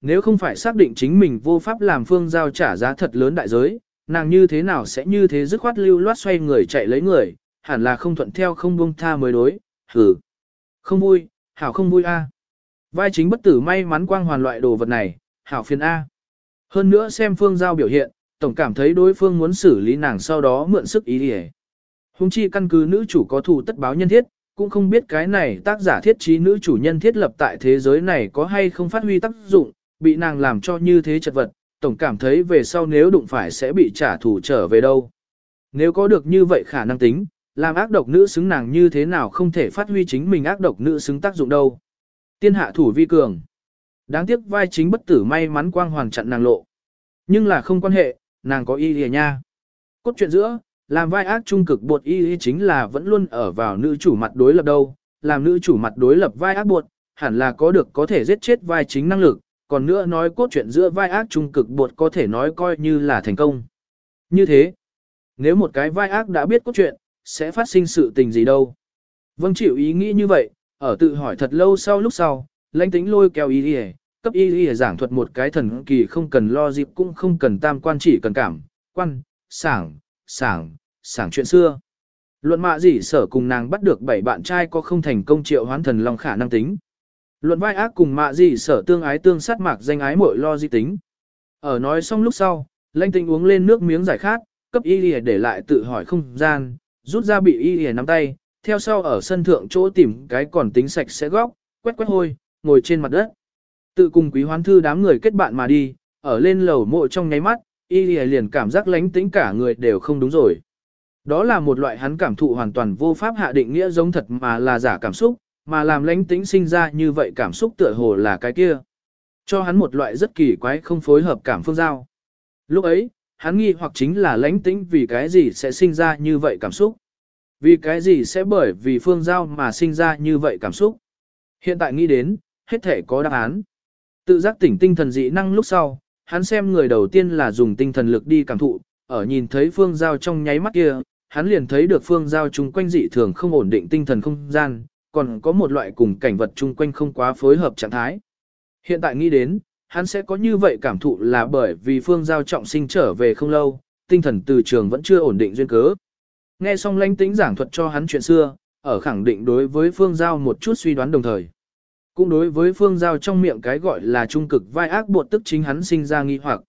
nếu không phải xác định chính mình vô pháp làm phương giao trả giá thật lớn đại giới, nàng như thế nào sẽ như thế dứt khoát lưu loát xoay người chạy lấy người, hẳn là không thuận theo không buông tha mới đối, hử. Không vui, hảo không vui a. Vai chính bất tử may mắn quang hoàn loại đồ vật này, hảo phiền A. Hơn nữa xem phương giao biểu hiện, tổng cảm thấy đối phương muốn xử lý nàng sau đó mượn sức ý đi Hùng chi căn cứ nữ chủ có thù tất báo nhân thiết, cũng không biết cái này tác giả thiết trí nữ chủ nhân thiết lập tại thế giới này có hay không phát huy tác dụng, bị nàng làm cho như thế chật vật, tổng cảm thấy về sau nếu đụng phải sẽ bị trả thù trở về đâu. Nếu có được như vậy khả năng tính, làm ác độc nữ xứng nàng như thế nào không thể phát huy chính mình ác độc nữ xứng tác dụng đâu. Tiên hạ thủ vi cường. Đáng tiếc vai chính bất tử may mắn quang hoàn chặn nàng lộ. Nhưng là không quan hệ, nàng có y lìa nha. Cốt truyện giữa, làm vai ác trung cực buộc y chính là vẫn luôn ở vào nữ chủ mặt đối lập đâu. Làm nữ chủ mặt đối lập vai ác buộc, hẳn là có được có thể giết chết vai chính năng lực. Còn nữa nói cốt truyện giữa vai ác trung cực bột có thể nói coi như là thành công. Như thế, nếu một cái vai ác đã biết cốt truyện, sẽ phát sinh sự tình gì đâu. Vâng chịu ý nghĩ như vậy, ở tự hỏi thật lâu sau lúc sau, lãnh tính lôi kéo ý đi cấp y đi giảng thuật một cái thần kỳ không cần lo dịp cũng không cần tam quan chỉ cần cảm, quan, sảng, sảng, sảng chuyện xưa. Luận mạ gì sở cùng nàng bắt được bảy bạn trai có không thành công triệu hoán thần long khả năng tính. Luận vai ác cùng mạ gì sở tương ái tương sát mạc danh ái muội lo di tính. Ở nói xong lúc sau, lãnh tinh uống lên nước miếng giải khát, cấp y lìa để lại tự hỏi không gian, rút ra bị y lìa nắm tay, theo sau ở sân thượng chỗ tìm cái còn tính sạch sẽ góc, quét quét hôi, ngồi trên mặt đất. Tự cùng quý hoán thư đám người kết bạn mà đi, ở lên lầu mộ trong nháy mắt, y liền cảm giác lánh tính cả người đều không đúng rồi. Đó là một loại hắn cảm thụ hoàn toàn vô pháp hạ định nghĩa giống thật mà là giả cảm xúc, mà làm lánh tĩnh sinh ra như vậy cảm xúc tựa hồ là cái kia. Cho hắn một loại rất kỳ quái không phối hợp cảm phương giao. Lúc ấy, hắn nghi hoặc chính là lánh tĩnh vì cái gì sẽ sinh ra như vậy cảm xúc. Vì cái gì sẽ bởi vì phương giao mà sinh ra như vậy cảm xúc. Hiện tại nghĩ đến, hết thể có đáp án. Tự giác tỉnh tinh thần dị năng lúc sau, hắn xem người đầu tiên là dùng tinh thần lực đi cảm thụ, ở nhìn thấy phương giao trong nháy mắt kia, hắn liền thấy được phương giao chung quanh dị thường không ổn định tinh thần không gian, còn có một loại cùng cảnh vật chung quanh không quá phối hợp trạng thái. Hiện tại nghĩ đến, hắn sẽ có như vậy cảm thụ là bởi vì phương giao trọng sinh trở về không lâu, tinh thần từ trường vẫn chưa ổn định duyên cớ. Nghe xong lãnh tĩnh giảng thuật cho hắn chuyện xưa, ở khẳng định đối với phương giao một chút suy đoán đồng thời. Cũng đối với phương giao trong miệng cái gọi là trung cực vai ác buộc tức chính hắn sinh ra nghi hoặc.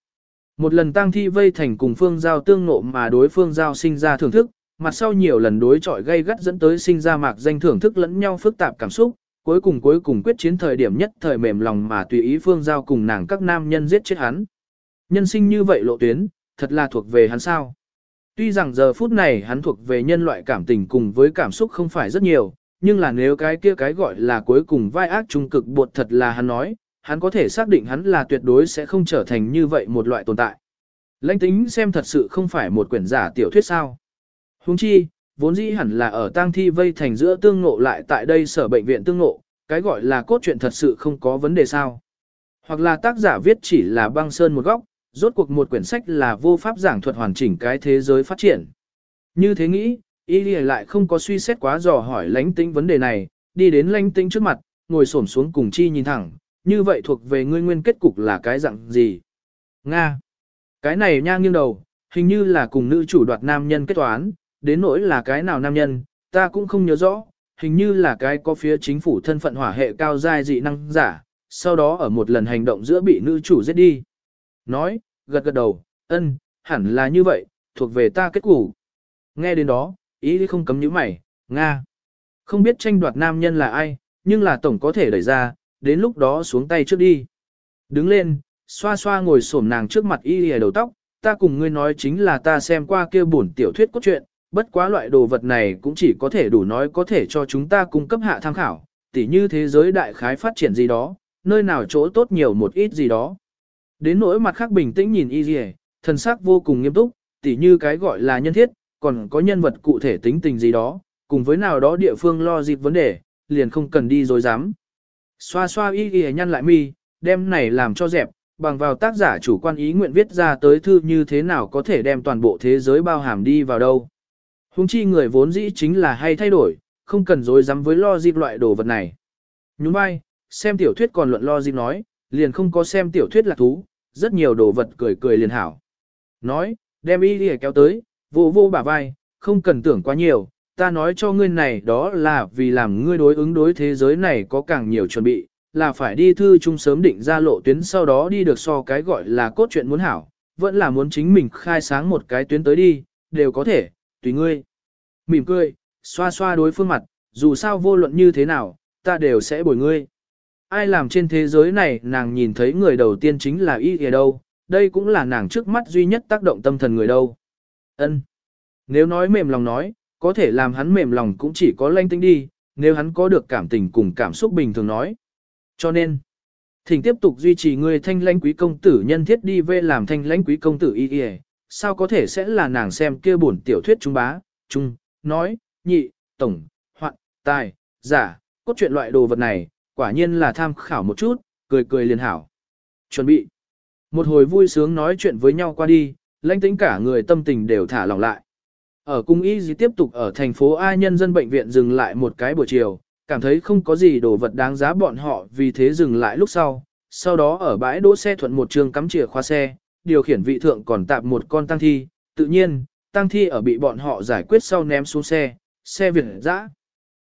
Một lần tang thi vây thành cùng phương giao tương nộ mà đối phương giao sinh ra thưởng thức, mặt sau nhiều lần đối chọi gây gắt dẫn tới sinh ra mạc danh thưởng thức lẫn nhau phức tạp cảm xúc, cuối cùng cuối cùng quyết chiến thời điểm nhất thời mềm lòng mà tùy ý phương giao cùng nàng các nam nhân giết chết hắn. Nhân sinh như vậy lộ tuyến, thật là thuộc về hắn sao. Tuy rằng giờ phút này hắn thuộc về nhân loại cảm tình cùng với cảm xúc không phải rất nhiều, nhưng là nếu cái kia cái gọi là cuối cùng vai ác trung cực bột thật là hắn nói, hắn có thể xác định hắn là tuyệt đối sẽ không trở thành như vậy một loại tồn tại. Lãnh tính xem thật sự không phải một quyển giả tiểu thuyết sao. Huống chi, vốn dĩ hẳn là ở tang thi vây thành giữa tương ngộ lại tại đây sở bệnh viện tương ngộ, cái gọi là cốt truyện thật sự không có vấn đề sao. Hoặc là tác giả viết chỉ là băng sơn một góc, rốt cuộc một quyển sách là vô pháp giảng thuật hoàn chỉnh cái thế giới phát triển. Như thế nghĩ, y lại không có suy xét quá dò hỏi lánh tính vấn đề này, đi đến lánh tính trước mặt, ngồi xổm xuống cùng chi nhìn thẳng, như vậy thuộc về ngươi nguyên kết cục là cái dạng gì? Nga. Cái này nha nghiêng đầu, hình như là cùng nữ chủ đoạt nam nhân kết toán, đến nỗi là cái nào nam nhân, ta cũng không nhớ rõ, hình như là cái có phía chính phủ thân phận hỏa hệ cao giai dị năng giả, sau đó ở một lần hành động giữa bị nữ chủ giết đi. Nói, gật gật đầu, ân, hẳn là như vậy, thuộc về ta kết cục. Nghe đến đó, ý không cấm nhíu mày, Nga. Không biết tranh đoạt nam nhân là ai, nhưng là tổng có thể đẩy ra, đến lúc đó xuống tay trước đi. Đứng lên, xoa xoa ngồi xổm nàng trước mặt y đầu tóc, ta cùng ngươi nói chính là ta xem qua kia bổn tiểu thuyết cốt truyện, bất quá loại đồ vật này cũng chỉ có thể đủ nói có thể cho chúng ta cung cấp hạ tham khảo, tỉ như thế giới đại khái phát triển gì đó, nơi nào chỗ tốt nhiều một ít gì đó. Đến nỗi mặt khác bình tĩnh nhìn y dì thần sắc vô cùng nghiêm túc, tỉ như cái gọi là nhân thiết, còn có nhân vật cụ thể tính tình gì đó, cùng với nào đó địa phương lo dịp vấn đề, liền không cần đi dối dám. Xoa xoa y dì nhăn lại mi, đem này làm cho dẹp, bằng vào tác giả chủ quan ý nguyện viết ra tới thư như thế nào có thể đem toàn bộ thế giới bao hàm đi vào đâu. Hùng chi người vốn dĩ chính là hay thay đổi, không cần dối dám với lo dịp loại đồ vật này. Nhún vai, xem tiểu thuyết còn luận lo dịp nói, liền không có xem tiểu thuyết là thú, rất nhiều đồ vật cười cười liền hảo. Nói, đem y đi kéo tới, vô vô bả vai, không cần tưởng quá nhiều, ta nói cho ngươi này đó là vì làm ngươi đối ứng đối thế giới này có càng nhiều chuẩn bị, là phải đi thư chung sớm định ra lộ tuyến sau đó đi được so cái gọi là cốt truyện muốn hảo, vẫn là muốn chính mình khai sáng một cái tuyến tới đi, đều có thể, tùy ngươi. Mỉm cười, xoa xoa đối phương mặt, dù sao vô luận như thế nào, ta đều sẽ bồi ngươi. Ai làm trên thế giới này nàng nhìn thấy người đầu tiên chính là y kìa đâu, đây cũng là nàng trước mắt duy nhất tác động tâm thần người đâu. Ân. Nếu nói mềm lòng nói, có thể làm hắn mềm lòng cũng chỉ có lanh tinh đi, nếu hắn có được cảm tình cùng cảm xúc bình thường nói. Cho nên, thỉnh tiếp tục duy trì người thanh lãnh quý công tử nhân thiết đi về làm thanh lãnh quý công tử y kìa, sao có thể sẽ là nàng xem kia bổn tiểu thuyết trung bá, trung, nói, nhị, tổng, hoạn, tài, giả, cốt truyện loại đồ vật này, quả nhiên là tham khảo một chút, cười cười liền hảo. Chuẩn bị. Một hồi vui sướng nói chuyện với nhau qua đi, lãnh tính cả người tâm tình đều thả lỏng lại. Ở cung y gì tiếp tục ở thành phố A nhân dân bệnh viện dừng lại một cái buổi chiều, cảm thấy không có gì đồ vật đáng giá bọn họ vì thế dừng lại lúc sau. Sau đó ở bãi đỗ xe thuận một trường cắm chìa khóa xe, điều khiển vị thượng còn tạp một con tăng thi, tự nhiên, tăng thi ở bị bọn họ giải quyết sau ném xuống xe, xe việt dã.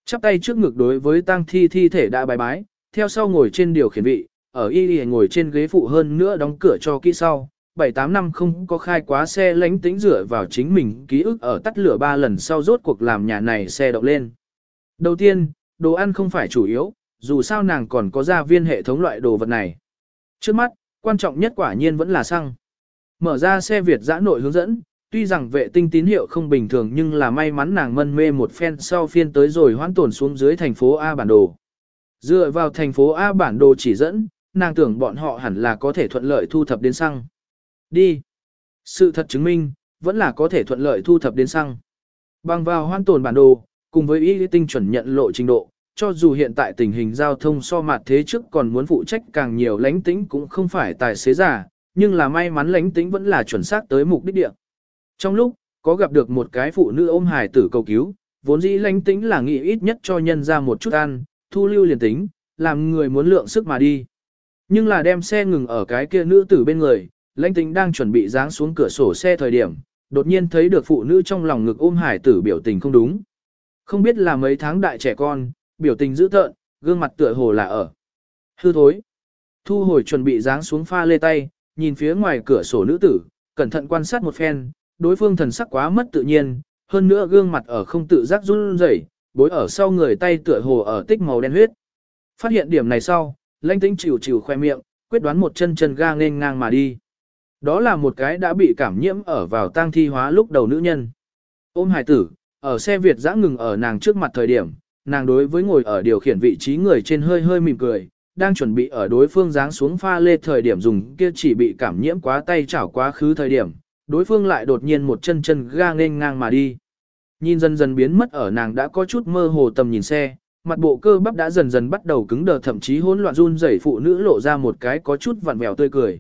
Chắp tay trước ngực đối với tăng thi thi thể đã bài bái, theo sau ngồi trên điều khiển vị, ở y y ngồi trên ghế phụ hơn nữa đóng cửa cho kỹ sau. 7-8 năm không có khai quá xe lánh tính rửa vào chính mình ký ức ở tắt lửa ba lần sau rốt cuộc làm nhà này xe động lên. Đầu tiên, đồ ăn không phải chủ yếu, dù sao nàng còn có gia viên hệ thống loại đồ vật này. Trước mắt, quan trọng nhất quả nhiên vẫn là xăng. Mở ra xe Việt giã nội hướng dẫn, tuy rằng vệ tinh tín hiệu không bình thường nhưng là may mắn nàng mân mê một phen sau phiên tới rồi hoãn tổn xuống dưới thành phố A bản đồ. Dựa vào thành phố A bản đồ chỉ dẫn, nàng tưởng bọn họ hẳn là có thể thuận lợi thu thập đến xăng. Đi. Sự thật chứng minh, vẫn là có thể thuận lợi thu thập đến xăng. Bằng vào hoan tồn bản đồ, cùng với ý tinh chuẩn nhận lộ trình độ, cho dù hiện tại tình hình giao thông so mặt thế trước còn muốn phụ trách càng nhiều lánh tĩnh cũng không phải tài xế giả, nhưng là may mắn lánh tính vẫn là chuẩn xác tới mục đích địa. Trong lúc, có gặp được một cái phụ nữ ôm hài tử cầu cứu, vốn dĩ lánh tính là nghĩ ít nhất cho nhân ra một chút ăn, thu lưu liền tính, làm người muốn lượng sức mà đi. Nhưng là đem xe ngừng ở cái kia nữ tử bên người, lãnh tính đang chuẩn bị giáng xuống cửa sổ xe thời điểm, đột nhiên thấy được phụ nữ trong lòng ngực ôm hải tử biểu tình không đúng. Không biết là mấy tháng đại trẻ con, biểu tình dữ tợn, gương mặt tựa hồ là ở. Hư thối. Thu hồi chuẩn bị giáng xuống pha lê tay, nhìn phía ngoài cửa sổ nữ tử, cẩn thận quan sát một phen, đối phương thần sắc quá mất tự nhiên, hơn nữa gương mặt ở không tự giác run rẩy, bối ở sau người tay tựa hồ ở tích màu đen huyết. Phát hiện điểm này sau, lãnh tĩnh chịu chịu khoe miệng, quyết đoán một chân chân ga nên ngang mà đi. Đó là một cái đã bị cảm nhiễm ở vào tang thi hóa lúc đầu nữ nhân. Ôm hải tử, ở xe Việt dã ngừng ở nàng trước mặt thời điểm, nàng đối với ngồi ở điều khiển vị trí người trên hơi hơi mỉm cười, đang chuẩn bị ở đối phương giáng xuống pha lê thời điểm dùng kia chỉ bị cảm nhiễm quá tay chảo quá khứ thời điểm, đối phương lại đột nhiên một chân chân ga nghênh ngang mà đi. Nhìn dần dần biến mất ở nàng đã có chút mơ hồ tầm nhìn xe, mặt bộ cơ bắp đã dần dần bắt đầu cứng đờ thậm chí hỗn loạn run rẩy phụ nữ lộ ra một cái có chút vặn vẹo tươi cười.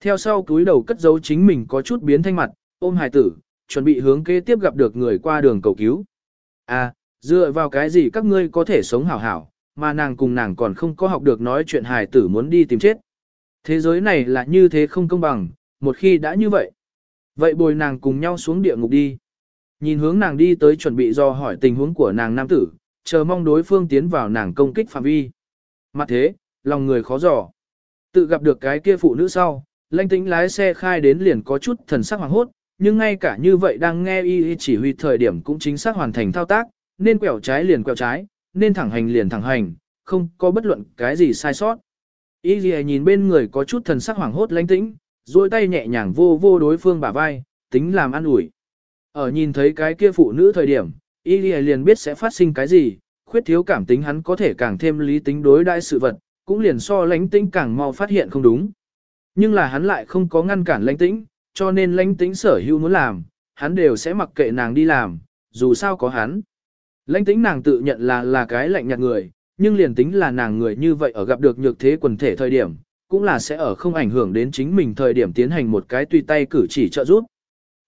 Theo sau túi đầu cất giấu chính mình có chút biến thanh mặt, ôm hài tử, chuẩn bị hướng kế tiếp gặp được người qua đường cầu cứu. À, dựa vào cái gì các ngươi có thể sống hảo hảo, mà nàng cùng nàng còn không có học được nói chuyện hài tử muốn đi tìm chết. Thế giới này là như thế không công bằng, một khi đã như vậy. Vậy bồi nàng cùng nhau xuống địa ngục đi. Nhìn hướng nàng đi tới chuẩn bị do hỏi tình huống của nàng nam tử, chờ mong đối phương tiến vào nàng công kích phạm vi. Mặt thế, lòng người khó dò. Tự gặp được cái kia phụ nữ sau, lanh tính lái xe khai đến liền có chút thần sắc hoàng hốt, nhưng ngay cả như vậy đang nghe y chỉ huy thời điểm cũng chính xác hoàn thành thao tác, nên quẹo trái liền quẹo trái, nên thẳng hành liền thẳng hành, không có bất luận cái gì sai sót. Y gì nhìn bên người có chút thần sắc hoàng hốt lánh tĩnh, duỗi tay nhẹ nhàng vô vô đối phương bả vai, tính làm ăn ủi. Ở nhìn thấy cái kia phụ nữ thời điểm, y liền biết sẽ phát sinh cái gì, khuyết thiếu cảm tính hắn có thể càng thêm lý tính đối đại sự vật, cũng liền so lánh tĩnh càng mau phát hiện không đúng. Nhưng là hắn lại không có ngăn cản lãnh tĩnh, cho nên lãnh tĩnh sở hữu muốn làm, hắn đều sẽ mặc kệ nàng đi làm, dù sao có hắn. Lãnh tính nàng tự nhận là là cái lạnh nhạt người, nhưng liền tính là nàng người như vậy ở gặp được nhược thế quần thể thời điểm, cũng là sẽ ở không ảnh hưởng đến chính mình thời điểm tiến hành một cái tùy tay cử chỉ trợ giúp.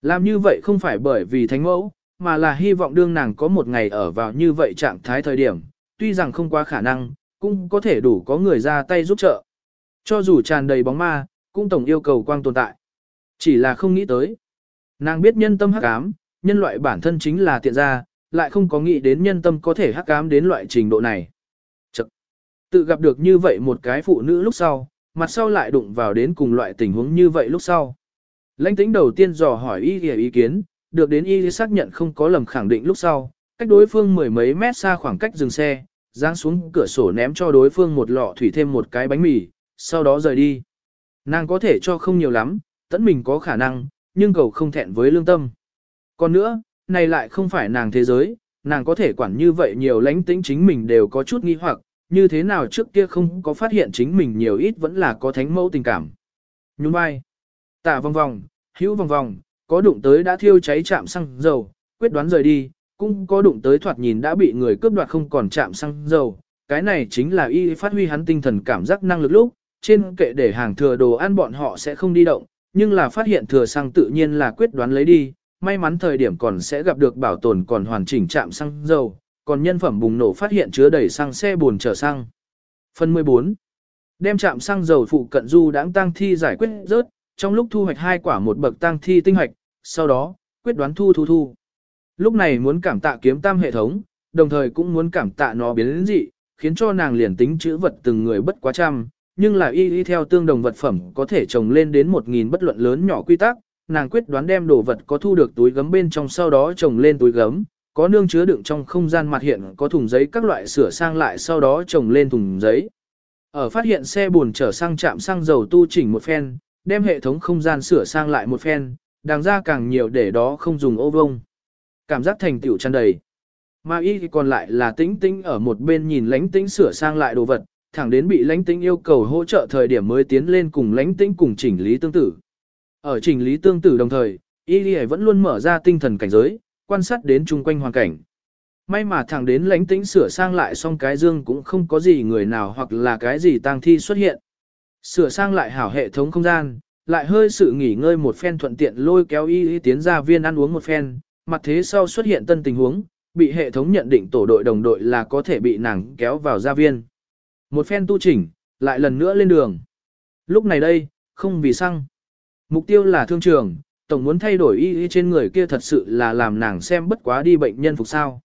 Làm như vậy không phải bởi vì thánh mẫu, mà là hy vọng đương nàng có một ngày ở vào như vậy trạng thái thời điểm, tuy rằng không quá khả năng, cũng có thể đủ có người ra tay giúp trợ. Cho dù tràn đầy bóng ma, cũng tổng yêu cầu quang tồn tại. Chỉ là không nghĩ tới. Nàng biết nhân tâm hắc ám, nhân loại bản thân chính là tiện gia, lại không có nghĩ đến nhân tâm có thể hắc ám đến loại trình độ này. Chật. Tự gặp được như vậy một cái phụ nữ lúc sau, mặt sau lại đụng vào đến cùng loại tình huống như vậy lúc sau. Lãnh tĩnh đầu tiên dò hỏi y ý kiến, được đến y xác nhận không có lầm khẳng định lúc sau, cách đối phương mười mấy mét xa khoảng cách dừng xe, giáng xuống cửa sổ ném cho đối phương một lọ thủy thêm một cái bánh mì, sau đó rời đi. Nàng có thể cho không nhiều lắm, tẫn mình có khả năng, nhưng cầu không thẹn với lương tâm. Còn nữa, này lại không phải nàng thế giới, nàng có thể quản như vậy nhiều lãnh tĩnh chính mình đều có chút nghi hoặc, như thế nào trước kia không có phát hiện chính mình nhiều ít vẫn là có thánh mẫu tình cảm. Nhún vai, tả vòng vòng, hữu vòng vòng, có đụng tới đã thiêu cháy chạm xăng dầu, quyết đoán rời đi, cũng có đụng tới thoạt nhìn đã bị người cướp đoạt không còn chạm xăng dầu. Cái này chính là y phát huy hắn tinh thần cảm giác năng lực lúc, trên kệ để hàng thừa đồ ăn bọn họ sẽ không đi động, nhưng là phát hiện thừa xăng tự nhiên là quyết đoán lấy đi, may mắn thời điểm còn sẽ gặp được bảo tồn còn hoàn chỉnh trạm xăng dầu, còn nhân phẩm bùng nổ phát hiện chứa đầy xăng xe buồn chở xăng. Phần 14. Đem trạm xăng dầu phụ cận du đãng tăng thi giải quyết rớt, trong lúc thu hoạch hai quả một bậc tăng thi tinh hoạch, sau đó, quyết đoán thu thu thu. Lúc này muốn cảm tạ kiếm tam hệ thống, đồng thời cũng muốn cảm tạ nó biến đến dị, khiến cho nàng liền tính chữ vật từng người bất quá trăm, nhưng là y y theo tương đồng vật phẩm có thể trồng lên đến một nghìn bất luận lớn nhỏ quy tắc, nàng quyết đoán đem đồ vật có thu được túi gấm bên trong sau đó trồng lên túi gấm, có nương chứa đựng trong không gian mặt hiện có thùng giấy các loại sửa sang lại sau đó trồng lên thùng giấy. Ở phát hiện xe buồn chở sang trạm xăng dầu tu chỉnh một phen, đem hệ thống không gian sửa sang lại một phen, đàng ra càng nhiều để đó không dùng ô vông. Cảm giác thành tựu tràn đầy. Mà y còn lại là tĩnh tĩnh ở một bên nhìn lánh tĩnh sửa sang lại đồ vật, thẳng đến bị lánh tĩnh yêu cầu hỗ trợ thời điểm mới tiến lên cùng lánh tĩnh cùng chỉnh lý tương tự ở trình lý tương tử đồng thời, y vẫn luôn mở ra tinh thần cảnh giới, quan sát đến chung quanh hoàn cảnh. May mà thẳng đến lánh tĩnh sửa sang lại xong cái dương cũng không có gì người nào hoặc là cái gì tang thi xuất hiện. Sửa sang lại hảo hệ thống không gian, lại hơi sự nghỉ ngơi một phen thuận tiện lôi kéo y y tiến ra viên ăn uống một phen, mặt thế sau xuất hiện tân tình huống, bị hệ thống nhận định tổ đội đồng đội là có thể bị nàng kéo vào gia viên. Một phen tu chỉnh, lại lần nữa lên đường. Lúc này đây, không vì xăng. Mục tiêu là thương trường, tổng muốn thay đổi y y trên người kia thật sự là làm nàng xem bất quá đi bệnh nhân phục sao.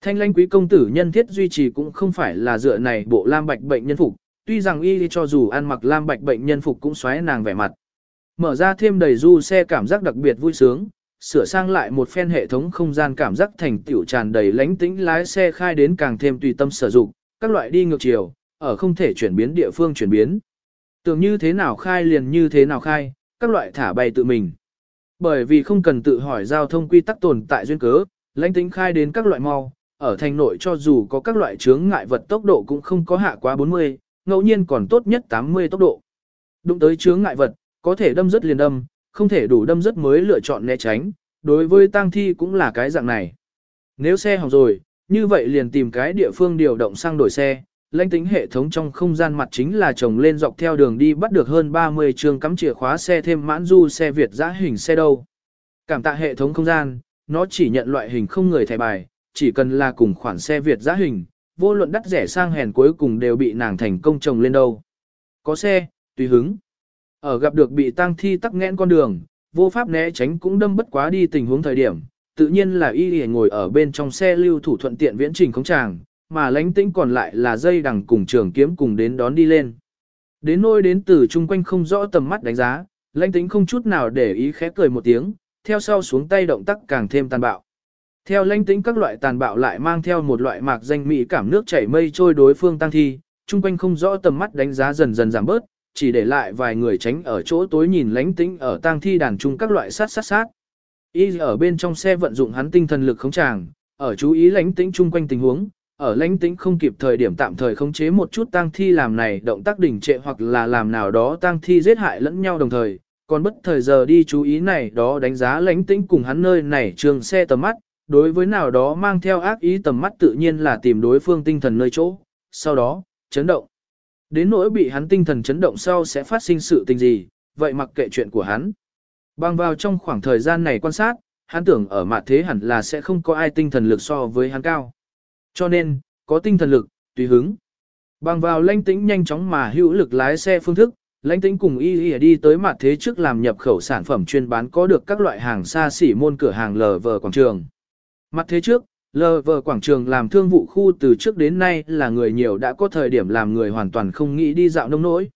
Thanh lãnh quý công tử nhân thiết duy trì cũng không phải là dựa này bộ lam bạch bệnh nhân phục, tuy rằng y cho dù ăn mặc lam bạch bệnh nhân phục cũng xoáy nàng vẻ mặt. Mở ra thêm đầy du xe cảm giác đặc biệt vui sướng, sửa sang lại một phen hệ thống không gian cảm giác thành tiểu tràn đầy lánh tĩnh lái xe khai đến càng thêm tùy tâm sử dụng, các loại đi ngược chiều, ở không thể chuyển biến địa phương chuyển biến. Tưởng như thế nào khai liền như thế nào khai, các loại thả bay tự mình. Bởi vì không cần tự hỏi giao thông quy tắc tồn tại duyên cớ, lãnh tính khai đến các loại mau, ở thành nội cho dù có các loại chướng ngại vật tốc độ cũng không có hạ quá 40, ngẫu nhiên còn tốt nhất 80 tốc độ. Đụng tới chướng ngại vật, có thể đâm rất liền đâm, không thể đủ đâm rất mới lựa chọn né tránh, đối với tang thi cũng là cái dạng này. Nếu xe hỏng rồi, như vậy liền tìm cái địa phương điều động sang đổi xe, lãnh tính hệ thống trong không gian mặt chính là chồng lên dọc theo đường đi bắt được hơn 30 trường cắm chìa khóa xe thêm mãn du xe Việt giã hình xe đâu. Cảm tạ hệ thống không gian, nó chỉ nhận loại hình không người thẻ bài, chỉ cần là cùng khoản xe Việt giã hình, vô luận đắt rẻ sang hèn cuối cùng đều bị nàng thành công chồng lên đâu. Có xe, tùy hứng. Ở gặp được bị tang thi tắc nghẽn con đường, vô pháp né tránh cũng đâm bất quá đi tình huống thời điểm, tự nhiên là y y ngồi ở bên trong xe lưu thủ thuận tiện viễn trình không tràng, mà lánh tĩnh còn lại là dây đằng cùng trường kiếm cùng đến đón đi lên. Đến nôi đến từ chung quanh không rõ tầm mắt đánh giá, lãnh tĩnh không chút nào để ý khẽ cười một tiếng, theo sau xuống tay động tác càng thêm tàn bạo. Theo lãnh tĩnh các loại tàn bạo lại mang theo một loại mạc danh mỹ cảm nước chảy mây trôi đối phương tăng thi, chung quanh không rõ tầm mắt đánh giá dần dần giảm bớt, chỉ để lại vài người tránh ở chỗ tối nhìn lãnh tĩnh ở tang thi đàn chung các loại sát sát sát. Y ở bên trong xe vận dụng hắn tinh thần lực khống tràng, ở chú ý lãnh tĩnh chung quanh tình huống, ở lãnh tĩnh không kịp thời điểm tạm thời khống chế một chút tang thi làm này động tác đỉnh trệ hoặc là làm nào đó tang thi giết hại lẫn nhau đồng thời, còn bất thời giờ đi chú ý này đó đánh giá lãnh tĩnh cùng hắn nơi này trường xe tầm mắt, đối với nào đó mang theo ác ý tầm mắt tự nhiên là tìm đối phương tinh thần nơi chỗ, sau đó, chấn động. Đến nỗi bị hắn tinh thần chấn động sau sẽ phát sinh sự tình gì, vậy mặc kệ chuyện của hắn. Bằng vào trong khoảng thời gian này quan sát, hắn tưởng ở mặt thế hẳn là sẽ không có ai tinh thần lực so với hắn cao. Cho nên, có tinh thần lực, tùy hứng. Bằng vào lãnh tĩnh nhanh chóng mà hữu lực lái xe phương thức, lãnh tĩnh cùng y y đi tới mặt thế trước làm nhập khẩu sản phẩm chuyên bán có được các loại hàng xa xỉ môn cửa hàng lờ vờ quảng trường. Mặt thế trước, lờ vờ quảng trường làm thương vụ khu từ trước đến nay là người nhiều đã có thời điểm làm người hoàn toàn không nghĩ đi dạo nông nỗi.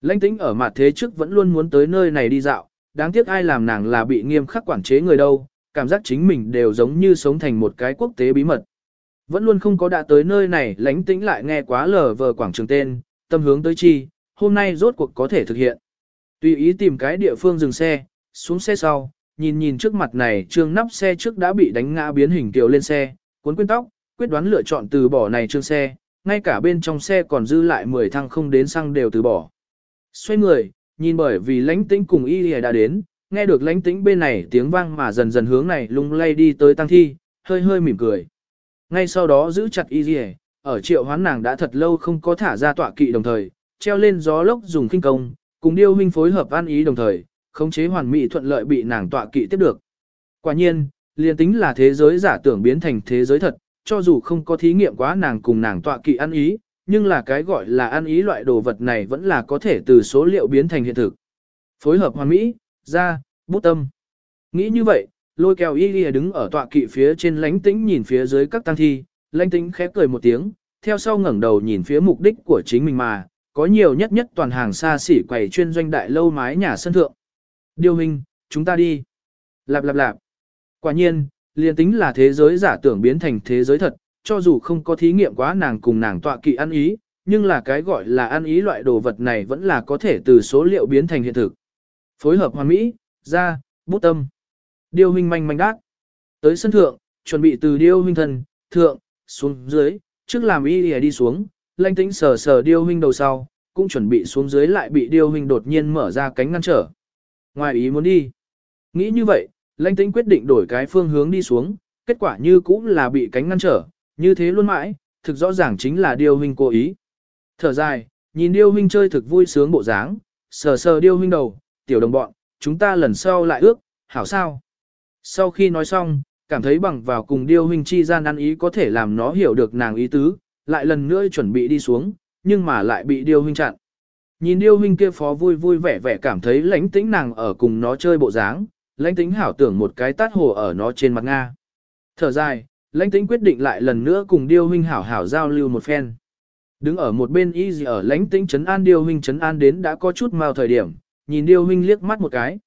Lãnh tĩnh ở mặt thế trước vẫn luôn muốn tới nơi này đi dạo, đáng tiếc ai làm nàng là bị nghiêm khắc quản chế người đâu, cảm giác chính mình đều giống như sống thành một cái quốc tế bí mật. Vẫn luôn không có đã tới nơi này lãnh tĩnh lại nghe quá lờ vờ quảng trường tên, tâm hướng tới chi, hôm nay rốt cuộc có thể thực hiện. Tùy ý tìm cái địa phương dừng xe, xuống xe sau, nhìn nhìn trước mặt này trương nắp xe trước đã bị đánh ngã biến hình tiểu lên xe, cuốn quyên tóc, quyết đoán lựa chọn từ bỏ này trương xe, ngay cả bên trong xe còn dư lại 10 thăng không đến xăng đều từ bỏ. Xoay người, nhìn bởi vì lãnh tĩnh cùng y lìa đã đến, nghe được lãnh tĩnh bên này tiếng vang mà dần dần hướng này lung lay đi tới tăng thi, hơi hơi mỉm cười. Ngay sau đó giữ chặt y ở triệu hoán nàng đã thật lâu không có thả ra tọa kỵ đồng thời, treo lên gió lốc dùng kinh công, cùng điêu huynh phối hợp ăn ý đồng thời, khống chế hoàn mỹ thuận lợi bị nàng tọa kỵ tiếp được. Quả nhiên, liền tính là thế giới giả tưởng biến thành thế giới thật, cho dù không có thí nghiệm quá nàng cùng nàng tọa kỵ ăn ý, nhưng là cái gọi là ăn ý loại đồ vật này vẫn là có thể từ số liệu biến thành hiện thực. Phối hợp hoàn mỹ, ra, bút tâm. Nghĩ như vậy, lôi kéo y lìa đứng ở tọa kỵ phía trên lánh tĩnh nhìn phía dưới các tăng thi, lánh tĩnh khép cười một tiếng, theo sau ngẩng đầu nhìn phía mục đích của chính mình mà, có nhiều nhất nhất toàn hàng xa xỉ quầy chuyên doanh đại lâu mái nhà sân thượng. Điều hình, chúng ta đi. Lạp lạp lạp. Quả nhiên, liền tính là thế giới giả tưởng biến thành thế giới thật, cho dù không có thí nghiệm quá nàng cùng nàng tọa kỵ ăn ý, nhưng là cái gọi là ăn ý loại đồ vật này vẫn là có thể từ số liệu biến thành hiện thực. Phối hợp hoàn mỹ, ra, bút tâm. Điêu huynh manh manh đát. Tới sân thượng, chuẩn bị từ điêu huynh thần, thượng, xuống dưới, trước làm y lìa đi xuống, lanh tĩnh sờ sờ điêu huynh đầu sau, cũng chuẩn bị xuống dưới lại bị điêu huynh đột nhiên mở ra cánh ngăn trở. Ngoài ý muốn đi. Nghĩ như vậy, lanh tĩnh quyết định đổi cái phương hướng đi xuống, kết quả như cũng là bị cánh ngăn trở, như thế luôn mãi, thực rõ ràng chính là điêu huynh cố ý. Thở dài, nhìn điêu huynh chơi thực vui sướng bộ dáng, sờ sờ điêu huynh đầu, tiểu đồng bọn, chúng ta lần sau lại ước, hảo sao. Sau khi nói xong, cảm thấy bằng vào cùng điêu huynh chi gian ăn ý có thể làm nó hiểu được nàng ý tứ, lại lần nữa chuẩn bị đi xuống, nhưng mà lại bị điêu huynh chặn. Nhìn điêu huynh kia phó vui vui vẻ vẻ cảm thấy lãnh tĩnh nàng ở cùng nó chơi bộ dáng, lãnh tĩnh hảo tưởng một cái tát hồ ở nó trên mặt Nga. Thở dài, lãnh tĩnh quyết định lại lần nữa cùng điêu huynh hảo hảo giao lưu một phen. Đứng ở một bên y gì ở lãnh tĩnh chấn an điêu huynh chấn an đến đã có chút mau thời điểm, nhìn điêu huynh liếc mắt một cái.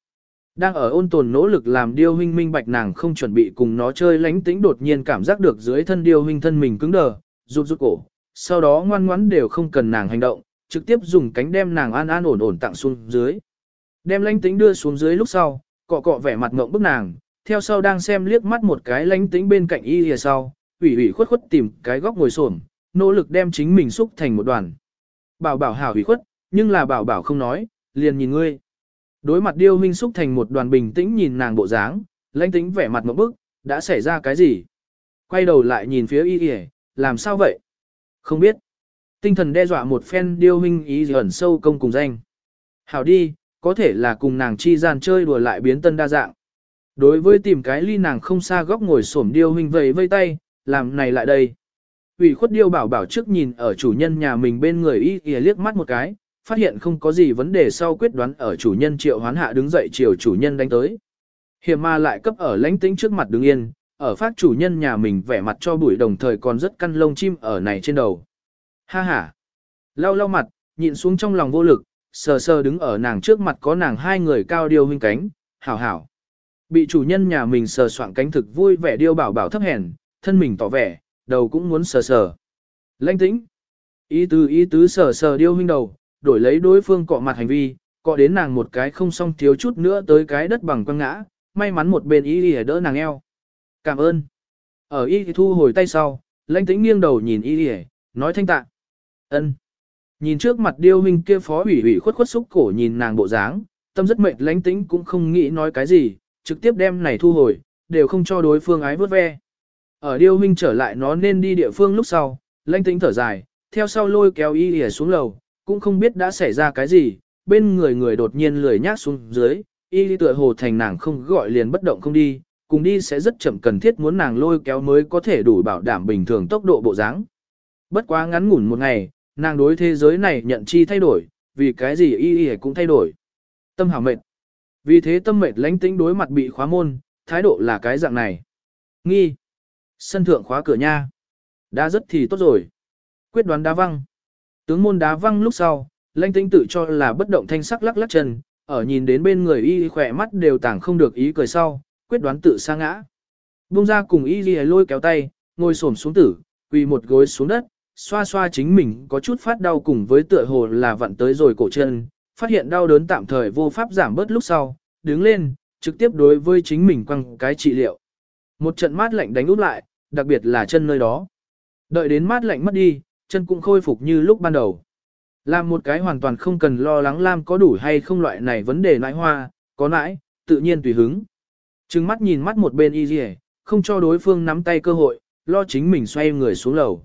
Đang ở ôn tồn nỗ lực làm điêu huynh minh bạch nàng không chuẩn bị cùng nó chơi lãnh tĩnh đột nhiên cảm giác được dưới thân điêu huynh thân mình cứng đờ, rụt rụt cổ, sau đó ngoan ngoãn đều không cần nàng hành động, trực tiếp dùng cánh đem nàng an an ổn ổn tặng xuống dưới. Đem lãnh tĩnh đưa xuống dưới lúc sau, cọ cọ vẻ mặt ngộng bức nàng, theo sau đang xem liếc mắt một cái lãnh tĩnh bên cạnh y lìa sau, ủy ủy khuất khuất tìm cái góc ngồi xổm, nỗ lực đem chính mình xúc thành một đoàn. Bảo bảo hảo ủy khuất, nhưng là bảo bảo không nói, liền nhìn ngươi. Đối mặt điêu huynh xúc thành một đoàn bình tĩnh nhìn nàng bộ dáng, lãnh tĩnh vẻ mặt một bức, đã xảy ra cái gì? Quay đầu lại nhìn phía y Y, làm sao vậy? Không biết. Tinh thần đe dọa một phen điêu huynh ý ẩn sâu công cùng danh. Hảo đi, có thể là cùng nàng chi gian chơi đùa lại biến tân đa dạng. Đối với tìm cái ly nàng không xa góc ngồi xổm điêu huynh vầy vây tay, làm này lại đây. ủy khuất điêu bảo bảo trước nhìn ở chủ nhân nhà mình bên người y y liếc mắt một cái, phát hiện không có gì vấn đề sau quyết đoán ở chủ nhân triệu hoán hạ đứng dậy chiều chủ nhân đánh tới. Hiểm ma lại cấp ở lãnh tĩnh trước mặt đứng yên, ở phát chủ nhân nhà mình vẻ mặt cho bụi đồng thời còn rất căn lông chim ở này trên đầu. Ha ha! Lau lau mặt, nhịn xuống trong lòng vô lực, sờ sờ đứng ở nàng trước mặt có nàng hai người cao điêu huynh cánh, hảo hảo. Bị chủ nhân nhà mình sờ soạn cánh thực vui vẻ điêu bảo bảo thấp hèn, thân mình tỏ vẻ, đầu cũng muốn sờ sờ. Lãnh tĩnh! Ý tứ ý tứ sờ sờ điêu huynh đầu, đổi lấy đối phương cọ mặt hành vi, cọ đến nàng một cái không xong thiếu chút nữa tới cái đất bằng quăng ngã, may mắn một bên y y đỡ nàng eo. Cảm ơn. Ở y thu hồi tay sau, lãnh tĩnh nghiêng đầu nhìn y y, nói thanh tạ. ân. Nhìn trước mặt điêu huynh kia phó ủy ủy khuất khuất xúc cổ nhìn nàng bộ dáng, tâm rất mệt lãnh tĩnh cũng không nghĩ nói cái gì, trực tiếp đem này thu hồi, đều không cho đối phương ái vớt ve. Ở điêu huynh trở lại nó nên đi địa phương lúc sau, lãnh tĩnh thở dài, theo sau lôi kéo y y xuống lầu, cũng không biết đã xảy ra cái gì, bên người người đột nhiên lười nhác xuống dưới, y tựa hồ thành nàng không gọi liền bất động không đi, cùng đi sẽ rất chậm cần thiết muốn nàng lôi kéo mới có thể đủ bảo đảm bình thường tốc độ bộ dáng. Bất quá ngắn ngủn một ngày, nàng đối thế giới này nhận chi thay đổi, vì cái gì y y cũng thay đổi. Tâm hảo mệt. Vì thế tâm mệt lánh tĩnh đối mặt bị khóa môn, thái độ là cái dạng này. Nghi. Sân thượng khóa cửa nha. Đã rất thì tốt rồi. Quyết đoán đá văng. Tướng môn đá văng lúc sau, lãnh tĩnh tự cho là bất động thanh sắc lắc lắc chân, ở nhìn đến bên người y khỏe mắt đều tảng không được ý cười sau, quyết đoán tự sa ngã. Bung ra cùng y ghi lôi kéo tay, ngồi xổm xuống tử, quỳ một gối xuống đất, xoa xoa chính mình có chút phát đau cùng với tựa hồ là vặn tới rồi cổ chân, phát hiện đau đớn tạm thời vô pháp giảm bớt lúc sau, đứng lên, trực tiếp đối với chính mình quăng cái trị liệu. Một trận mát lạnh đánh úp lại, đặc biệt là chân nơi đó. Đợi đến mát lạnh mất đi, chân cũng khôi phục như lúc ban đầu. Làm một cái hoàn toàn không cần lo lắng Lam có đủ hay không loại này vấn đề nãi hoa, có nãi, tự nhiên tùy hứng. Trừng mắt nhìn mắt một bên y dì không cho đối phương nắm tay cơ hội, lo chính mình xoay người xuống lầu.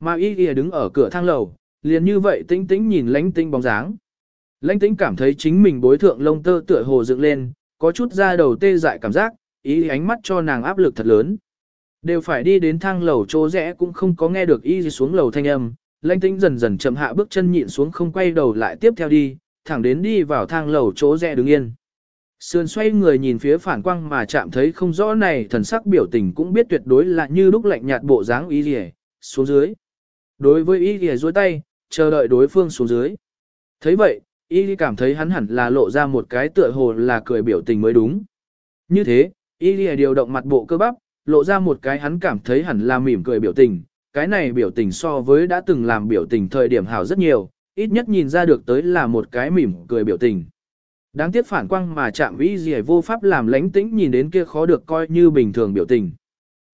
Mà y dì đứng ở cửa thang lầu, liền như vậy tĩnh tĩnh nhìn lánh tinh bóng dáng. Lánh tĩnh cảm thấy chính mình bối thượng lông tơ tựa hồ dựng lên, có chút ra đầu tê dại cảm giác, ý ánh mắt cho nàng áp lực thật lớn. Đều phải đi đến thang lầu chỗ rẽ cũng không có nghe được y xuống lầu thanh âm, lãnh tĩnh dần dần chậm hạ bước chân nhịn xuống không quay đầu lại tiếp theo đi, thẳng đến đi vào thang lầu chỗ rẽ đứng yên. Sườn xoay người nhìn phía phản quang mà chạm thấy không rõ này thần sắc biểu tình cũng biết tuyệt đối là như lúc lạnh nhạt bộ dáng y rìa, xuống dưới. Đối với y rìa dối tay, chờ đợi đối phương xuống dưới. thấy vậy, y cảm thấy hắn hẳn là lộ ra một cái tựa hồ là cười biểu tình mới đúng. Như thế, y điều động mặt bộ cơ bắp, lộ ra một cái hắn cảm thấy hẳn là mỉm cười biểu tình, cái này biểu tình so với đã từng làm biểu tình thời điểm hảo rất nhiều, ít nhất nhìn ra được tới là một cái mỉm cười biểu tình. Đáng tiếc phản quang mà chạm ý gì vô pháp làm lánh tĩnh nhìn đến kia khó được coi như bình thường biểu tình.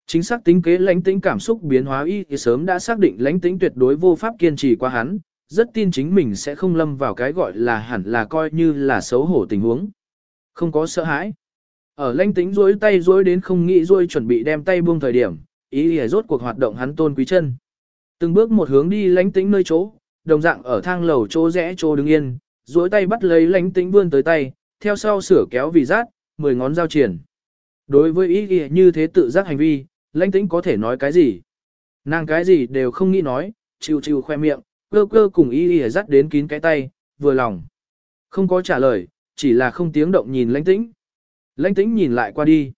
Chính xác tính kế lánh tĩnh cảm xúc biến hóa y thì sớm đã xác định lánh tĩnh tuyệt đối vô pháp kiên trì qua hắn, rất tin chính mình sẽ không lâm vào cái gọi là hẳn là coi như là xấu hổ tình huống. Không có sợ hãi. Ở lãnh tĩnh rối tay rối đến không nghĩ rối chuẩn bị đem tay buông thời điểm, ý lìa rốt cuộc hoạt động hắn tôn quý chân. Từng bước một hướng đi lãnh tĩnh nơi chỗ, đồng dạng ở thang lầu chỗ rẽ chỗ đứng yên, rối tay bắt lấy lãnh tĩnh vươn tới tay, theo sau sửa kéo vì rát, mười ngón giao triển. Đối với ý lìa như thế tự giác hành vi, lãnh tĩnh có thể nói cái gì? Nàng cái gì đều không nghĩ nói, chịu chịu khoe miệng, cơ cơ cùng ý lìa dắt đến kín cái tay, vừa lòng. Không có trả lời, chỉ là không tiếng động nhìn lãnh tĩnh. Lãnh tĩnh nhìn lại qua đi.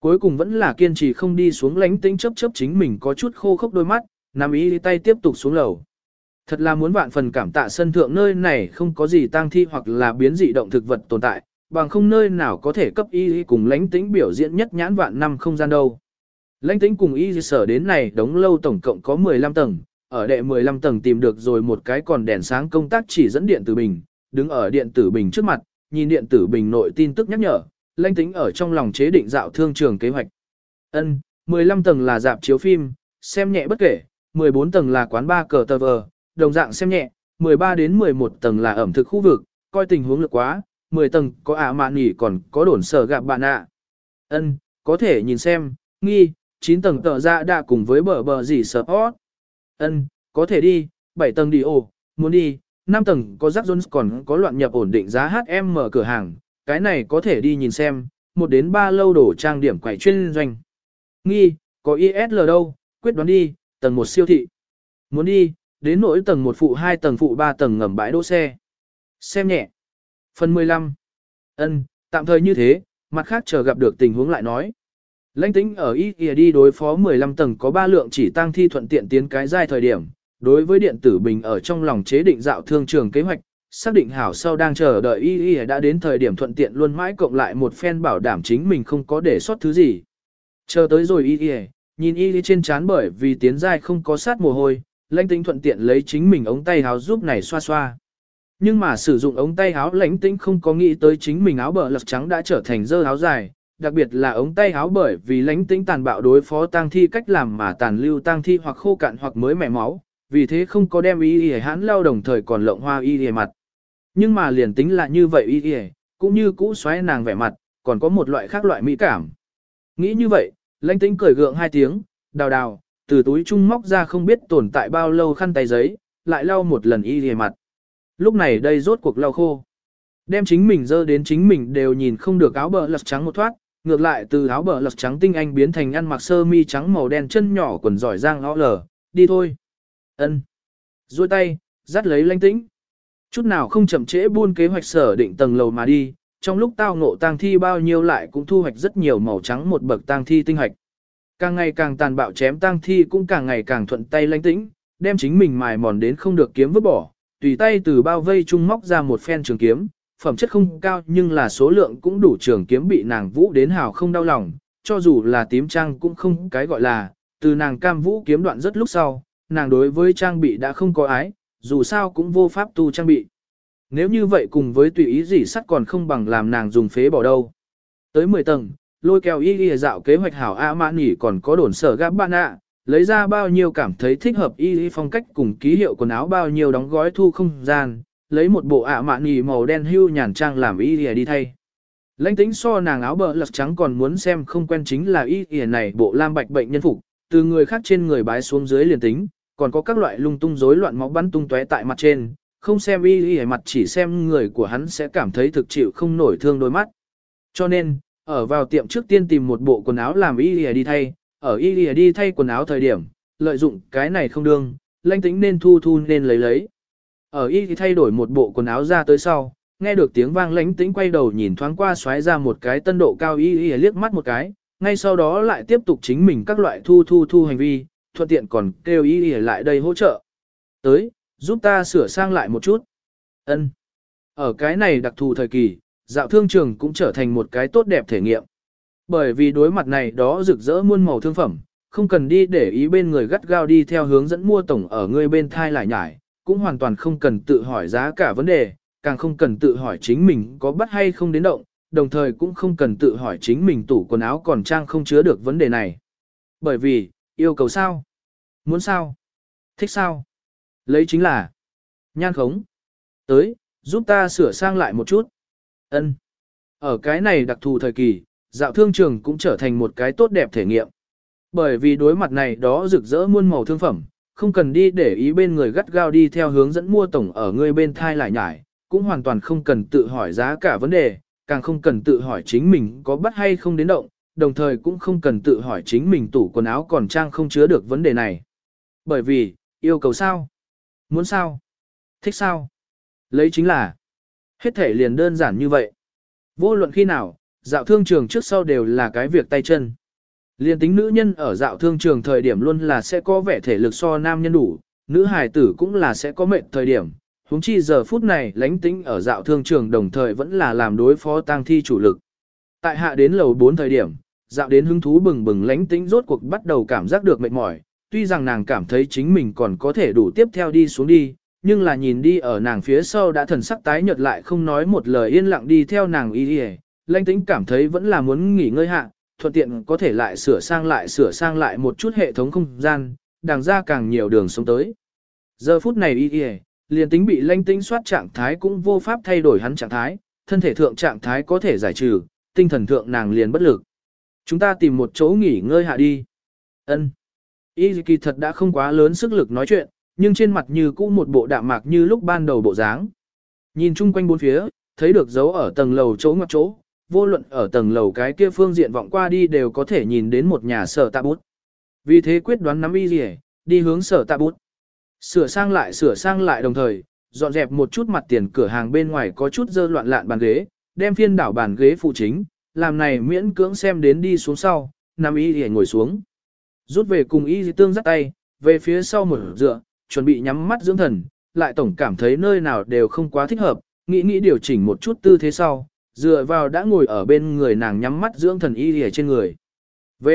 Cuối cùng vẫn là kiên trì không đi xuống Lãnh tĩnh chấp chấp chính mình có chút khô khốc đôi mắt, nằm ý tay tiếp tục xuống lầu. Thật là muốn vạn phần cảm tạ sân thượng nơi này không có gì tang thi hoặc là biến dị động thực vật tồn tại, bằng không nơi nào có thể cấp y cùng lãnh tĩnh biểu diễn nhất nhãn vạn năm không gian đâu. Lãnh tĩnh cùng y sở đến này đống lâu tổng cộng có 15 tầng, ở đệ 15 tầng tìm được rồi một cái còn đèn sáng công tác chỉ dẫn điện tử bình, đứng ở điện tử bình trước mặt, nhìn điện tử bình nội tin tức nhắc nhở, lãnh tính ở trong lòng chế định dạo thương trường kế hoạch. Ân, 15 tầng là dạp chiếu phim, xem nhẹ bất kể, 14 tầng là quán bar cờ tờ vờ, đồng dạng xem nhẹ, 13 đến 11 tầng là ẩm thực khu vực, coi tình huống lực quá, 10 tầng có ả mạn nghỉ còn có đồn sở gặp bạn ạ. Ân, có thể nhìn xem, nghi, 9 tầng tờ ra đã cùng với bờ bờ gì sở hót. Ân, có thể đi, 7 tầng đi ồ, muốn đi, 5 tầng có rắc Jones còn có loạn nhập ổn định giá HM mở cửa hàng, cái này có thể đi nhìn xem, một đến ba lâu đổ trang điểm quầy chuyên doanh. Nghi, có ISL đâu, quyết đoán đi, tầng một siêu thị. Muốn đi, đến nỗi tầng một phụ hai tầng phụ ba tầng ngầm bãi đỗ xe. Xem nhẹ. Phần 15. ân tạm thời như thế, mặt khác chờ gặp được tình huống lại nói. Lãnh tính ở ý kìa đi đối phó 15 tầng có 3 lượng chỉ tăng thi thuận tiện tiến cái giai thời điểm. Đối với điện tử bình ở trong lòng chế định dạo thương trường kế hoạch, xác định hảo sau đang chờ đợi y y đã đến thời điểm thuận tiện luôn mãi cộng lại một phen bảo đảm chính mình không có để sót thứ gì. Chờ tới rồi y y, nhìn y y trên chán bởi vì tiến giai không có sát mồ hôi, lãnh tĩnh thuận tiện lấy chính mình ống tay áo giúp này xoa xoa. Nhưng mà sử dụng ống tay áo lãnh tĩnh không có nghĩ tới chính mình áo bờ lật trắng đã trở thành dơ áo dài, đặc biệt là ống tay áo bởi vì lãnh tĩnh tàn bạo đối phó tang thi cách làm mà tàn lưu tang thi hoặc khô cạn hoặc mới mẻ máu, vì thế không có đem y y hãn lao đồng thời còn lộng hoa y y mặt. Nhưng mà liền tính là như vậy y y, cũng như cũ xoáy nàng vẻ mặt, còn có một loại khác loại mỹ cảm. Nghĩ như vậy, lãnh tĩnh cười gượng hai tiếng, đào đào, từ túi trung móc ra không biết tồn tại bao lâu khăn tay giấy, lại lau một lần y y mặt. Lúc này đây rốt cuộc lau khô. Đem chính mình dơ đến chính mình đều nhìn không được áo bờ lật trắng một thoát, ngược lại từ áo bờ lật trắng tinh anh biến thành ăn mặc sơ mi trắng màu đen chân nhỏ quần giỏi giang áo lở, đi thôi. ân duỗi tay, dắt lấy lãnh tĩnh. Chút nào không chậm trễ buôn kế hoạch sở định tầng lầu mà đi, trong lúc tao ngộ tang thi bao nhiêu lại cũng thu hoạch rất nhiều màu trắng một bậc tang thi tinh hoạch. Càng ngày càng tàn bạo chém tang thi cũng càng ngày càng thuận tay lãnh tĩnh, đem chính mình mài mòn đến không được kiếm vứt bỏ, tùy tay từ bao vây trung móc ra một phen trường kiếm, phẩm chất không cao nhưng là số lượng cũng đủ trường kiếm bị nàng vũ đến hào không đau lòng, cho dù là tím trang cũng không cái gọi là, từ nàng cam vũ kiếm đoạn rất lúc sau, nàng đối với trang bị đã không có ái, dù sao cũng vô pháp tu trang bị. Nếu như vậy cùng với tùy ý gì sắt còn không bằng làm nàng dùng phế bỏ đâu. Tới 10 tầng, lôi kéo y y dạo kế hoạch hảo A mã nỉ còn có đồn sở gáp bạn ạ, lấy ra bao nhiêu cảm thấy thích hợp y y phong cách cùng ký hiệu quần áo bao nhiêu đóng gói thu không gian, lấy một bộ ạ mã nỉ màu đen hưu nhàn trang làm y y đi thay. Lãnh tính so nàng áo bờ lật trắng còn muốn xem không quen chính là y y này bộ lam bạch bệnh nhân phục, từ người khác trên người bái xuống dưới liền tính, còn có các loại lung tung rối loạn máu bắn tung tóe tại mặt trên, không xem y y mặt chỉ xem người của hắn sẽ cảm thấy thực chịu không nổi thương đôi mắt. Cho nên, ở vào tiệm trước tiên tìm một bộ quần áo làm y y đi thay, ở y y đi thay quần áo thời điểm, lợi dụng cái này không đương, lãnh tính nên thu thu nên lấy lấy. Ở y thì thay đổi một bộ quần áo ra tới sau, nghe được tiếng vang lãnh tĩnh quay đầu nhìn thoáng qua xoáy ra một cái tân độ cao y y liếc mắt một cái, ngay sau đó lại tiếp tục chính mình các loại thu thu thu hành vi, thuận tiện còn kêu y y lại đây hỗ trợ. Tới, giúp ta sửa sang lại một chút. Ân. Ở cái này đặc thù thời kỳ, dạo thương trường cũng trở thành một cái tốt đẹp thể nghiệm. Bởi vì đối mặt này đó rực rỡ muôn màu thương phẩm, không cần đi để ý bên người gắt gao đi theo hướng dẫn mua tổng ở người bên thai lại nhải, cũng hoàn toàn không cần tự hỏi giá cả vấn đề, càng không cần tự hỏi chính mình có bắt hay không đến động, đồng thời cũng không cần tự hỏi chính mình tủ quần áo còn trang không chứa được vấn đề này. Bởi vì, yêu cầu sao? Muốn sao? Thích sao? Lấy chính là nhan khống. Tới, giúp ta sửa sang lại một chút. Ân. Ở cái này đặc thù thời kỳ, dạo thương trường cũng trở thành một cái tốt đẹp thể nghiệm. Bởi vì đối mặt này đó rực rỡ muôn màu thương phẩm, không cần đi để ý bên người gắt gao đi theo hướng dẫn mua tổng ở người bên thai lại nhải, cũng hoàn toàn không cần tự hỏi giá cả vấn đề, càng không cần tự hỏi chính mình có bắt hay không đến động, đồng thời cũng không cần tự hỏi chính mình tủ quần áo còn trang không chứa được vấn đề này. Bởi vì, yêu cầu sao? Muốn sao? Thích sao? Lấy chính là, hết thể liền đơn giản như vậy. Vô luận khi nào, dạo thương trường trước sau đều là cái việc tay chân. Liên tính nữ nhân ở dạo thương trường thời điểm luôn là sẽ có vẻ thể lực so nam nhân đủ, nữ hài tử cũng là sẽ có mệnh thời điểm. Húng chi giờ phút này lánh tính ở dạo thương trường đồng thời vẫn là làm đối phó tang thi chủ lực. Tại hạ đến lầu 4 thời điểm, dạo đến hứng thú bừng bừng lánh tĩnh rốt cuộc bắt đầu cảm giác được mệt mỏi, tuy rằng nàng cảm thấy chính mình còn có thể đủ tiếp theo đi xuống đi, nhưng là nhìn đi ở nàng phía sau đã thần sắc tái nhợt lại không nói một lời yên lặng đi theo nàng y đi lãnh tĩnh cảm thấy vẫn là muốn nghỉ ngơi hạ, thuận tiện có thể lại sửa sang lại sửa sang lại một chút hệ thống không gian, đàng ra càng nhiều đường sống tới. Giờ phút này y y, liền tính bị lãnh tĩnh soát trạng thái cũng vô pháp thay đổi hắn trạng thái, thân thể thượng trạng thái có thể giải trừ, tinh thần thượng nàng liền bất lực. Chúng ta tìm một chỗ nghỉ ngơi hạ đi. Ân. Y kỳ thật đã không quá lớn sức lực nói chuyện, nhưng trên mặt như cũ một bộ đạm mạc như lúc ban đầu bộ dáng. Nhìn chung quanh bốn phía, thấy được dấu ở tầng lầu chỗ ngoặc chỗ, vô luận ở tầng lầu cái kia phương diện vọng qua đi đều có thể nhìn đến một nhà sở tạ bút. Vì thế quyết đoán nắm y gì đi hướng sở tạ bút. Sửa sang lại sửa sang lại đồng thời, dọn dẹp một chút mặt tiền cửa hàng bên ngoài có chút dơ loạn lạn bàn ghế, đem phiên đảo bàn ghế phụ chính, làm này miễn cưỡng xem đến đi xuống sau, nằm y gì ngồi xuống. Rút về cùng y tương dắt tay, về phía sau một dựa, chuẩn bị nhắm mắt dưỡng thần, lại tổng cảm thấy nơi nào đều không quá thích hợp, nghĩ nghĩ điều chỉnh một chút tư thế sau, dựa vào đã ngồi ở bên người nàng nhắm mắt dưỡng thần y lìa trên người. V.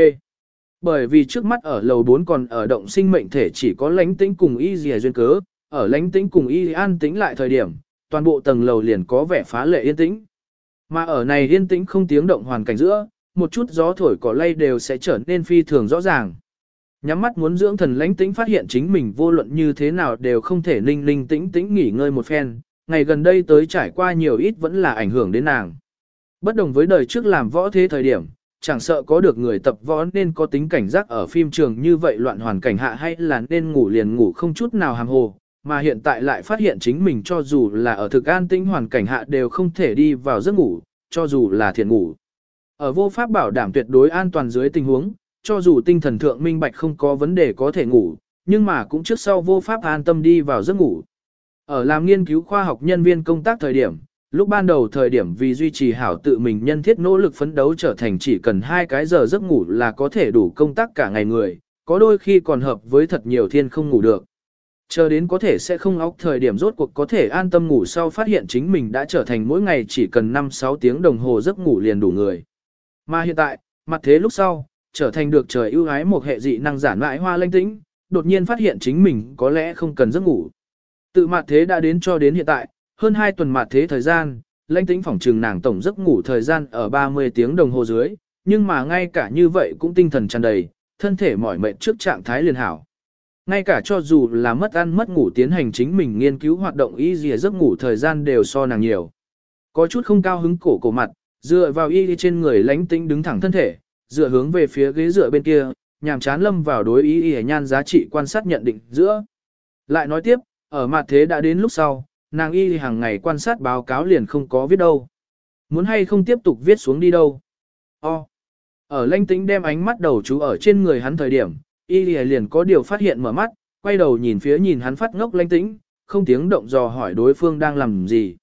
Bởi vì trước mắt ở lầu 4 còn ở động sinh mệnh thể chỉ có lánh tĩnh cùng y lìa duyên cớ, ở lánh tĩnh cùng y an tĩnh lại thời điểm, toàn bộ tầng lầu liền có vẻ phá lệ yên tĩnh. Mà ở này yên tĩnh không tiếng động hoàn cảnh giữa, một chút gió thổi cỏ lay đều sẽ trở nên phi thường rõ ràng. Nhắm mắt muốn dưỡng thần lãnh tĩnh phát hiện chính mình vô luận như thế nào đều không thể ninh ninh tĩnh tĩnh nghỉ ngơi một phen, ngày gần đây tới trải qua nhiều ít vẫn là ảnh hưởng đến nàng. Bất đồng với đời trước làm võ thế thời điểm, chẳng sợ có được người tập võ nên có tính cảnh giác ở phim trường như vậy loạn hoàn cảnh hạ hay là nên ngủ liền ngủ không chút nào hàng hồ, mà hiện tại lại phát hiện chính mình cho dù là ở thực an tĩnh hoàn cảnh hạ đều không thể đi vào giấc ngủ, cho dù là thiện ngủ. Ở vô pháp bảo đảm tuyệt đối an toàn dưới tình huống, cho dù tinh thần thượng minh bạch không có vấn đề có thể ngủ, nhưng mà cũng trước sau vô pháp an tâm đi vào giấc ngủ. Ở làm nghiên cứu khoa học nhân viên công tác thời điểm, lúc ban đầu thời điểm vì duy trì hảo tự mình nhân thiết nỗ lực phấn đấu trở thành chỉ cần hai cái giờ giấc ngủ là có thể đủ công tác cả ngày người, có đôi khi còn hợp với thật nhiều thiên không ngủ được. Chờ đến có thể sẽ không óc thời điểm rốt cuộc có thể an tâm ngủ sau phát hiện chính mình đã trở thành mỗi ngày chỉ cần 5-6 tiếng đồng hồ giấc ngủ liền đủ người. Mà hiện tại, mặt thế lúc sau, trở thành được trời ưu ái một hệ dị năng giản mãi hoa lanh tĩnh, đột nhiên phát hiện chính mình có lẽ không cần giấc ngủ. Tự mặt thế đã đến cho đến hiện tại, hơn 2 tuần mặt thế thời gian, lãnh tĩnh phòng trừng nàng tổng giấc ngủ thời gian ở 30 tiếng đồng hồ dưới, nhưng mà ngay cả như vậy cũng tinh thần tràn đầy, thân thể mỏi mệt trước trạng thái liền hảo. Ngay cả cho dù là mất ăn mất ngủ tiến hành chính mình nghiên cứu hoạt động y dìa giấc ngủ thời gian đều so nàng nhiều. Có chút không cao hứng cổ cổ mặt, dựa vào y trên người lánh tĩnh đứng thẳng thân thể, dựa hướng về phía ghế dựa bên kia, nhàm chán lâm vào đối y y nhan giá trị quan sát nhận định giữa. Lại nói tiếp, ở mặt thế đã đến lúc sau, nàng y hàng ngày quan sát báo cáo liền không có viết đâu. Muốn hay không tiếp tục viết xuống đi đâu. O. Ở lanh tĩnh đem ánh mắt đầu chú ở trên người hắn thời điểm, y liền có điều phát hiện mở mắt, quay đầu nhìn phía nhìn hắn phát ngốc lanh tĩnh, không tiếng động dò hỏi đối phương đang làm gì.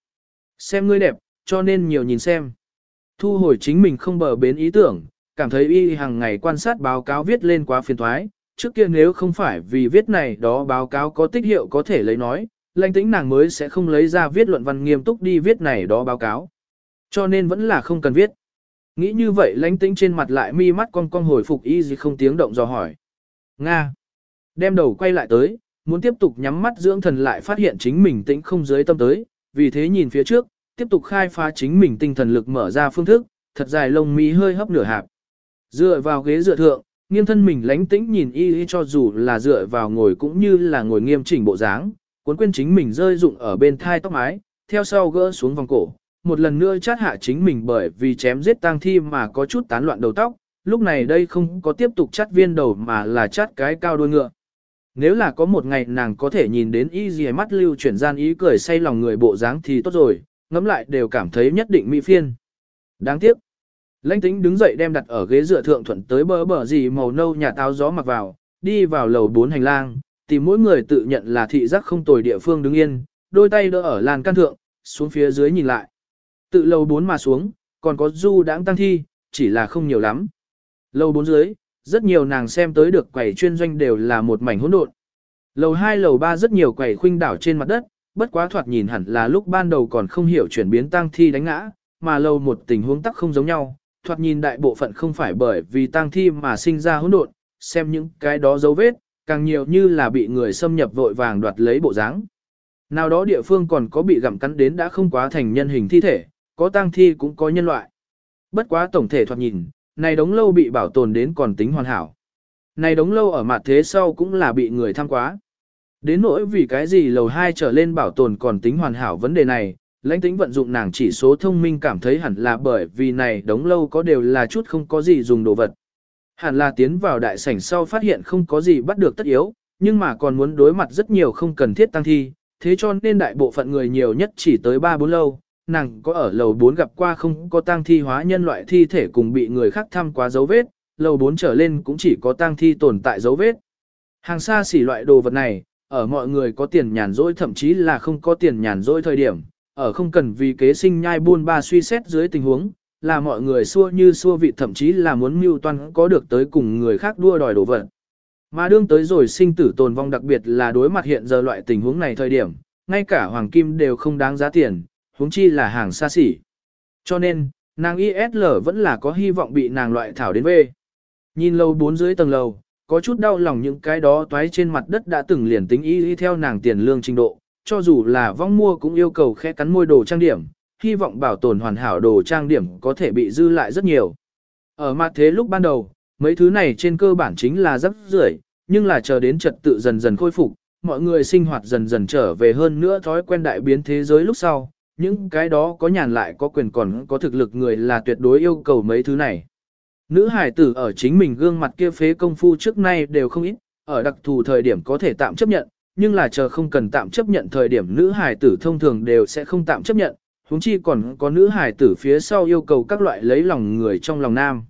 Xem ngươi đẹp, cho nên nhiều nhìn xem. Thu hồi chính mình không bờ bến ý tưởng, cảm thấy y hàng ngày quan sát báo cáo viết lên quá phiền thoái, trước kia nếu không phải vì viết này đó báo cáo có tích hiệu có thể lấy nói, lãnh tĩnh nàng mới sẽ không lấy ra viết luận văn nghiêm túc đi viết này đó báo cáo. Cho nên vẫn là không cần viết. Nghĩ như vậy lãnh tĩnh trên mặt lại mi mắt con con hồi phục y gì không tiếng động do hỏi. Nga. Đem đầu quay lại tới, muốn tiếp tục nhắm mắt dưỡng thần lại phát hiện chính mình tĩnh không dưới tâm tới, vì thế nhìn phía trước, tiếp tục khai phá chính mình tinh thần lực mở ra phương thức, thật dài lông mi hơi hấp nửa hạp. Dựa vào ghế dựa thượng, nghiêng thân mình lánh tĩnh nhìn y y cho dù là dựa vào ngồi cũng như là ngồi nghiêm chỉnh bộ dáng, cuốn quên chính mình rơi rụng ở bên thai tóc mái, theo sau gỡ xuống vòng cổ, một lần nữa chát hạ chính mình bởi vì chém giết tang thi mà có chút tán loạn đầu tóc, lúc này đây không có tiếp tục chát viên đầu mà là chát cái cao đuôi ngựa. Nếu là có một ngày nàng có thể nhìn đến y gì mắt lưu chuyển gian ý cười say lòng người bộ dáng thì tốt rồi, ngắm lại đều cảm thấy nhất định mỹ phiên. Đáng tiếc. Lãnh tính đứng dậy đem đặt ở ghế dựa thượng thuận tới bờ bờ gì màu nâu nhà táo gió mặc vào, đi vào lầu bốn hành lang, tìm mỗi người tự nhận là thị giác không tồi địa phương đứng yên, đôi tay đỡ ở lan can thượng, xuống phía dưới nhìn lại. Tự lầu bốn mà xuống, còn có du đãng tăng thi, chỉ là không nhiều lắm. Lầu bốn dưới, rất nhiều nàng xem tới được quầy chuyên doanh đều là một mảnh hỗn độn. Lầu 2 lầu 3 rất nhiều quầy khuynh đảo trên mặt đất, bất quá thoạt nhìn hẳn là lúc ban đầu còn không hiểu chuyển biến tang thi đánh ngã, mà lầu một tình huống tắc không giống nhau, thoạt nhìn đại bộ phận không phải bởi vì tang thi mà sinh ra hỗn độn, xem những cái đó dấu vết, càng nhiều như là bị người xâm nhập vội vàng đoạt lấy bộ dáng. Nào đó địa phương còn có bị gặm cắn đến đã không quá thành nhân hình thi thể, có tang thi cũng có nhân loại. Bất quá tổng thể thoạt nhìn, này đống lâu bị bảo tồn đến còn tính hoàn hảo. Này đống lâu ở mặt thế sau cũng là bị người tham quá. Đến nỗi vì cái gì lầu 2 trở lên bảo tồn còn tính hoàn hảo vấn đề này, lãnh tính vận dụng nàng chỉ số thông minh cảm thấy hẳn là bởi vì này đống lâu có đều là chút không có gì dùng đồ vật. Hẳn là tiến vào đại sảnh sau phát hiện không có gì bắt được tất yếu, nhưng mà còn muốn đối mặt rất nhiều không cần thiết tăng thi, thế cho nên đại bộ phận người nhiều nhất chỉ tới 3-4 lâu, nàng có ở lầu 4 gặp qua không có tang thi hóa nhân loại thi thể cùng bị người khác thăm quá dấu vết, lầu 4 trở lên cũng chỉ có tang thi tồn tại dấu vết. Hàng xa xỉ loại đồ vật này, ở mọi người có tiền nhàn rỗi thậm chí là không có tiền nhàn rỗi thời điểm, ở không cần vì kế sinh nhai buôn ba suy xét dưới tình huống, là mọi người xua như xua vị thậm chí là muốn mưu toan có được tới cùng người khác đua đòi đồ vật. Mà đương tới rồi sinh tử tồn vong đặc biệt là đối mặt hiện giờ loại tình huống này thời điểm, ngay cả hoàng kim đều không đáng giá tiền, huống chi là hàng xa xỉ. Cho nên, nàng ISL vẫn là có hy vọng bị nàng loại thảo đến về. Nhìn lâu bốn dưới tầng lầu, có chút đau lòng những cái đó toái trên mặt đất đã từng liền tính y theo nàng tiền lương trình độ, cho dù là vong mua cũng yêu cầu khẽ cắn môi đồ trang điểm, hy vọng bảo tồn hoàn hảo đồ trang điểm có thể bị dư lại rất nhiều. Ở mặt thế lúc ban đầu, mấy thứ này trên cơ bản chính là rất rưởi, nhưng là chờ đến trật tự dần dần khôi phục, mọi người sinh hoạt dần dần trở về hơn nữa thói quen đại biến thế giới lúc sau, những cái đó có nhàn lại có quyền còn có thực lực người là tuyệt đối yêu cầu mấy thứ này. Nữ hải tử ở chính mình gương mặt kia phế công phu trước nay đều không ít, ở đặc thù thời điểm có thể tạm chấp nhận, nhưng là chờ không cần tạm chấp nhận thời điểm nữ hải tử thông thường đều sẽ không tạm chấp nhận, huống chi còn có nữ hải tử phía sau yêu cầu các loại lấy lòng người trong lòng nam.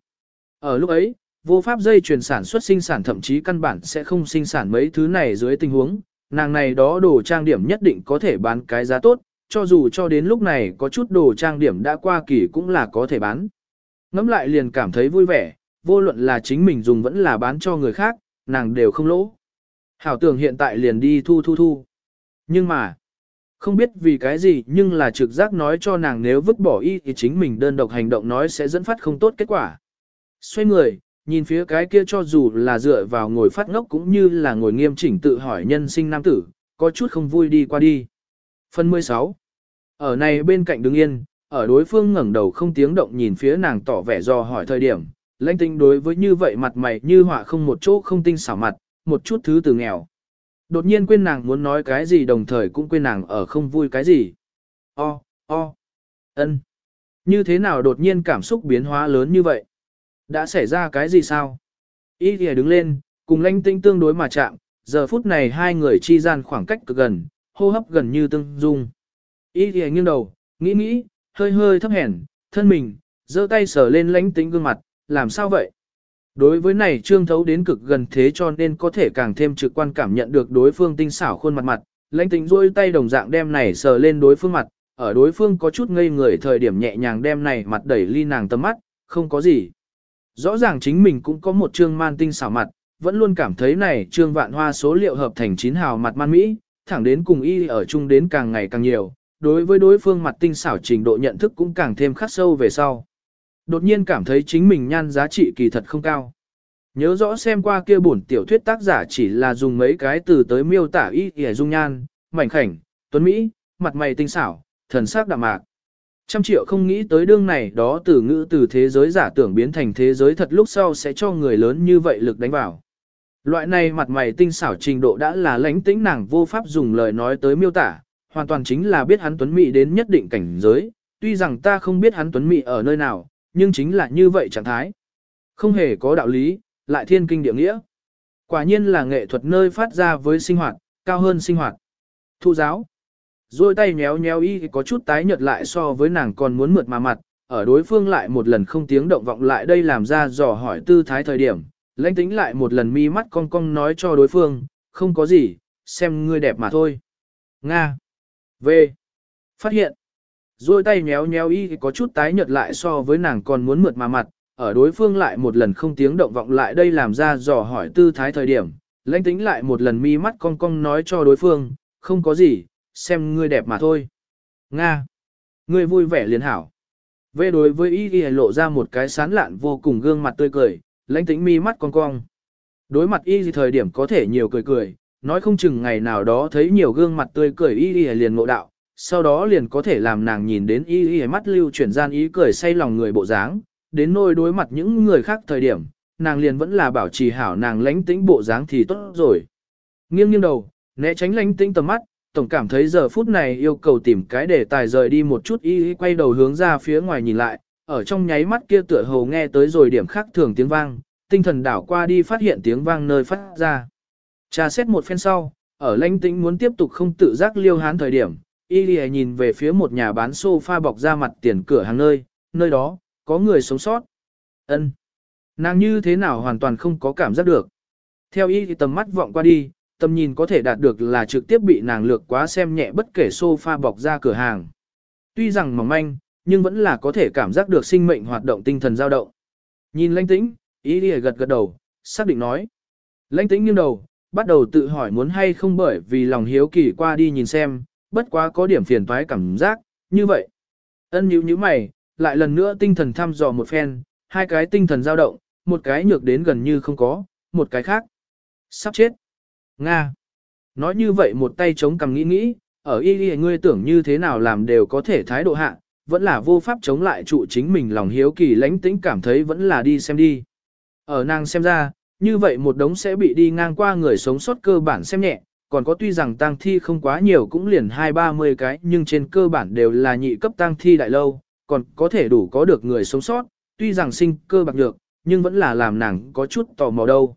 Ở lúc ấy, vô pháp dây chuyển sản xuất sinh sản thậm chí căn bản sẽ không sinh sản mấy thứ này dưới tình huống, nàng này đó đồ trang điểm nhất định có thể bán cái giá tốt, cho dù cho đến lúc này có chút đồ trang điểm đã qua kỳ cũng là có thể bán. Ngắm lại liền cảm thấy vui vẻ, vô luận là chính mình dùng vẫn là bán cho người khác, nàng đều không lỗ. Hảo tưởng hiện tại liền đi thu thu thu. Nhưng mà, không biết vì cái gì nhưng là trực giác nói cho nàng nếu vứt bỏ y thì chính mình đơn độc hành động nói sẽ dẫn phát không tốt kết quả. Xoay người, nhìn phía cái kia cho dù là dựa vào ngồi phát ngốc cũng như là ngồi nghiêm chỉnh tự hỏi nhân sinh nam tử, có chút không vui đi qua đi. Phần 16 Ở này bên cạnh đứng yên, ở đối phương ngẩng đầu không tiếng động nhìn phía nàng tỏ vẻ do hỏi thời điểm, lãnh tinh đối với như vậy mặt mày như họa không một chỗ không tinh xảo mặt, một chút thứ từ nghèo. Đột nhiên quên nàng muốn nói cái gì đồng thời cũng quên nàng ở không vui cái gì. O, o, ân. Như thế nào đột nhiên cảm xúc biến hóa lớn như vậy? Đã xảy ra cái gì sao? Ý thì đứng lên, cùng lãnh tinh tương đối mà chạm, giờ phút này hai người chi gian khoảng cách cực gần, hô hấp gần như tương dung. Ý thì nghiêng đầu, nghĩ nghĩ, hơi hơi thấp hèn, thân mình, giơ tay sờ lên lãnh tính gương mặt, làm sao vậy? Đối với này trương thấu đến cực gần thế cho nên có thể càng thêm trực quan cảm nhận được đối phương tinh xảo khuôn mặt mặt, lãnh tính rôi tay đồng dạng đem này sờ lên đối phương mặt, ở đối phương có chút ngây người thời điểm nhẹ nhàng đem này mặt đẩy ly nàng tầm mắt, không có gì. Rõ ràng chính mình cũng có một trương man tinh xảo mặt, vẫn luôn cảm thấy này trương vạn hoa số liệu hợp thành chín hào mặt man Mỹ, thẳng đến cùng y ở chung đến càng ngày càng nhiều, đối với đối phương mặt tinh xảo trình độ nhận thức cũng càng thêm khắc sâu về sau. Đột nhiên cảm thấy chính mình nhan giá trị kỳ thật không cao. Nhớ rõ xem qua kia bổn tiểu thuyết tác giả chỉ là dùng mấy cái từ tới miêu tả y y dung nhan, mảnh khảnh, tuấn Mỹ, mặt mày tinh xảo, thần sắc đạm mạc. Trăm triệu không nghĩ tới đương này đó từ ngữ từ thế giới giả tưởng biến thành thế giới thật lúc sau sẽ cho người lớn như vậy lực đánh vào. Loại này mặt mày tinh xảo trình độ đã là lãnh tĩnh nàng vô pháp dùng lời nói tới miêu tả, hoàn toàn chính là biết hắn tuấn mỹ đến nhất định cảnh giới, tuy rằng ta không biết hắn tuấn mỹ ở nơi nào, nhưng chính là như vậy trạng thái. Không hề có đạo lý, lại thiên kinh địa nghĩa. Quả nhiên là nghệ thuật nơi phát ra với sinh hoạt, cao hơn sinh hoạt. Thu giáo. Rồi tay nhéo nhéo y có chút tái nhợt lại so với nàng còn muốn mượt mà mặt, ở đối phương lại một lần không tiếng động vọng lại đây làm ra dò hỏi tư thái thời điểm, lãnh tính lại một lần mi mắt cong cong nói cho đối phương, không có gì, xem ngươi đẹp mà thôi. Nga. V. Phát hiện. Rồi tay nhéo nhéo y có chút tái nhợt lại so với nàng còn muốn mượt mà mặt, ở đối phương lại một lần không tiếng động vọng lại đây làm ra dò hỏi tư thái thời điểm, lãnh tính lại một lần mi mắt cong cong nói cho đối phương, không có gì, xem ngươi đẹp mà thôi. Nga. Ngươi vui vẻ liền hảo. Về đối với y y lộ ra một cái sán lạn vô cùng gương mặt tươi cười, lãnh tĩnh mi mắt cong cong. Đối mặt y gì thời điểm có thể nhiều cười cười, nói không chừng ngày nào đó thấy nhiều gương mặt tươi cười y y liền ngộ đạo, sau đó liền có thể làm nàng nhìn đến y y mắt lưu chuyển gian ý cười say lòng người bộ dáng, đến nôi đối mặt những người khác thời điểm, nàng liền vẫn là bảo trì hảo nàng lãnh tĩnh bộ dáng thì tốt rồi. Nghiêng nghiêng đầu, né tránh lãnh tĩnh tầm mắt, tổng cảm thấy giờ phút này yêu cầu tìm cái để tài rời đi một chút y quay đầu hướng ra phía ngoài nhìn lại, ở trong nháy mắt kia tựa hồ nghe tới rồi điểm khác thường tiếng vang, tinh thần đảo qua đi phát hiện tiếng vang nơi phát ra. trà xét một phen sau, ở lãnh tĩnh muốn tiếp tục không tự giác liêu hán thời điểm, y nhìn về phía một nhà bán sofa bọc ra mặt tiền cửa hàng nơi, nơi đó, có người sống sót. Ân, Nàng như thế nào hoàn toàn không có cảm giác được. Theo y thì tầm mắt vọng qua đi, tầm nhìn có thể đạt được là trực tiếp bị nàng lược quá xem nhẹ bất kể sofa bọc ra cửa hàng. Tuy rằng mỏng manh, nhưng vẫn là có thể cảm giác được sinh mệnh hoạt động tinh thần dao động. Nhìn lãnh tĩnh, y đi gật gật đầu, xác định nói. Lãnh tĩnh nghiêng đầu, bắt đầu tự hỏi muốn hay không bởi vì lòng hiếu kỳ qua đi nhìn xem, bất quá có điểm phiền toái cảm giác, như vậy. Ân nhíu nhíu mày, lại lần nữa tinh thần thăm dò một phen, hai cái tinh thần dao động, một cái nhược đến gần như không có, một cái khác. Sắp chết. Nga. Nói như vậy một tay chống cầm nghĩ nghĩ, ở y y ngươi tưởng như thế nào làm đều có thể thái độ hạ, vẫn là vô pháp chống lại trụ chính mình lòng hiếu kỳ lãnh tĩnh cảm thấy vẫn là đi xem đi. Ở nàng xem ra, như vậy một đống sẽ bị đi ngang qua người sống sót cơ bản xem nhẹ, còn có tuy rằng tang thi không quá nhiều cũng liền hai ba mươi cái nhưng trên cơ bản đều là nhị cấp tang thi đại lâu, còn có thể đủ có được người sống sót, tuy rằng sinh cơ bạc nhược, nhưng vẫn là làm nàng có chút tò mò đâu.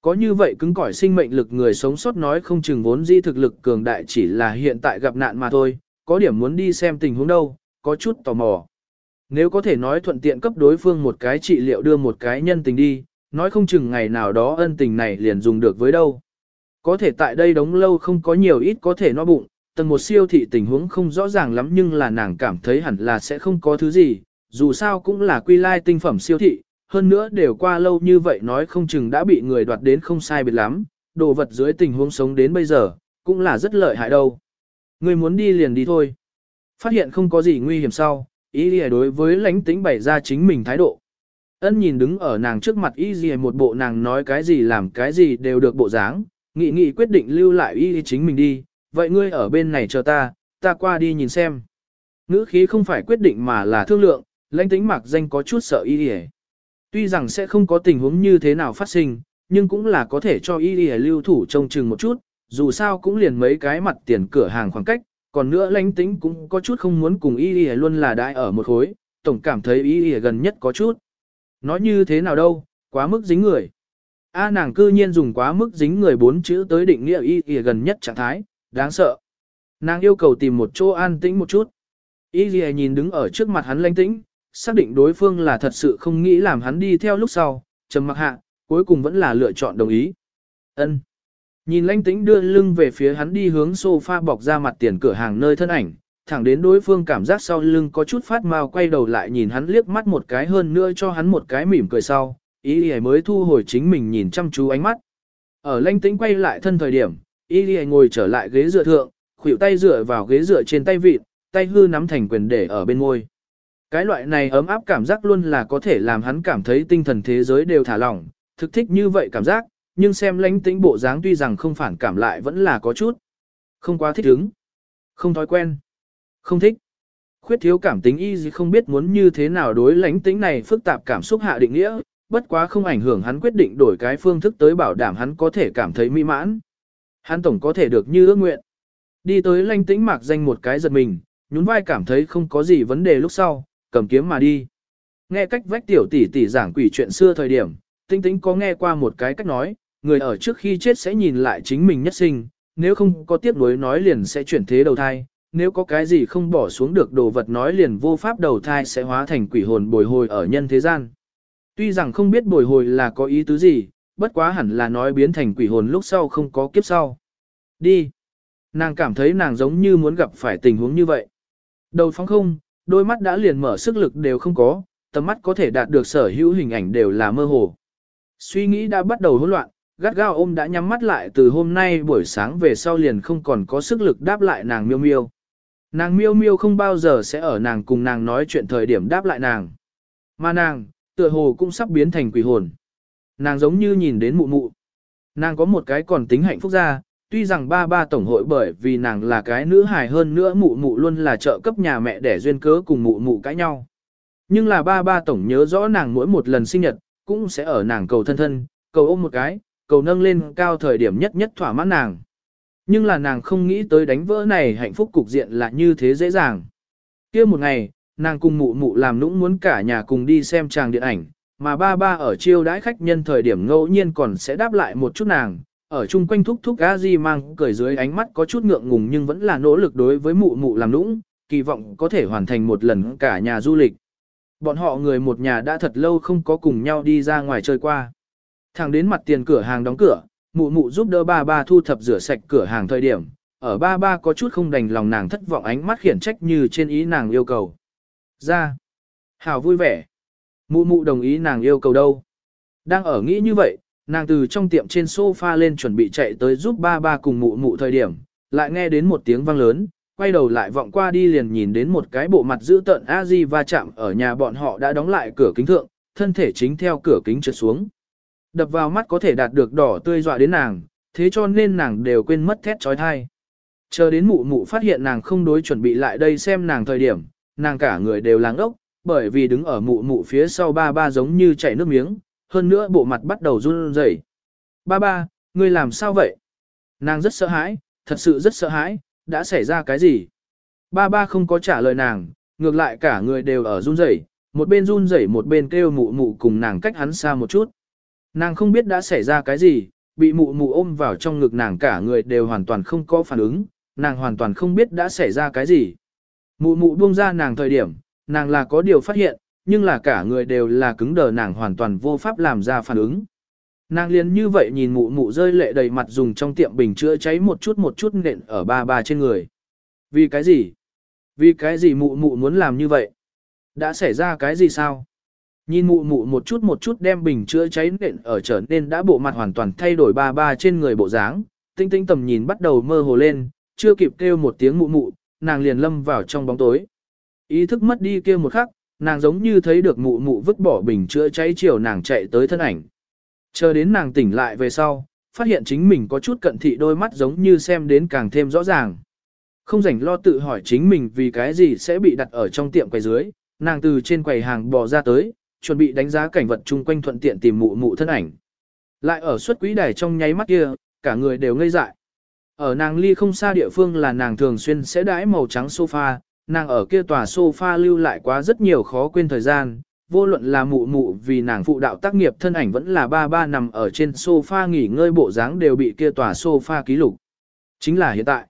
Có như vậy cứng cỏi sinh mệnh lực người sống sót nói không chừng vốn di thực lực cường đại chỉ là hiện tại gặp nạn mà thôi, có điểm muốn đi xem tình huống đâu, có chút tò mò. Nếu có thể nói thuận tiện cấp đối phương một cái trị liệu đưa một cái nhân tình đi, nói không chừng ngày nào đó ân tình này liền dùng được với đâu. Có thể tại đây đóng lâu không có nhiều ít có thể no bụng, tầng một siêu thị tình huống không rõ ràng lắm nhưng là nàng cảm thấy hẳn là sẽ không có thứ gì, dù sao cũng là quy lai tinh phẩm siêu thị, hơn nữa đều qua lâu như vậy nói không chừng đã bị người đoạt đến không sai biệt lắm, đồ vật dưới tình huống sống đến bây giờ, cũng là rất lợi hại đâu. Người muốn đi liền đi thôi. Phát hiện không có gì nguy hiểm sau, ý lìa đối với lãnh tính bày ra chính mình thái độ. Ân nhìn đứng ở nàng trước mặt ý gì một bộ nàng nói cái gì làm cái gì đều được bộ dáng, nghị nghị quyết định lưu lại ý chính mình đi, vậy ngươi ở bên này chờ ta, ta qua đi nhìn xem. Ngữ khí không phải quyết định mà là thương lượng, lãnh tính mặc danh có chút sợ ý gì Tuy rằng sẽ không có tình huống như thế nào phát sinh, nhưng cũng là có thể cho y gì lưu thủ trông chừng một chút, dù sao cũng liền mấy cái mặt tiền cửa hàng khoảng cách, còn nữa lãnh tính cũng có chút không muốn cùng y y luôn là đại ở một khối, tổng cảm thấy y y gần nhất có chút. Nói như thế nào đâu, quá mức dính người. A nàng cư nhiên dùng quá mức dính người bốn chữ tới định nghĩa y y gần nhất trạng thái, đáng sợ. Nàng yêu cầu tìm một chỗ an tĩnh một chút. Y y nhìn đứng ở trước mặt hắn lãnh tĩnh, xác định đối phương là thật sự không nghĩ làm hắn đi theo lúc sau, trầm mặc hạ, cuối cùng vẫn là lựa chọn đồng ý. Ân. Nhìn lãnh tĩnh đưa lưng về phía hắn đi hướng sofa bọc ra mặt tiền cửa hàng nơi thân ảnh, thẳng đến đối phương cảm giác sau lưng có chút phát mau quay đầu lại nhìn hắn liếc mắt một cái hơn nữa cho hắn một cái mỉm cười sau, ý ý mới thu hồi chính mình nhìn chăm chú ánh mắt. Ở lãnh tĩnh quay lại thân thời điểm, ý ý ngồi trở lại ghế dựa thượng, khuỷu tay dựa vào ghế dựa trên tay vịt, tay hư nắm thành quyền để ở bên ngôi. Cái loại này ấm áp cảm giác luôn là có thể làm hắn cảm thấy tinh thần thế giới đều thả lỏng, thực thích như vậy cảm giác, nhưng xem lãnh tĩnh bộ dáng tuy rằng không phản cảm lại vẫn là có chút. Không quá thích ứng, không thói quen, không thích. Khuyết thiếu cảm tính y gì không biết muốn như thế nào đối lãnh tĩnh này phức tạp cảm xúc hạ định nghĩa, bất quá không ảnh hưởng hắn quyết định đổi cái phương thức tới bảo đảm hắn có thể cảm thấy mỹ mãn. Hắn tổng có thể được như ước nguyện. Đi tới lãnh tĩnh mạc danh một cái giật mình, nhún vai cảm thấy không có gì vấn đề lúc sau, cầm kiếm mà đi. Nghe cách vách tiểu tỷ tỷ giảng quỷ chuyện xưa thời điểm, tinh tĩnh có nghe qua một cái cách nói, người ở trước khi chết sẽ nhìn lại chính mình nhất sinh, nếu không có tiếc nuối nói liền sẽ chuyển thế đầu thai, nếu có cái gì không bỏ xuống được đồ vật nói liền vô pháp đầu thai sẽ hóa thành quỷ hồn bồi hồi ở nhân thế gian. Tuy rằng không biết bồi hồi là có ý tứ gì, bất quá hẳn là nói biến thành quỷ hồn lúc sau không có kiếp sau. Đi. Nàng cảm thấy nàng giống như muốn gặp phải tình huống như vậy. Đầu phóng không, đôi mắt đã liền mở sức lực đều không có, tầm mắt có thể đạt được sở hữu hình ảnh đều là mơ hồ. Suy nghĩ đã bắt đầu hỗn loạn, gắt gao ôm đã nhắm mắt lại từ hôm nay buổi sáng về sau liền không còn có sức lực đáp lại nàng miêu miêu. Nàng miêu miêu không bao giờ sẽ ở nàng cùng nàng nói chuyện thời điểm đáp lại nàng. Mà nàng, tựa hồ cũng sắp biến thành quỷ hồn. Nàng giống như nhìn đến mụ mụ. Nàng có một cái còn tính hạnh phúc ra, tuy rằng ba ba tổng hội bởi vì nàng là cái nữ hài hơn nữa mụ mụ luôn là trợ cấp nhà mẹ để duyên cớ cùng mụ mụ cãi nhau. Nhưng là ba ba tổng nhớ rõ nàng mỗi một lần sinh nhật, cũng sẽ ở nàng cầu thân thân, cầu ôm một cái, cầu nâng lên cao thời điểm nhất nhất thỏa mãn nàng. Nhưng là nàng không nghĩ tới đánh vỡ này hạnh phúc cục diện là như thế dễ dàng. kia một ngày, nàng cùng mụ mụ làm nũng muốn cả nhà cùng đi xem tràng điện ảnh, mà ba ba ở chiêu đãi khách nhân thời điểm ngẫu nhiên còn sẽ đáp lại một chút nàng, ở chung quanh thúc thúc a di mang cười dưới ánh mắt có chút ngượng ngùng nhưng vẫn là nỗ lực đối với mụ mụ làm nũng, kỳ vọng có thể hoàn thành một lần cả nhà du lịch. Bọn họ người một nhà đã thật lâu không có cùng nhau đi ra ngoài chơi qua. Thằng đến mặt tiền cửa hàng đóng cửa, mụ mụ giúp đỡ ba ba thu thập rửa sạch cửa hàng thời điểm, ở ba ba có chút không đành lòng nàng thất vọng ánh mắt khiển trách như trên ý nàng yêu cầu. Ra. Hảo vui vẻ. Mụ mụ đồng ý nàng yêu cầu đâu. Đang ở nghĩ như vậy, nàng từ trong tiệm trên sofa lên chuẩn bị chạy tới giúp ba ba cùng mụ mụ thời điểm, lại nghe đến một tiếng vang lớn, quay đầu lại vọng qua đi liền nhìn đến một cái bộ mặt dữ tợn a di va chạm ở nhà bọn họ đã đóng lại cửa kính thượng, thân thể chính theo cửa kính trượt xuống. Đập vào mắt có thể đạt được đỏ tươi dọa đến nàng, thế cho nên nàng đều quên mất thét trói thai. Chờ đến mụ mụ phát hiện nàng không đối chuẩn bị lại đây xem nàng thời điểm, nàng cả người đều láng ốc, bởi vì đứng ở mụ mụ phía sau ba ba giống như chảy nước miếng, hơn nữa bộ mặt bắt đầu run rẩy. Ba ba, ngươi làm sao vậy? Nàng rất sợ hãi, thật sự rất sợ hãi, đã xảy ra cái gì? Ba ba không có trả lời nàng, ngược lại cả người đều ở run rẩy, một bên run rẩy một bên kêu mụ mụ cùng nàng cách hắn xa một chút. Nàng không biết đã xảy ra cái gì, bị mụ mụ ôm vào trong ngực nàng cả người đều hoàn toàn không có phản ứng, nàng hoàn toàn không biết đã xảy ra cái gì. Mụ mụ buông ra nàng thời điểm, nàng là có điều phát hiện, nhưng là cả người đều là cứng đờ nàng hoàn toàn vô pháp làm ra phản ứng. Nàng liền như vậy nhìn mụ mụ rơi lệ đầy mặt dùng trong tiệm bình chữa cháy một chút một chút nện ở ba ba trên người. Vì cái gì? Vì cái gì mụ mụ muốn làm như vậy? Đã xảy ra cái gì sao? Nhìn mụ mụ một chút một chút đem bình chữa cháy nện ở trở nên đã bộ mặt hoàn toàn thay đổi ba ba trên người bộ dáng, tinh tinh tầm nhìn bắt đầu mơ hồ lên, chưa kịp kêu một tiếng mụ mụ, nàng liền lâm vào trong bóng tối. Ý thức mất đi kêu một khắc, nàng giống như thấy được mụ mụ vứt bỏ bình chữa cháy chiều nàng chạy tới thân ảnh. Chờ đến nàng tỉnh lại về sau, phát hiện chính mình có chút cận thị đôi mắt giống như xem đến càng thêm rõ ràng. Không rảnh lo tự hỏi chính mình vì cái gì sẽ bị đặt ở trong tiệm quầy dưới, nàng từ trên quầy hàng bò ra tới, chuẩn bị đánh giá cảnh vật chung quanh thuận tiện tìm mụ mụ thân ảnh. Lại ở suất quý đài trong nháy mắt kia, cả người đều ngây dại. Ở nàng ly không xa địa phương là nàng thường xuyên sẽ đãi màu trắng sofa, nàng ở kia tòa sofa lưu lại quá rất nhiều khó quên thời gian, vô luận là mụ mụ vì nàng phụ đạo tác nghiệp thân ảnh vẫn là ba ba nằm ở trên sofa nghỉ ngơi bộ dáng đều bị kia tòa sofa ký lục. Chính là hiện tại.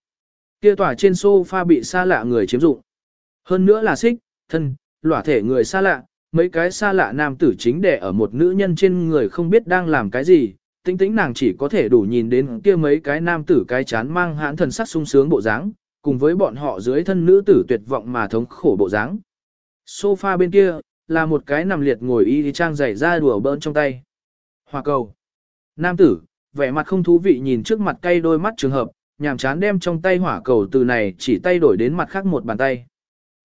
Kia tòa trên sofa bị xa lạ người chiếm dụng. Hơn nữa là xích, thân, lỏa thể người xa lạ, mấy cái xa lạ nam tử chính đẻ ở một nữ nhân trên người không biết đang làm cái gì, tính tĩnh nàng chỉ có thể đủ nhìn đến kia mấy cái nam tử cái chán mang hãn thần sắc sung sướng bộ dáng, cùng với bọn họ dưới thân nữ tử tuyệt vọng mà thống khổ bộ dáng. Sofa bên kia, là một cái nằm liệt ngồi y trang giày ra đùa bỡn trong tay. Hòa cầu. Nam tử, vẻ mặt không thú vị nhìn trước mặt cay đôi mắt trường hợp, nhàm chán đem trong tay hỏa cầu từ này chỉ tay đổi đến mặt khác một bàn tay.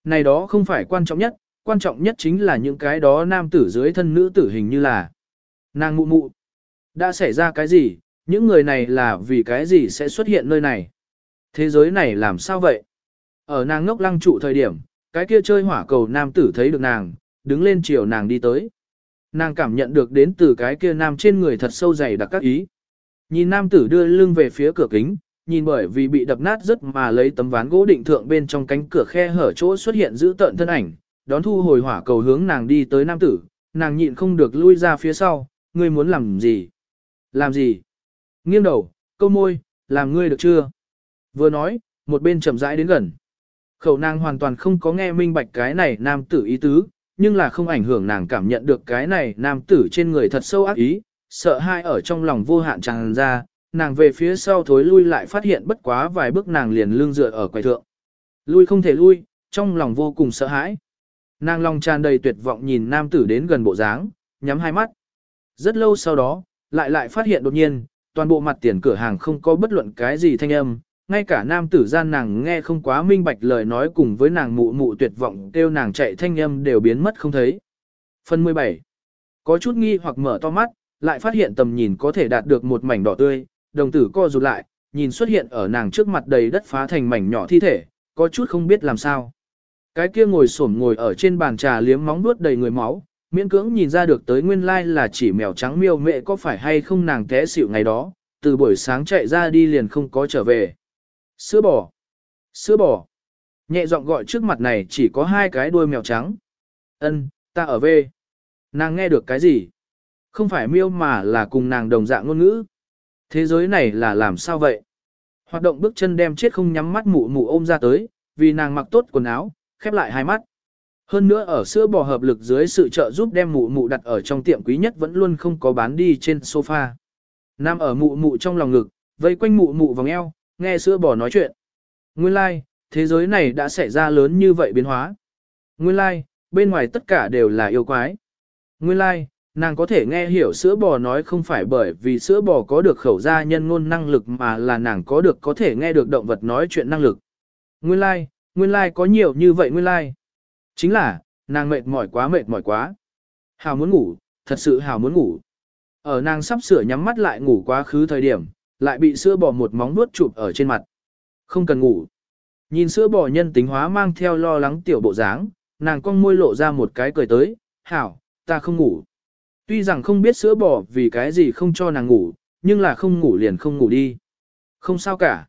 Này đó không phải quan trọng nhất, quan trọng nhất chính là những cái đó nam tử dưới thân nữ tử hình như là nàng mụ mụ. Đã xảy ra cái gì, những người này là vì cái gì sẽ xuất hiện nơi này? Thế giới này làm sao vậy? Ở nàng ngốc lăng trụ thời điểm, cái kia chơi hỏa cầu nam tử thấy được nàng, đứng lên chiều nàng đi tới. Nàng cảm nhận được đến từ cái kia nam trên người thật sâu dày đặc các ý. Nhìn nam tử đưa lưng về phía cửa kính, nhìn bởi vì bị đập nát rất mà lấy tấm ván gỗ định thượng bên trong cánh cửa khe hở chỗ xuất hiện giữ tợn thân ảnh, đón thu hồi hỏa cầu hướng nàng đi tới nam tử, nàng nhịn không được lui ra phía sau, ngươi muốn làm gì? Làm gì? Nghiêng đầu, câu môi, làm ngươi được chưa? Vừa nói, một bên chậm rãi đến gần. Khẩu nàng hoàn toàn không có nghe minh bạch cái này nam tử ý tứ, nhưng là không ảnh hưởng nàng cảm nhận được cái này nam tử trên người thật sâu ác ý, sợ hai ở trong lòng vô hạn tràn ra, nàng về phía sau thối lui lại phát hiện bất quá vài bước nàng liền lưng dựa ở quầy thượng. Lui không thể lui, trong lòng vô cùng sợ hãi. Nàng lòng tràn đầy tuyệt vọng nhìn nam tử đến gần bộ dáng, nhắm hai mắt. Rất lâu sau đó, lại lại phát hiện đột nhiên, toàn bộ mặt tiền cửa hàng không có bất luận cái gì thanh âm, ngay cả nam tử gian nàng nghe không quá minh bạch lời nói cùng với nàng mụ mụ tuyệt vọng kêu nàng chạy thanh âm đều biến mất không thấy. Phần 17. Có chút nghi hoặc mở to mắt, lại phát hiện tầm nhìn có thể đạt được một mảnh đỏ tươi, đồng tử co rụt lại, nhìn xuất hiện ở nàng trước mặt đầy đất phá thành mảnh nhỏ thi thể, có chút không biết làm sao. Cái kia ngồi xổm ngồi ở trên bàn trà liếm móng nuốt đầy người máu, miễn cưỡng nhìn ra được tới nguyên lai là chỉ mèo trắng miêu mẹ có phải hay không nàng té xỉu ngày đó, từ buổi sáng chạy ra đi liền không có trở về. Sữa bò. Sữa bò. Nhẹ giọng gọi trước mặt này chỉ có hai cái đuôi mèo trắng. Ân, ta ở về. Nàng nghe được cái gì? Không phải miêu mà là cùng nàng đồng dạng ngôn ngữ. Thế giới này là làm sao vậy? Hoạt động bước chân đem chết không nhắm mắt mụ mụ ôm ra tới, vì nàng mặc tốt quần áo, khép lại hai mắt. Hơn nữa ở sữa bò hợp lực dưới sự trợ giúp đem mụ mụ đặt ở trong tiệm quý nhất vẫn luôn không có bán đi trên sofa. Nam ở mụ mụ trong lòng ngực, vây quanh mụ mụ vòng eo, nghe sữa bò nói chuyện. Nguyên lai, like, thế giới này đã xảy ra lớn như vậy biến hóa. Nguyên lai, like, bên ngoài tất cả đều là yêu quái. Nguyên lai, like, nàng có thể nghe hiểu sữa bò nói không phải bởi vì sữa bò có được khẩu gia nhân ngôn năng lực mà là nàng có được có thể nghe được động vật nói chuyện năng lực. Nguyên lai, like, nguyên lai like có nhiều như vậy nguyên lai. Like. Chính là, nàng mệt mỏi quá mệt mỏi quá. Hào muốn ngủ, thật sự hào muốn ngủ. Ở nàng sắp sửa nhắm mắt lại ngủ quá khứ thời điểm, lại bị sữa bò một móng nuốt chụp ở trên mặt. Không cần ngủ. Nhìn sữa bò nhân tính hóa mang theo lo lắng tiểu bộ dáng, nàng cong môi lộ ra một cái cười tới, hảo, ta không ngủ. Tuy rằng không biết sữa bò vì cái gì không cho nàng ngủ, nhưng là không ngủ liền không ngủ đi. Không sao cả.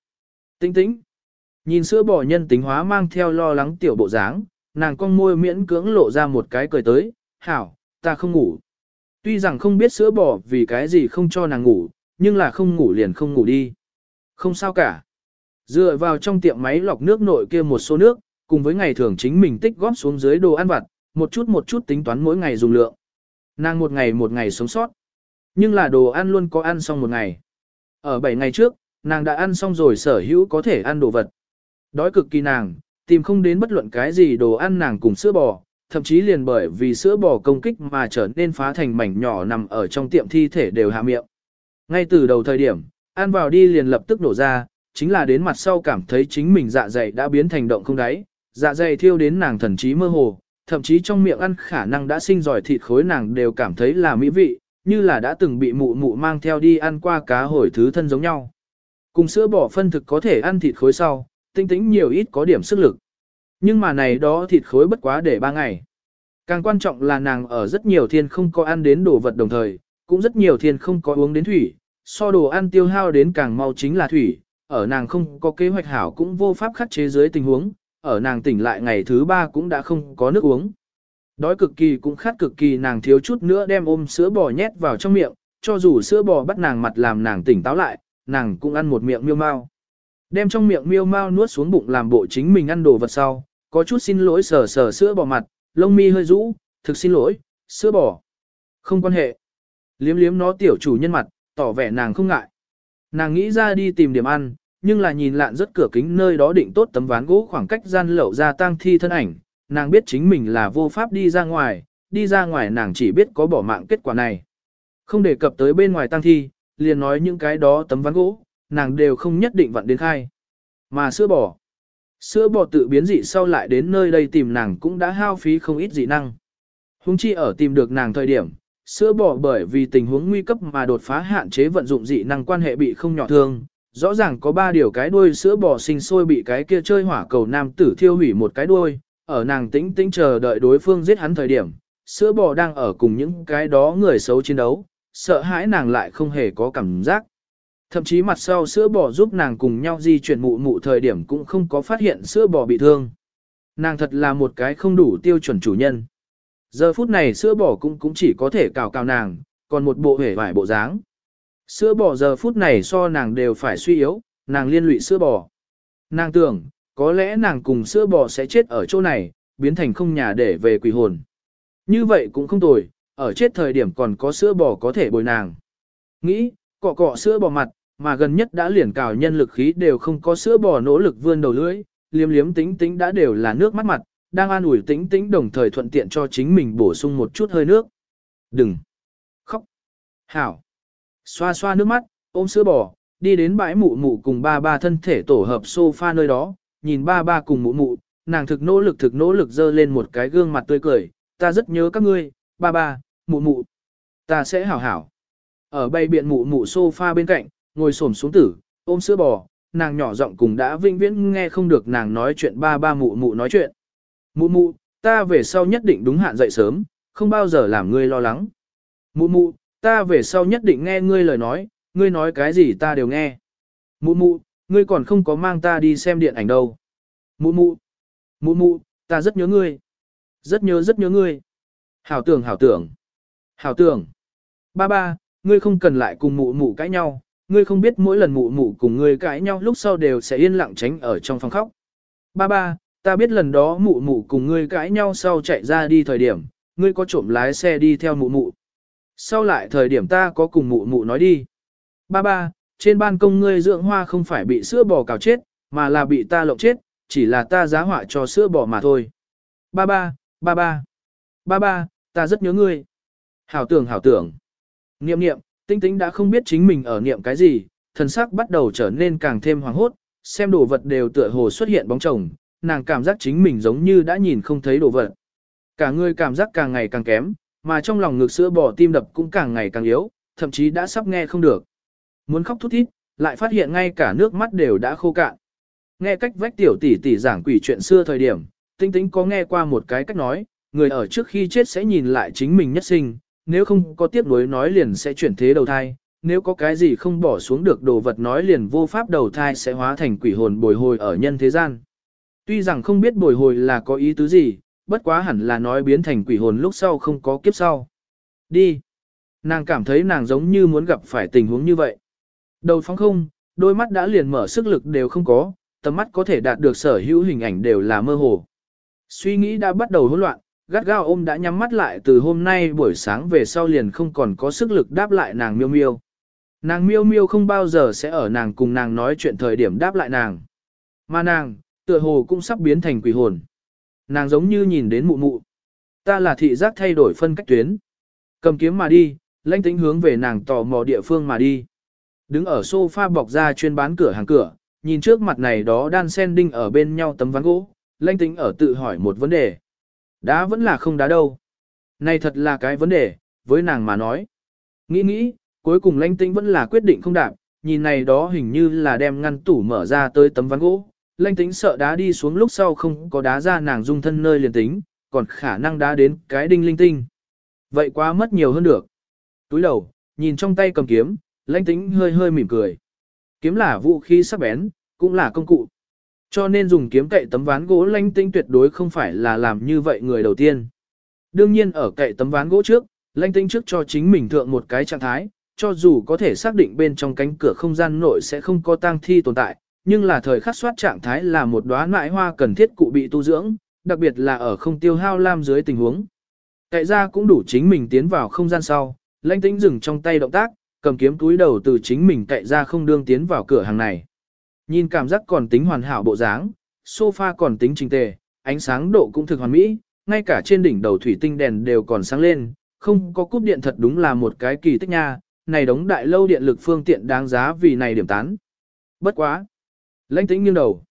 Tĩnh tĩnh. Nhìn sữa bò nhân tính hóa mang theo lo lắng tiểu bộ dáng, nàng cong môi miễn cưỡng lộ ra một cái cười tới, hảo, ta không ngủ. Tuy rằng không biết sữa bò vì cái gì không cho nàng ngủ, nhưng là không ngủ liền không ngủ đi. Không sao cả. Dựa vào trong tiệm máy lọc nước nội kia một số nước, cùng với ngày thường chính mình tích góp xuống dưới đồ ăn vặt, một chút một chút tính toán mỗi ngày dùng lượng. Nàng một ngày một ngày sống sót. Nhưng là đồ ăn luôn có ăn xong một ngày. Ở 7 ngày trước, nàng đã ăn xong rồi sở hữu có thể ăn đồ vật. Đói cực kỳ nàng, tìm không đến bất luận cái gì đồ ăn nàng cùng sữa bò, thậm chí liền bởi vì sữa bò công kích mà trở nên phá thành mảnh nhỏ nằm ở trong tiệm thi thể đều hạ miệng. Ngay từ đầu thời điểm, ăn vào đi liền lập tức nổ ra, chính là đến mặt sau cảm thấy chính mình dạ dày đã biến thành động không đáy, dạ dày thiêu đến nàng thần trí mơ hồ, thậm chí trong miệng ăn khả năng đã sinh giỏi thịt khối nàng đều cảm thấy là mỹ vị, như là đã từng bị mụ mụ mang theo đi ăn qua cá hồi thứ thân giống nhau. Cùng sữa bò phân thực có thể ăn thịt khối sau, tinh tĩnh nhiều ít có điểm sức lực. Nhưng mà này đó thịt khối bất quá để ba ngày. Càng quan trọng là nàng ở rất nhiều thiên không có ăn đến đồ vật đồng thời, cũng rất nhiều thiên không có uống đến thủy, so đồ ăn tiêu hao đến càng mau chính là thủy, ở nàng không có kế hoạch hảo cũng vô pháp khắc chế dưới tình huống, ở nàng tỉnh lại ngày thứ ba cũng đã không có nước uống. Đói cực kỳ cũng khát cực kỳ nàng thiếu chút nữa đem ôm sữa bò nhét vào trong miệng, cho dù sữa bò bắt nàng mặt làm nàng tỉnh táo lại, nàng cũng ăn một miệng miêu mau. Đem trong miệng miêu mau nuốt xuống bụng làm bộ chính mình ăn đồ vật sau, có chút xin lỗi sờ sờ sữa bò mặt, lông mi hơi rũ, thực xin lỗi, sữa bò. Không quan hệ. Liếm liếm nó tiểu chủ nhân mặt, tỏ vẻ nàng không ngại. Nàng nghĩ ra đi tìm điểm ăn, nhưng là nhìn lạn rất cửa kính nơi đó định tốt tấm ván gỗ khoảng cách gian lậu ra tang thi thân ảnh, nàng biết chính mình là vô pháp đi ra ngoài, đi ra ngoài nàng chỉ biết có bỏ mạng kết quả này. Không đề cập tới bên ngoài tang thi, liền nói những cái đó tấm ván gỗ, nàng đều không nhất định vặn đến khai. Mà sữa bò, sữa bò tự biến dị sau lại đến nơi đây tìm nàng cũng đã hao phí không ít dị năng. Hùng chi ở tìm được nàng thời điểm, sữa bò bởi vì tình huống nguy cấp mà đột phá hạn chế vận dụng dị năng quan hệ bị không nhỏ thương. Rõ ràng có ba điều cái đuôi sữa bò sinh sôi bị cái kia chơi hỏa cầu nam tử thiêu hủy một cái đuôi, ở nàng tĩnh tĩnh chờ đợi đối phương giết hắn thời điểm, sữa bò đang ở cùng những cái đó người xấu chiến đấu, sợ hãi nàng lại không hề có cảm giác. Thậm chí mặt sau sữa bò giúp nàng cùng nhau di chuyển mụ mụ thời điểm cũng không có phát hiện sữa bò bị thương. Nàng thật là một cái không đủ tiêu chuẩn chủ nhân. Giờ phút này sữa bò cũng cũng chỉ có thể cào cào nàng, còn một bộ hể vải bộ dáng. Sữa bò giờ phút này so nàng đều phải suy yếu, nàng liên lụy sữa bò. Nàng tưởng, có lẽ nàng cùng sữa bò sẽ chết ở chỗ này, biến thành không nhà để về quỷ hồn. Như vậy cũng không tồi, ở chết thời điểm còn có sữa bò có thể bồi nàng. Nghĩ, cọ cọ sữa bò mặt, mà gần nhất đã liền cào nhân lực khí đều không có sữa bò nỗ lực vươn đầu lưỡi, liếm liếm tính tính đã đều là nước mắt mặt, đang an ủi tính tính đồng thời thuận tiện cho chính mình bổ sung một chút hơi nước. Đừng khóc. Hảo. Xoa xoa nước mắt, ôm sữa bò, đi đến bãi mụ mụ cùng ba ba thân thể tổ hợp sofa nơi đó, nhìn ba ba cùng mụ mụ, nàng thực nỗ lực thực nỗ lực dơ lên một cái gương mặt tươi cười, ta rất nhớ các ngươi, ba ba, mụ mụ, ta sẽ hảo hảo. Ở bay biện mụ mụ sofa bên cạnh, ngồi xổm xuống tử, ôm sữa bò, nàng nhỏ giọng cùng đã vinh viễn nghe không được nàng nói chuyện ba ba mụ mụ nói chuyện. Mụ mụ, ta về sau nhất định đúng hạn dậy sớm, không bao giờ làm ngươi lo lắng. Mụ mụ, ta về sau nhất định nghe ngươi lời nói, ngươi nói cái gì ta đều nghe. Mụ mụ, ngươi còn không có mang ta đi xem điện ảnh đâu. Mụ mụ, mụ mụ, ta rất nhớ ngươi. Rất nhớ rất nhớ ngươi. Hảo tưởng hảo tưởng. Hảo tưởng. Ba ba, ngươi không cần lại cùng mụ mụ cãi nhau, ngươi không biết mỗi lần mụ mụ cùng ngươi cãi nhau lúc sau đều sẽ yên lặng tránh ở trong phòng khóc. Ba ba, ta biết lần đó mụ mụ cùng ngươi cãi nhau sau chạy ra đi thời điểm, ngươi có trộm lái xe đi theo mụ mụ. Sau lại thời điểm ta có cùng mụ mụ nói đi. Ba ba, trên ban công ngươi dưỡng hoa không phải bị sữa bò cào chết, mà là bị ta lộng chết, chỉ là ta giá họa cho sữa bò mà thôi. Ba ba, ba ba, ba ba, ta rất nhớ ngươi. Hảo tưởng hảo tưởng. Niệm niệm, tinh tinh đã không biết chính mình ở niệm cái gì, thần sắc bắt đầu trở nên càng thêm hoàng hốt, xem đồ vật đều tựa hồ xuất hiện bóng chồng, nàng cảm giác chính mình giống như đã nhìn không thấy đồ vật. Cả người cảm giác càng ngày càng kém, mà trong lòng ngực sữa bò tim đập cũng càng ngày càng yếu, thậm chí đã sắp nghe không được. Muốn khóc thút thít, lại phát hiện ngay cả nước mắt đều đã khô cạn. Nghe cách vách tiểu tỷ tỷ giảng quỷ chuyện xưa thời điểm, tinh tinh có nghe qua một cái cách nói, người ở trước khi chết sẽ nhìn lại chính mình nhất sinh, nếu không có tiếc nuối nói liền sẽ chuyển thế đầu thai, nếu có cái gì không bỏ xuống được đồ vật nói liền vô pháp đầu thai sẽ hóa thành quỷ hồn bồi hồi ở nhân thế gian. Tuy rằng không biết bồi hồi là có ý tứ gì, bất quá hẳn là nói biến thành quỷ hồn lúc sau không có kiếp sau. Đi. Nàng cảm thấy nàng giống như muốn gặp phải tình huống như vậy. Đầu phóng không, đôi mắt đã liền mở sức lực đều không có, tầm mắt có thể đạt được sở hữu hình ảnh đều là mơ hồ. Suy nghĩ đã bắt đầu hỗn loạn, gắt gao ôm đã nhắm mắt lại từ hôm nay buổi sáng về sau liền không còn có sức lực đáp lại nàng miêu miêu. Nàng miêu miêu không bao giờ sẽ ở nàng cùng nàng nói chuyện thời điểm đáp lại nàng. Mà nàng, tựa hồ cũng sắp biến thành quỷ hồn. Nàng giống như nhìn đến mụ mụ. Ta là thị giác thay đổi phân cách tuyến. Cầm kiếm mà đi, lãnh tĩnh hướng về nàng tò mò địa phương mà đi. Đứng ở sofa bọc ra chuyên bán cửa hàng cửa, nhìn trước mặt này đó đan sen đinh ở bên nhau tấm ván gỗ, lãnh tĩnh ở tự hỏi một vấn đề. Đá vẫn là không đá đâu. Này thật là cái vấn đề, với nàng mà nói. Nghĩ nghĩ, cuối cùng lãnh tĩnh vẫn là quyết định không đạp, nhìn này đó hình như là đem ngăn tủ mở ra tới tấm ván gỗ. Lãnh tĩnh sợ đá đi xuống lúc sau không có đá ra nàng dung thân nơi liền tính, còn khả năng đá đến cái đinh linh tinh. Vậy quá mất nhiều hơn được. Túi đầu, nhìn trong tay cầm kiếm, lãnh tĩnh hơi hơi mỉm cười. Kiếm là vũ khí sắc bén, cũng là công cụ. Cho nên dùng kiếm cậy tấm ván gỗ lãnh tinh tuyệt đối không phải là làm như vậy người đầu tiên. Đương nhiên ở cậy tấm ván gỗ trước, lãnh tinh trước cho chính mình thượng một cái trạng thái, cho dù có thể xác định bên trong cánh cửa không gian nội sẽ không có tang thi tồn tại, nhưng là thời khắc soát trạng thái là một đóa nại hoa cần thiết cụ bị tu dưỡng, đặc biệt là ở không tiêu hao lam dưới tình huống. Cậy ra cũng đủ chính mình tiến vào không gian sau, lãnh tĩnh dừng trong tay động tác, cầm kiếm túi đầu từ chính mình cậy ra không đương tiến vào cửa hàng này. Nhìn cảm giác còn tính hoàn hảo bộ dáng, sofa còn tính trình tề, ánh sáng độ cũng thực hoàn mỹ, ngay cả trên đỉnh đầu thủy tinh đèn đều còn sáng lên, không có cúp điện thật đúng là một cái kỳ tích nha, này đóng đại lâu điện lực phương tiện đáng giá vì này điểm tán. Bất quá. Lãnh tĩnh nghiêng đầu.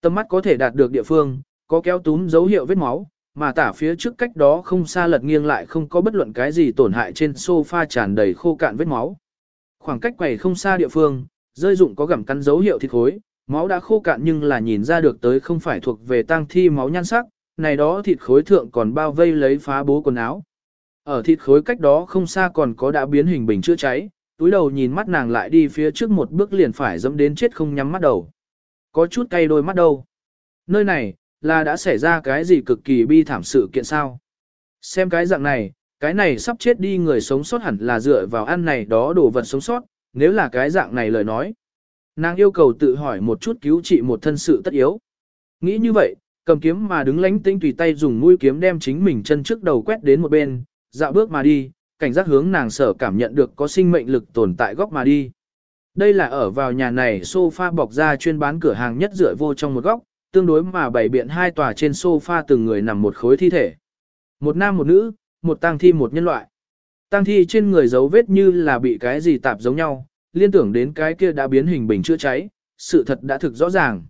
Tâm mắt có thể đạt được địa phương, có kéo túm dấu hiệu vết máu, mà tả phía trước cách đó không xa lật nghiêng lại không có bất luận cái gì tổn hại trên sofa tràn đầy khô cạn vết máu. Khoảng cách quầy không xa địa phương, rơi dụng có gặm cắn dấu hiệu thịt khối, máu đã khô cạn nhưng là nhìn ra được tới không phải thuộc về tang thi máu nhan sắc, này đó thịt khối thượng còn bao vây lấy phá bố quần áo. Ở thịt khối cách đó không xa còn có đã biến hình bình chữa cháy, túi đầu nhìn mắt nàng lại đi phía trước một bước liền phải dẫm đến chết không nhắm mắt đầu. Có chút cay đôi mắt đâu. Nơi này, là đã xảy ra cái gì cực kỳ bi thảm sự kiện sao. Xem cái dạng này, cái này sắp chết đi người sống sót hẳn là dựa vào ăn này đó đồ vật sống sót, nếu là cái dạng này lời nói. Nàng yêu cầu tự hỏi một chút cứu trị một thân sự tất yếu. Nghĩ như vậy, cầm kiếm mà đứng lánh tinh tùy tay dùng mũi kiếm đem chính mình chân trước đầu quét đến một bên, dạo bước mà đi, cảnh giác hướng nàng sở cảm nhận được có sinh mệnh lực tồn tại góc mà đi. Đây là ở vào nhà này sofa bọc ra chuyên bán cửa hàng nhất rửa vô trong một góc, tương đối mà bày biện hai tòa trên sofa từng người nằm một khối thi thể. Một nam một nữ, một tang thi một nhân loại. Tang thi trên người dấu vết như là bị cái gì tạp giống nhau, liên tưởng đến cái kia đã biến hình bình chữa cháy, sự thật đã thực rõ ràng.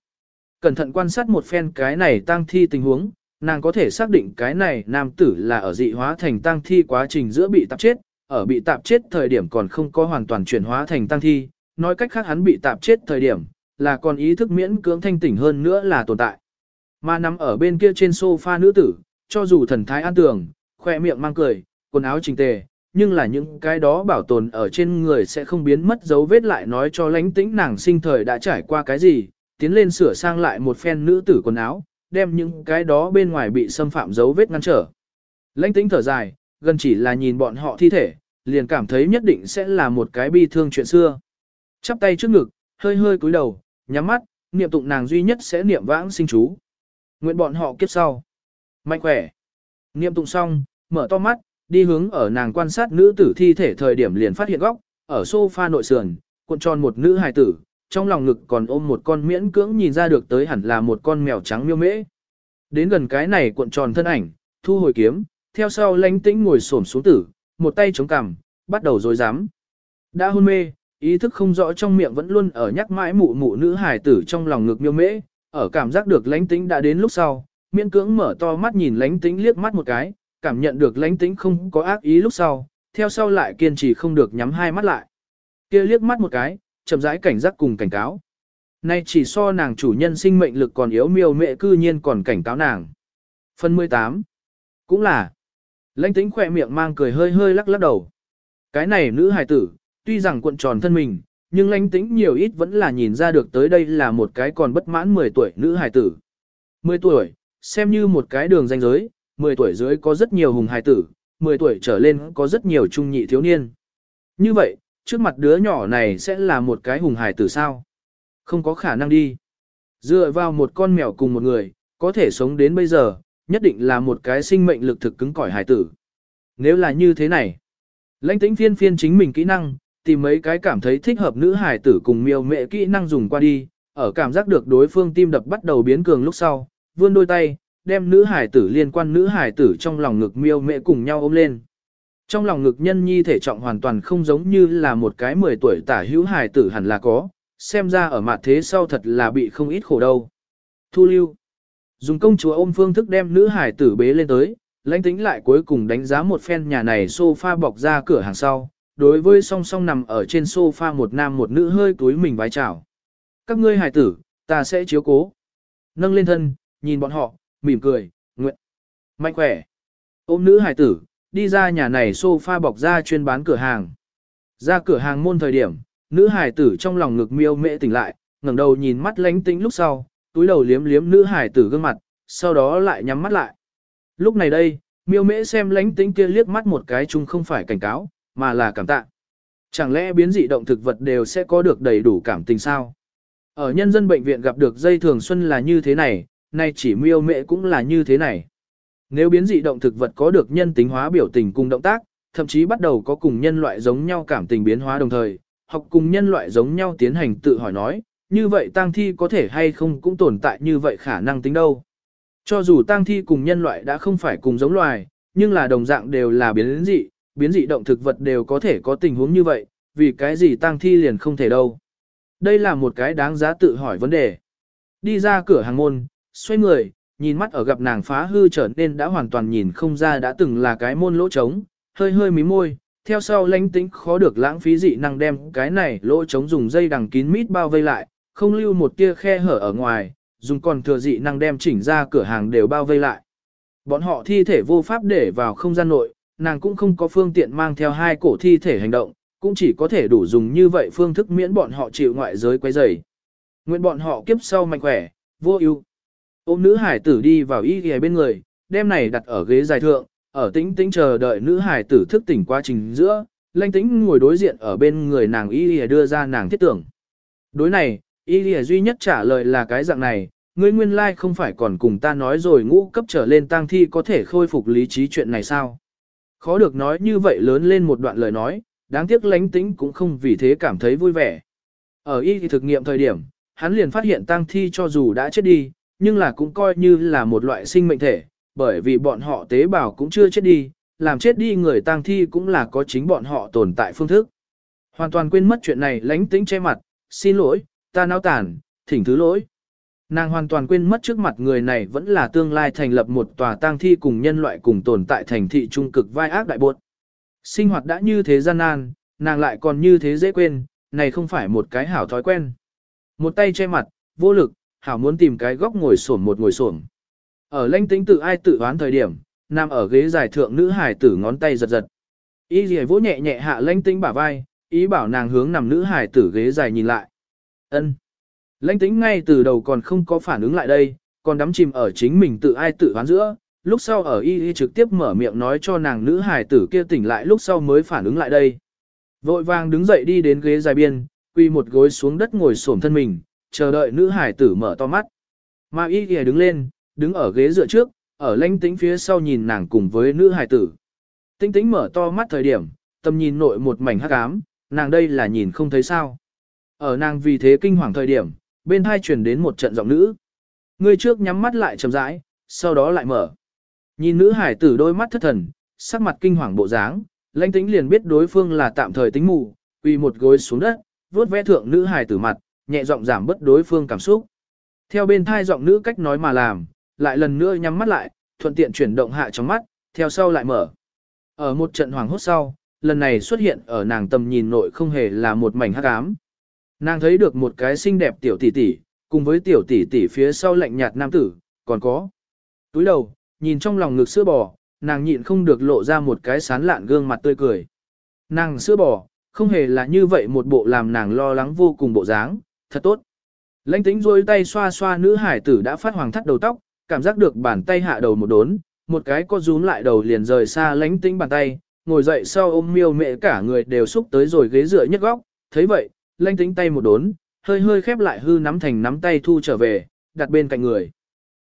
Cẩn thận quan sát một phen cái này tang thi tình huống, nàng có thể xác định cái này nam tử là ở dị hóa thành tang thi quá trình giữa bị tạp chết, ở bị tạp chết thời điểm còn không có hoàn toàn chuyển hóa thành tang thi, nói cách khác hắn bị tạp chết thời điểm, là còn ý thức miễn cưỡng thanh tỉnh hơn nữa là tồn tại. Mà nằm ở bên kia trên sofa nữ tử, cho dù thần thái an tường, khoe miệng mang cười, quần áo chỉnh tề, nhưng là những cái đó bảo tồn ở trên người sẽ không biến mất dấu vết lại nói cho lãnh tĩnh nàng sinh thời đã trải qua cái gì, tiến lên sửa sang lại một phen nữ tử quần áo, đem những cái đó bên ngoài bị xâm phạm dấu vết ngăn trở. Lãnh tĩnh thở dài, gần chỉ là nhìn bọn họ thi thể, liền cảm thấy nhất định sẽ là một cái bi thương chuyện xưa. Chắp tay trước ngực, hơi hơi cúi đầu, nhắm mắt, niệm tụng nàng duy nhất sẽ niệm vãng sinh chú. Nguyện bọn họ kiếp sau. Mạnh khỏe. Niệm tụng xong, mở to mắt, đi hướng ở nàng quan sát nữ tử thi thể thời điểm liền phát hiện góc, ở sofa nội sườn, cuộn tròn một nữ hài tử, trong lòng ngực còn ôm một con miễn cưỡng nhìn ra được tới hẳn là một con mèo trắng miêu mễ. Đến gần cái này cuộn tròn thân ảnh, thu hồi kiếm, theo sau lánh tĩnh ngồi xổm xuống tử, một tay chống cằm, bắt đầu dối dám. Đã hôn mê, ý thức không rõ trong miệng vẫn luôn ở nhắc mãi mụ mụ nữ hài tử trong lòng ngực miêu mễ, ở cảm giác được lánh tĩnh đã đến lúc sau, miễn cưỡng mở to mắt nhìn lánh tĩnh liếc mắt một cái, cảm nhận được lãnh tĩnh không có ác ý lúc sau, theo sau lại kiên trì không được nhắm hai mắt lại. kia liếc mắt một cái, chậm rãi cảnh giác cùng cảnh cáo. Nay chỉ so nàng chủ nhân sinh mệnh lực còn yếu miêu mẹ cư nhiên còn cảnh cáo nàng. Phần 18. Cũng là. Lãnh tĩnh khỏe miệng mang cười hơi hơi lắc lắc đầu. Cái này nữ hài tử, tuy rằng cuộn tròn thân mình, nhưng lãnh tĩnh nhiều ít vẫn là nhìn ra được tới đây là một cái còn bất mãn 10 tuổi nữ hài tử. 10 tuổi, xem như một cái đường danh giới, 10 tuổi dưới có rất nhiều hùng hài tử, 10 tuổi trở lên có rất nhiều trung nhị thiếu niên. Như vậy, trước mặt đứa nhỏ này sẽ là một cái hùng hài tử sao? Không có khả năng đi. Dựa vào một con mèo cùng một người, có thể sống đến bây giờ, nhất định là một cái sinh mệnh lực thực cứng cỏi hài tử. Nếu là như thế này, lãnh tĩnh phiên phiên chính mình kỹ năng, tìm mấy cái cảm thấy thích hợp nữ hài tử cùng miêu mẹ kỹ năng dùng qua đi, ở cảm giác được đối phương tim đập bắt đầu biến cường lúc sau, vươn đôi tay, đem nữ hài tử liên quan nữ hài tử trong lòng ngực miêu mẹ cùng nhau ôm lên. Trong lòng ngực nhân nhi thể trọng hoàn toàn không giống như là một cái 10 tuổi tả hữu hài tử hẳn là có, xem ra ở mặt thế sau thật là bị không ít khổ đâu. Thu lưu. Dùng công chúa ôm phương thức đem nữ hải tử bế lên tới, lãnh tính lại cuối cùng đánh giá một phen nhà này sofa bọc ra cửa hàng sau, đối với song song nằm ở trên sofa một nam một nữ hơi túi mình vái chào. Các ngươi hải tử, ta sẽ chiếu cố. Nâng lên thân, nhìn bọn họ, mỉm cười, nguyện. Mạnh khỏe. Ôm nữ hải tử, đi ra nhà này sofa bọc ra chuyên bán cửa hàng. Ra cửa hàng môn thời điểm, nữ hải tử trong lòng ngực miêu mễ tỉnh lại, ngẩng đầu nhìn mắt lánh tĩnh lúc sau, túi đầu liếm liếm nữ hải tử gương mặt, sau đó lại nhắm mắt lại. Lúc này đây, miêu mễ xem lánh tĩnh kia liếc mắt một cái chung không phải cảnh cáo, mà là cảm tạ. Chẳng lẽ biến dị động thực vật đều sẽ có được đầy đủ cảm tình sao? Ở nhân dân bệnh viện gặp được dây thường xuân là như thế này, nay chỉ miêu mệ cũng là như thế này. Nếu biến dị động thực vật có được nhân tính hóa biểu tình cùng động tác, thậm chí bắt đầu có cùng nhân loại giống nhau cảm tình biến hóa đồng thời, học cùng nhân loại giống nhau tiến hành tự hỏi nói, như vậy tang thi có thể hay không cũng tồn tại như vậy khả năng tính đâu. Cho dù tang thi cùng nhân loại đã không phải cùng giống loài, nhưng là đồng dạng đều là biến dị, biến dị động thực vật đều có thể có tình huống như vậy, vì cái gì tang thi liền không thể đâu. Đây là một cái đáng giá tự hỏi vấn đề. Đi ra cửa hàng môn, xoay người, nhìn mắt ở gặp nàng phá hư trở nên đã hoàn toàn nhìn không ra đã từng là cái môn lỗ trống, hơi hơi mí môi, theo sau lãnh tính khó được lãng phí dị năng đem cái này lỗ trống dùng dây đằng kín mít bao vây lại, không lưu một tia khe hở ở ngoài, dùng còn thừa dị năng đem chỉnh ra cửa hàng đều bao vây lại. Bọn họ thi thể vô pháp để vào không gian nội, nàng cũng không có phương tiện mang theo hai cổ thi thể hành động, cũng chỉ có thể đủ dùng như vậy phương thức miễn bọn họ chịu ngoại giới quấy rầy. Nguyện bọn họ kiếp sau mạnh khỏe, vô ưu. Ôm nữ hải tử đi vào y ghề bên người, đem này đặt ở ghế dài thượng, ở tĩnh tĩnh chờ đợi nữ hải tử thức tỉnh quá trình giữa, lanh tĩnh ngồi đối diện ở bên người nàng y ghề đưa ra nàng thiết tưởng. Đối này, y ghề duy nhất trả lời là cái dạng này, ngươi nguyên lai không phải còn cùng ta nói rồi ngũ cấp trở lên tang thi có thể khôi phục lý trí chuyện này sao? Khó được nói như vậy lớn lên một đoạn lời nói, đáng tiếc lánh tĩnh cũng không vì thế cảm thấy vui vẻ. Ở y thì thực nghiệm thời điểm, hắn liền phát hiện tang thi cho dù đã chết đi, nhưng là cũng coi như là một loại sinh mệnh thể, bởi vì bọn họ tế bào cũng chưa chết đi, làm chết đi người tang thi cũng là có chính bọn họ tồn tại phương thức. Hoàn toàn quên mất chuyện này lánh tĩnh che mặt, xin lỗi, ta náo tàn, thỉnh thứ lỗi. Nàng hoàn toàn quên mất trước mặt người này vẫn là tương lai thành lập một tòa tang thi cùng nhân loại cùng tồn tại thành thị trung cực vai ác đại buộc. Sinh hoạt đã như thế gian nan, nàng lại còn như thế dễ quên, này không phải một cái hảo thói quen. Một tay che mặt, vô lực, hảo muốn tìm cái góc ngồi xổm một ngồi xổm. Ở lãnh tính tự ai tự đoán thời điểm, nằm ở ghế dài thượng nữ hải tử ngón tay giật giật. Y gì vỗ nhẹ nhẹ hạ lãnh tính bả vai, ý bảo nàng hướng nằm nữ hải tử ghế dài nhìn lại. Ân. Lãnh tính ngay từ đầu còn không có phản ứng lại đây, còn đắm chìm ở chính mình tự ai tự đoán giữa, lúc sau ở y y trực tiếp mở miệng nói cho nàng nữ hài tử kia tỉnh lại lúc sau mới phản ứng lại đây. Vội vàng đứng dậy đi đến ghế dài biên, quy một gối xuống đất ngồi xổm thân mình, chờ đợi nữ hải tử mở to mắt. Mà y kìa đứng lên, đứng ở ghế dựa trước, ở lãnh tĩnh phía sau nhìn nàng cùng với nữ hải tử. Tinh tĩnh mở to mắt thời điểm, tầm nhìn nội một mảnh hắc ám, nàng đây là nhìn không thấy sao. Ở nàng vì thế kinh hoàng thời điểm, bên hai truyền đến một trận giọng nữ. Người trước nhắm mắt lại chậm rãi, sau đó lại mở. Nhìn nữ hải tử đôi mắt thất thần, sắc mặt kinh hoàng bộ dáng, lãnh tĩnh liền biết đối phương là tạm thời tính mù, quỳ một gối xuống đất, vuốt vẽ thượng nữ hải tử mặt, nhẹ giọng giảm bớt đối phương cảm xúc. Theo bên thai giọng nữ cách nói mà làm, lại lần nữa nhắm mắt lại, thuận tiện chuyển động hạ trong mắt, theo sau lại mở. Ở một trận hoàng hốt sau, lần này xuất hiện ở nàng tầm nhìn nội không hề là một mảnh hắc ám. Nàng thấy được một cái xinh đẹp tiểu tỷ tỷ, cùng với tiểu tỷ tỷ phía sau lạnh nhạt nam tử, còn có. Túi đầu, nhìn trong lòng ngực sữa bò, nàng nhịn không được lộ ra một cái sán lạn gương mặt tươi cười. Nàng sữa bò, không hề là như vậy một bộ làm nàng lo lắng vô cùng bộ dáng, thật tốt. Lãnh tĩnh rôi tay xoa xoa nữ hải tử đã phát hoàng thắt đầu tóc, cảm giác được bàn tay hạ đầu một đốn, một cái co rúm lại đầu liền rời xa lãnh tĩnh bàn tay, ngồi dậy sau ôm miêu mẹ cả người đều xúc tới rồi ghế dựa nhất góc, thấy vậy, lãnh tĩnh tay một đốn, hơi hơi khép lại hư nắm thành nắm tay thu trở về, đặt bên cạnh người.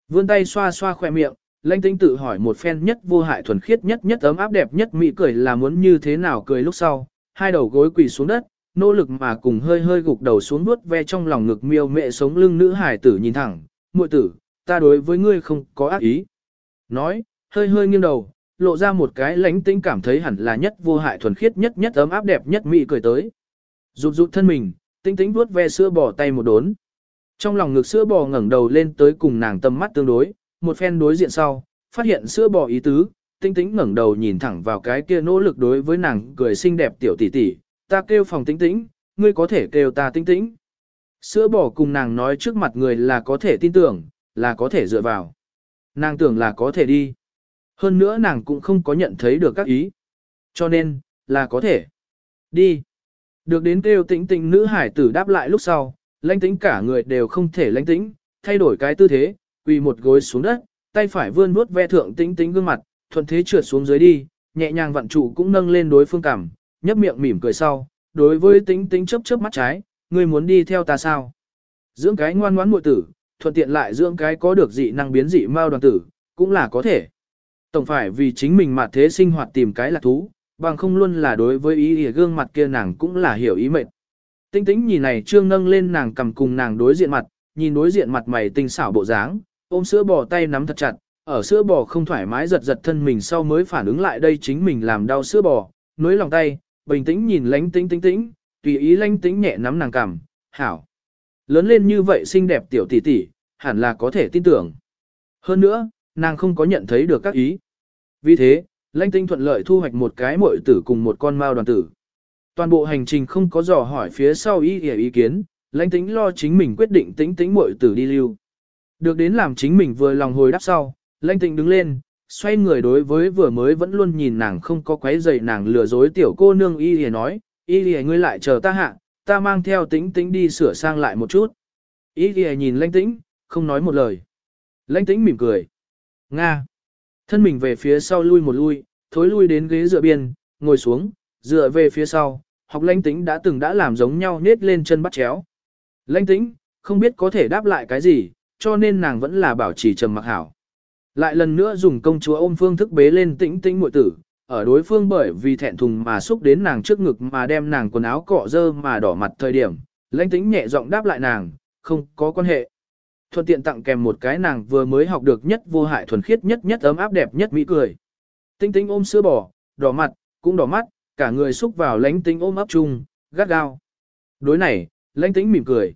Vươn tay xoa xoa khỏe miệng, Lãnh tĩnh tự hỏi một phen nhất vô hại thuần khiết nhất nhất ấm áp đẹp nhất mỹ cười là muốn như thế nào cười lúc sau, hai đầu gối quỳ xuống đất, nỗ lực mà cùng hơi hơi gục đầu xuống nuốt ve trong lòng ngực miêu mẹ sống lưng nữ hải tử nhìn thẳng, muội tử, ta đối với ngươi không có ác ý. Nói, hơi hơi nghiêng đầu, lộ ra một cái lãnh tĩnh cảm thấy hẳn là nhất vô hại thuần khiết nhất nhất ấm áp đẹp nhất mỹ cười tới. Rụt rụt thân mình, tinh tĩnh vuốt ve sữa bò tay một đốn. Trong lòng ngực sữa bò ngẩng đầu lên tới cùng nàng tầm mắt tương đối, một phen đối diện sau, phát hiện sữa bò ý tứ, tinh tĩnh ngẩng đầu nhìn thẳng vào cái kia nỗ lực đối với nàng cười xinh đẹp tiểu tỷ tỷ, ta kêu phòng tĩnh tĩnh, ngươi có thể kêu ta tĩnh tĩnh. Sữa bỏ cùng nàng nói trước mặt người là có thể tin tưởng, là có thể dựa vào. Nàng tưởng là có thể đi. Hơn nữa nàng cũng không có nhận thấy được các ý. Cho nên, là có thể. Đi. Được đến kêu tĩnh tĩnh nữ hải tử đáp lại lúc sau, lãnh tĩnh cả người đều không thể lãnh tĩnh, thay đổi cái tư thế, quỳ một gối xuống đất, tay phải vươn vuốt ve thượng tĩnh tĩnh gương mặt, thuận thế trượt xuống dưới đi, nhẹ nhàng vặn trụ cũng nâng lên đối phương cảm, nhấp miệng mỉm cười sau, đối với tính tính chớp chớp mắt trái, ngươi muốn đi theo ta sao? Dưỡng cái ngoan ngoãn muội tử, thuận tiện lại dưỡng cái có được dị năng biến dị mao đoàn tử, cũng là có thể. Tổng phải vì chính mình mà thế sinh hoạt tìm cái là thú, bằng không luôn là đối với ý ỉa gương mặt kia nàng cũng là hiểu ý mệnh. Tinh tính nhìn này trương nâng lên nàng cầm cùng nàng đối diện mặt, nhìn đối diện mặt mày tinh xảo bộ dáng, ôm sữa bò tay nắm thật chặt, ở sữa bò không thoải mái giật giật thân mình sau mới phản ứng lại đây chính mình làm đau sữa bò, nối lòng tay, bình tĩnh nhìn lánh tĩnh tĩnh tĩnh, tùy ý lánh tĩnh nhẹ nắm nàng cằm, hảo. Lớn lên như vậy xinh đẹp tiểu tỷ tỷ, hẳn là có thể tin tưởng. Hơn nữa, nàng không có nhận thấy được các ý. Vì thế, lãnh tinh thuận lợi thu hoạch một cái muội tử cùng một con mao đoàn tử. Toàn bộ hành trình không có dò hỏi phía sau ý ý, ý kiến, lãnh tính lo chính mình quyết định tính tính muội tử đi lưu. Được đến làm chính mình vừa lòng hồi đáp sau, lãnh tĩnh đứng lên, xoay người đối với vừa mới vẫn luôn nhìn nàng không có quấy giày nàng lừa dối tiểu cô nương y lìa nói, y lìa ngươi lại chờ ta hạ, ta mang theo tĩnh tĩnh đi sửa sang lại một chút. Y lìa nhìn lãnh tĩnh, không nói một lời. Lãnh tĩnh mỉm cười. Nga. Thân mình về phía sau lui một lui, thối lui đến ghế dựa biên, ngồi xuống, dựa về phía sau, học lãnh tĩnh đã từng đã làm giống nhau nết lên chân bắt chéo. Lãnh tĩnh, không biết có thể đáp lại cái gì, cho nên nàng vẫn là bảo trì trầm mặc hảo. Lại lần nữa dùng công chúa ôm phương thức bế lên tĩnh tĩnh muội tử, ở đối phương bởi vì thẹn thùng mà xúc đến nàng trước ngực mà đem nàng quần áo cọ dơ mà đỏ mặt thời điểm, lãnh tĩnh nhẹ giọng đáp lại nàng, không có quan hệ. Thuận tiện tặng kèm một cái nàng vừa mới học được nhất vô hại thuần khiết nhất nhất ấm áp đẹp nhất mỹ cười. Tĩnh tĩnh ôm sữa bò, đỏ mặt, cũng đỏ mắt, cả người xúc vào lãnh tĩnh ôm ấp chung, gắt gao. Đối này, lãnh tĩnh mỉm cười.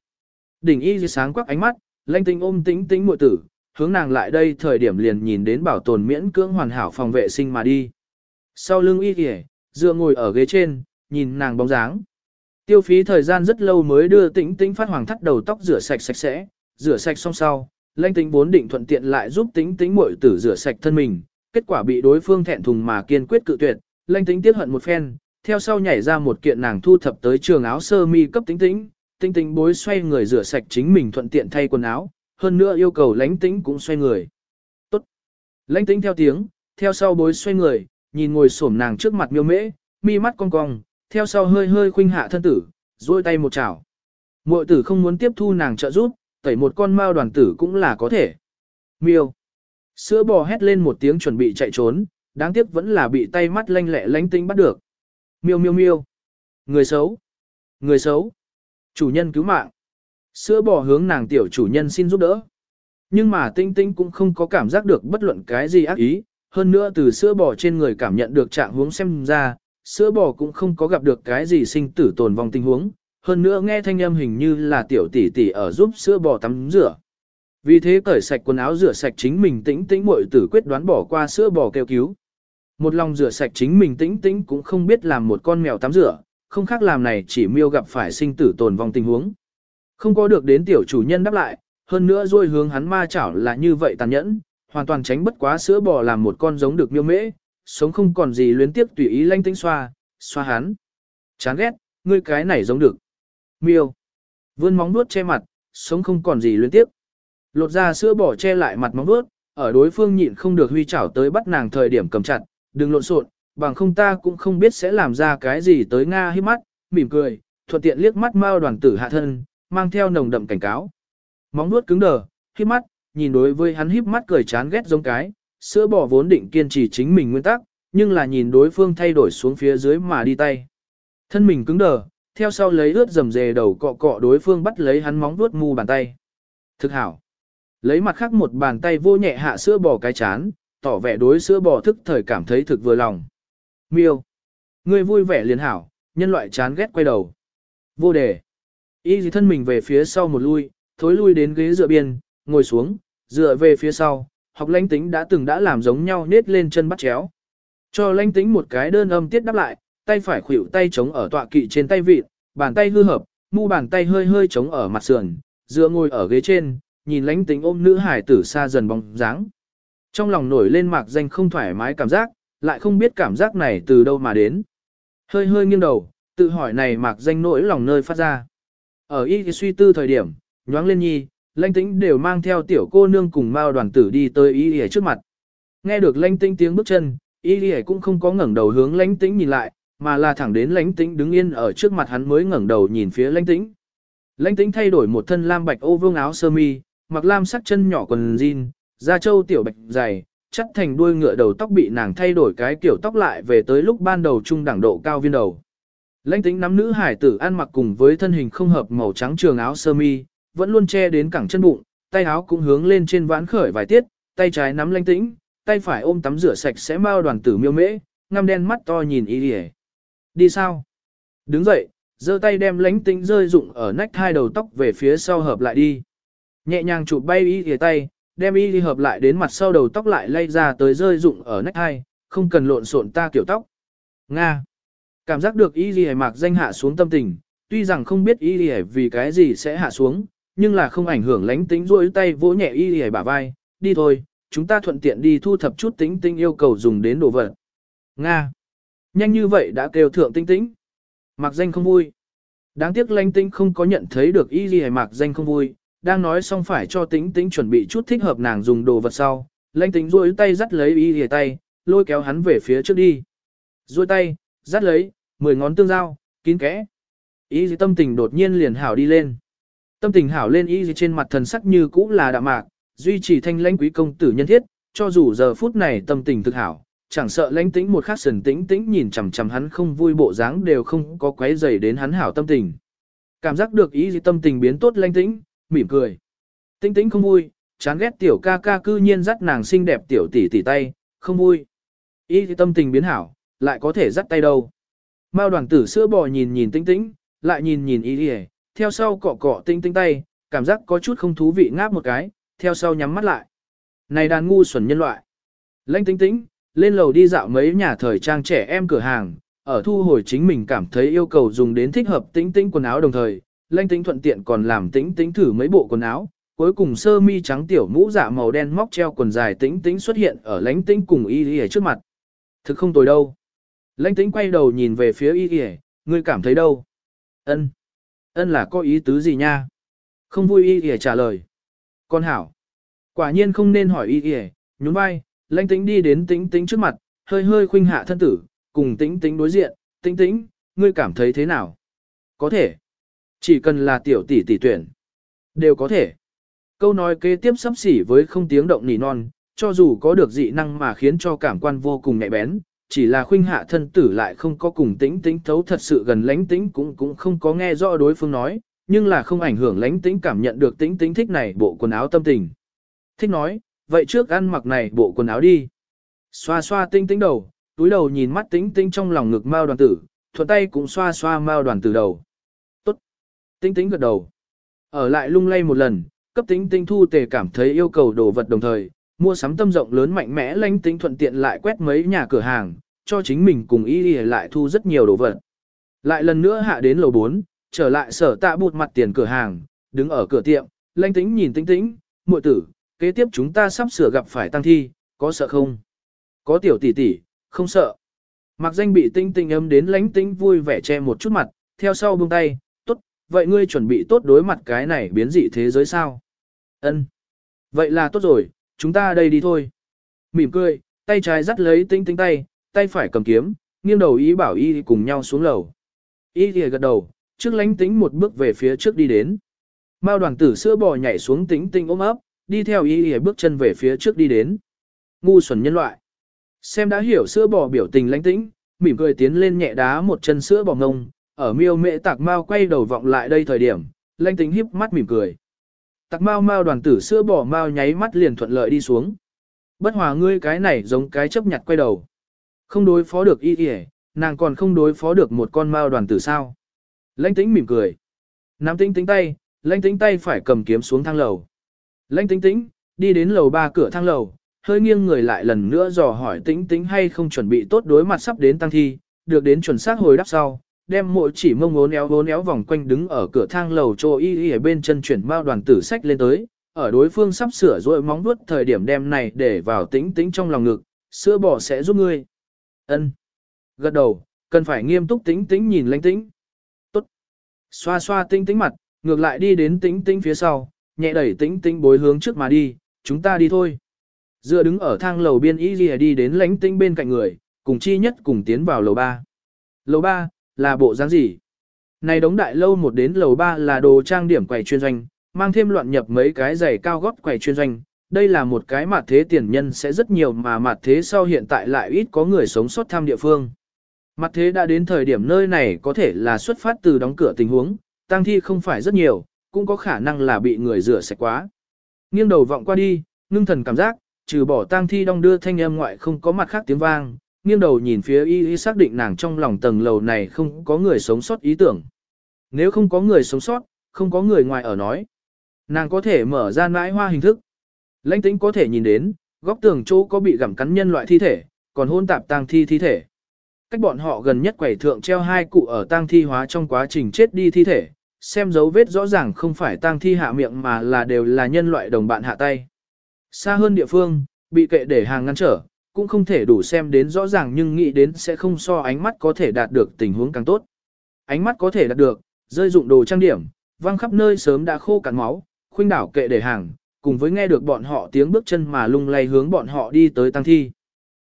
Đỉnh y sáng quắc ánh mắt, lãnh tĩnh ôm tĩnh tĩnh muội tử, hướng nàng lại đây thời điểm liền nhìn đến bảo tồn miễn cưỡng hoàn hảo phòng vệ sinh mà đi. Sau lưng y kìa, dựa ngồi ở ghế trên, nhìn nàng bóng dáng. Tiêu phí thời gian rất lâu mới đưa tĩnh tĩnh phát hoàng thắt đầu tóc rửa sạch sạch sẽ, rửa sạch xong sau, lãnh tĩnh vốn định thuận tiện lại giúp tĩnh tĩnh muội tử rửa sạch thân mình, kết quả bị đối phương thẹn thùng mà kiên quyết cự tuyệt, lãnh tĩnh tiết hận một phen, theo sau nhảy ra một kiện nàng thu thập tới trường áo sơ mi cấp tĩnh tĩnh, tĩnh tĩnh bối xoay người rửa sạch chính mình thuận tiện thay quần áo, hơn nữa yêu cầu lãnh tĩnh cũng xoay người. Tốt. Lãnh tĩnh theo tiếng, theo sau bối xoay người, nhìn ngồi xổm nàng trước mặt miêu mễ, mi mắt cong cong, theo sau hơi hơi khuynh hạ thân tử, duỗi tay một chảo. Muội tử không muốn tiếp thu nàng trợ giúp, tẩy một con mao đoàn tử cũng là có thể. Miêu. Sữa bò hét lên một tiếng chuẩn bị chạy trốn, đáng tiếc vẫn là bị tay mắt lanh lẹ lánh tinh bắt được. Miêu miêu miêu. Người xấu. Người xấu. Chủ nhân cứu mạng. Sữa bò hướng nàng tiểu chủ nhân xin giúp đỡ. Nhưng mà tinh tinh cũng không có cảm giác được bất luận cái gì ác ý, hơn nữa từ sữa bò trên người cảm nhận được trạng huống xem ra, sữa bò cũng không có gặp được cái gì sinh tử tồn vong tình huống, hơn nữa nghe thanh âm hình như là tiểu tỷ tỷ ở giúp sữa bò tắm rửa. Vì thế cởi sạch quần áo rửa sạch chính mình tĩnh tĩnh muội tử quyết đoán bỏ qua sữa bò kêu cứu. Một lòng rửa sạch chính mình tĩnh tĩnh cũng không biết làm một con mèo tắm rửa, không khác làm này chỉ miêu gặp phải sinh tử tồn vong tình huống. Không có được đến tiểu chủ nhân đáp lại, hơn nữa rôi hướng hắn ma chảo là như vậy tàn nhẫn, hoàn toàn tránh bất quá sữa bò làm một con giống được miêu mễ, sống không còn gì luyến tiếp tùy ý lanh tinh xoa, xoa hắn. Chán ghét, ngươi cái này giống được. Miêu. Vươn móng vuốt che mặt, sống không còn gì luyến tiếp. Lột ra sữa bò che lại mặt móng vuốt, ở đối phương nhịn không được huy chảo tới bắt nàng thời điểm cầm chặt, đừng lộn xộn, bằng không ta cũng không biết sẽ làm ra cái gì tới Nga hiếp mắt, mỉm cười, thuận tiện liếc mắt mao đoàn tử hạ thân, mang theo nồng đậm cảnh cáo. Móng nuốt cứng đờ, híp mắt, nhìn đối với hắn híp mắt cười chán ghét giống cái, sữa bò vốn định kiên trì chính mình nguyên tắc, nhưng là nhìn đối phương thay đổi xuống phía dưới mà đi tay. Thân mình cứng đờ, theo sau lấy ướt dầm dề đầu cọ cọ đối phương bắt lấy hắn móng vuốt mu bàn tay. Thực hảo. Lấy mặt khác một bàn tay vô nhẹ hạ sữa bò cái chán, tỏ vẻ đối sữa bò thức thời cảm thấy thực vừa lòng. Miêu. Ngươi vui vẻ liền hảo, nhân loại chán ghét quay đầu. Vô đề. Y dì thân mình về phía sau một lui, thối lui đến ghế dựa biên, ngồi xuống, dựa về phía sau, học lãnh tính đã từng đã làm giống nhau nết lên chân bắt chéo. Cho lãnh tính một cái đơn âm tiết đáp lại, tay phải khuỷu tay chống ở tọa kỵ trên tay vịt, bàn tay hư hợp, mu bàn tay hơi hơi chống ở mặt sườn, dựa ngồi ở ghế trên, nhìn lãnh tính ôm nữ hải tử xa dần bóng dáng. Trong lòng nổi lên mạc danh không thoải mái cảm giác, lại không biết cảm giác này từ đâu mà đến. Hơi hơi nghiêng đầu, tự hỏi này mạc danh nỗi lòng nơi phát ra. Ở y suy tư thời điểm, nhoáng lên nhi, lãnh tĩnh đều mang theo tiểu cô nương cùng mao đoàn tử đi tới y y trước mặt. Nghe được lãnh tĩnh tiếng bước chân, y y cũng không có ngẩng đầu hướng lãnh tĩnh nhìn lại, mà là thẳng đến lãnh tĩnh đứng yên ở trước mặt hắn mới ngẩng đầu nhìn phía lãnh tĩnh. Lãnh tĩnh thay đổi một thân lam bạch ô vương áo sơ mi, mặc lam sắc chân nhỏ quần jean, da trâu tiểu bạch dày, chắt thành đuôi ngựa đầu tóc bị nàng thay đổi cái kiểu tóc lại về tới lúc ban đầu trung đẳng độ cao viên đầu. Lãnh tĩnh nắm nữ hải tử ăn mặc cùng với thân hình không hợp màu trắng trường áo sơ mi, vẫn luôn che đến cẳng chân bụng, tay áo cũng hướng lên trên vãn khởi vài tiết, tay trái nắm lãnh tĩnh, tay phải ôm tắm rửa sạch sẽ bao đoàn tử miêu mễ, ngăm đen mắt to nhìn y đi Đi sao? Đứng dậy, giơ tay đem lãnh tĩnh rơi rụng ở nách hai đầu tóc về phía sau hợp lại đi. Nhẹ nhàng chụp bay y thì tay, đem y đi hợp lại đến mặt sau đầu tóc lại lay ra tới rơi rụng ở nách hai, không cần lộn xộn ta kiểu tóc. Nga. Cảm giác được y đi mạc danh hạ xuống tâm tình, tuy rằng không biết y đi vì cái gì sẽ hạ xuống, nhưng là không ảnh hưởng lánh tính rỗi tay vỗ nhẹ y đi bả vai, đi thôi, chúng ta thuận tiện đi thu thập chút tính tinh yêu cầu dùng đến đồ vật. Nga. Nhanh như vậy đã kêu thượng tinh tĩnh. Mạc danh không vui. Đáng tiếc lánh tinh không có nhận thấy được y gì mạc danh không vui, đang nói xong phải cho tính tính chuẩn bị chút thích hợp nàng dùng đồ vật sau. Lánh tính rôi tay dắt lấy y gì tay, lôi kéo hắn về phía trước đi. Rôi tay, dắt lấy, mười ngón tương giao, kín kẽ. Y gì tâm tình đột nhiên liền hảo đi lên. Tâm tình hảo lên y gì trên mặt thần sắc như cũ là đạm mạc, duy trì thanh lãnh quý công tử nhân thiết, cho dù giờ phút này tâm tình thực hảo, chẳng sợ lãnh tĩnh một khắc sần tĩnh tĩnh nhìn chằm chằm hắn không vui bộ dáng đều không có quấy rầy đến hắn hảo tâm tình. Cảm giác được ý gì tâm tình biến tốt lãnh tĩnh, mỉm cười. Tĩnh tĩnh không vui, chán ghét tiểu ca ca cư nhiên dắt nàng xinh đẹp tiểu tỷ tỷ tay, không vui. Ý gì tâm tình biến hảo, lại có thể dắt tay đâu. Mao đoàn tử sữa bò nhìn nhìn tinh tĩnh, lại nhìn nhìn ý gì, theo sau cọ cọ tinh tinh tay, cảm giác có chút không thú vị ngáp một cái, theo sau nhắm mắt lại. Này đàn ngu xuẩn nhân loại. Lênh tinh tĩnh, lên lầu đi dạo mấy nhà thời trang trẻ em cửa hàng, ở thu hồi chính mình cảm thấy yêu cầu dùng đến thích hợp tĩnh tĩnh quần áo đồng thời, lênh tĩnh thuận tiện còn làm tĩnh tĩnh thử mấy bộ quần áo, cuối cùng sơ mi trắng tiểu mũ dạ màu đen móc treo quần dài tĩnh tĩnh xuất hiện ở lánh tĩnh cùng y y trước mặt. Thực không tồi đâu. Lãnh tĩnh quay đầu nhìn về phía y kìa, ngươi cảm thấy đâu? Ân, ân là có ý tứ gì nha? Không vui y kìa trả lời. Con hảo. Quả nhiên không nên hỏi y kìa, nhún vai, lãnh tĩnh đi đến tĩnh tĩnh trước mặt, hơi hơi khuynh hạ thân tử, cùng tĩnh tĩnh đối diện, tĩnh tĩnh, ngươi cảm thấy thế nào? Có thể. Chỉ cần là tiểu tỷ tỷ tuyển. Đều có thể. Câu nói kế tiếp sắp xỉ với không tiếng động nỉ non, cho dù có được dị năng mà khiến cho cảm quan vô cùng nhạy bén, chỉ là khuynh hạ thân tử lại không có cùng tĩnh tĩnh thấu thật sự gần lánh tĩnh cũng cũng không có nghe rõ đối phương nói, nhưng là không ảnh hưởng lánh tĩnh cảm nhận được tĩnh tĩnh thích này bộ quần áo tâm tình. Thích nói, vậy trước ăn mặc này bộ quần áo đi. Xoa xoa tĩnh tĩnh đầu, túi đầu nhìn mắt tĩnh tĩnh trong lòng ngực mao đoàn tử, thuận tay cũng xoa xoa mao đoàn tử đầu. Tốt. Tĩnh tĩnh gật đầu. Ở lại lung lay một lần, cấp tĩnh tĩnh thu tề cảm thấy yêu cầu đồ vật đồng thời, mua sắm tâm rộng lớn mạnh mẽ lanh tính thuận tiện lại quét mấy nhà cửa hàng, cho chính mình cùng y y lại thu rất nhiều đồ vật. Lại lần nữa hạ đến lầu 4, trở lại sở tạ bụt mặt tiền cửa hàng, đứng ở cửa tiệm, lanh tính nhìn tinh tĩnh, muội tử, kế tiếp chúng ta sắp sửa gặp phải tăng thi, có sợ không? Có tiểu tỷ tỷ, không sợ. Mặc danh bị tinh tinh ấm đến lánh tinh vui vẻ che một chút mặt, theo sau buông tay, tốt, vậy ngươi chuẩn bị tốt đối mặt cái này biến dị thế giới sao? Ân. Vậy là tốt rồi, chúng ta đây đi thôi. Mỉm cười, tay trái dắt lấy tinh tinh tay, tay phải cầm kiếm, nghiêng đầu ý bảo y cùng nhau xuống lầu. Y thì gật đầu, trước lánh tính một bước về phía trước đi đến. Mao đoàn tử sữa bò nhảy xuống tính tinh ôm ấp, đi theo y thì bước chân về phía trước đi đến. ngu xuẩn nhân loại. Xem đã hiểu sữa bò biểu tình lãnh tĩnh, mỉm cười tiến lên nhẹ đá một chân sữa bò ngông, ở miêu mẹ tạc mau quay đầu vọng lại đây thời điểm, lãnh tính híp mắt mỉm cười tặc mau mau đoàn tử sữa bỏ mau nháy mắt liền thuận lợi đi xuống. Bất hòa ngươi cái này giống cái chấp nhặt quay đầu. Không đối phó được y y nàng còn không đối phó được một con mau đoàn tử sao. Lãnh tĩnh mỉm cười. Nắm tĩnh tĩnh tay, lãnh tĩnh tay phải cầm kiếm xuống thang lầu. Lãnh tĩnh tĩnh, đi đến lầu ba cửa thang lầu, hơi nghiêng người lại lần nữa dò hỏi tĩnh tĩnh hay không chuẩn bị tốt đối mặt sắp đến tăng thi, được đến chuẩn xác hồi đáp sau, đem mỗi chỉ mông ốn éo ốn éo vòng quanh đứng ở cửa thang lầu cho y y ở bên chân chuyển bao đoàn tử sách lên tới, ở đối phương sắp sửa rồi móng vuốt thời điểm đem này để vào tĩnh tĩnh trong lòng ngực, sữa bò sẽ giúp ngươi. Ân. Gật đầu, cần phải nghiêm túc tĩnh tĩnh nhìn lãnh tĩnh. Tốt. Xoa xoa tĩnh tĩnh mặt, ngược lại đi đến tĩnh tĩnh phía sau, nhẹ đẩy tĩnh tĩnh bối hướng trước mà đi, chúng ta đi thôi. Dựa đứng ở thang lầu biên y đi đến lãnh tĩnh bên cạnh người, cùng chi nhất cùng tiến vào lầu 3. Lầu 3, là bộ dáng gì? Này đống đại lâu một đến lầu 3 là đồ trang điểm quầy chuyên doanh, mang thêm loạn nhập mấy cái giày cao gót quầy chuyên doanh. Đây là một cái mặt thế tiền nhân sẽ rất nhiều mà mặt thế sau hiện tại lại ít có người sống sót tham địa phương. Mặt thế đã đến thời điểm nơi này có thể là xuất phát từ đóng cửa tình huống, tăng thi không phải rất nhiều, cũng có khả năng là bị người rửa sạch quá. Nghiêng đầu vọng qua đi, ngưng thần cảm giác, trừ bỏ tang thi đong đưa thanh âm ngoại không có mặt khác tiếng vang, nghiêng đầu nhìn phía y y xác định nàng trong lòng tầng lầu này không có người sống sót ý tưởng. Nếu không có người sống sót, không có người ngoài ở nói. Nàng có thể mở ra mãi hoa hình thức. Lãnh tĩnh có thể nhìn đến, góc tường chỗ có bị gặm cắn nhân loại thi thể, còn hôn tạp tang thi thi thể. Cách bọn họ gần nhất quẩy thượng treo hai cụ ở tang thi hóa trong quá trình chết đi thi thể, xem dấu vết rõ ràng không phải tang thi hạ miệng mà là đều là nhân loại đồng bạn hạ tay. Xa hơn địa phương, bị kệ để hàng ngăn trở, cũng không thể đủ xem đến rõ ràng nhưng nghĩ đến sẽ không so ánh mắt có thể đạt được tình huống càng tốt. Ánh mắt có thể đạt được, rơi dụng đồ trang điểm, văng khắp nơi sớm đã khô cạn máu, khuynh đảo kệ để hàng, cùng với nghe được bọn họ tiếng bước chân mà lung lay hướng bọn họ đi tới tăng thi.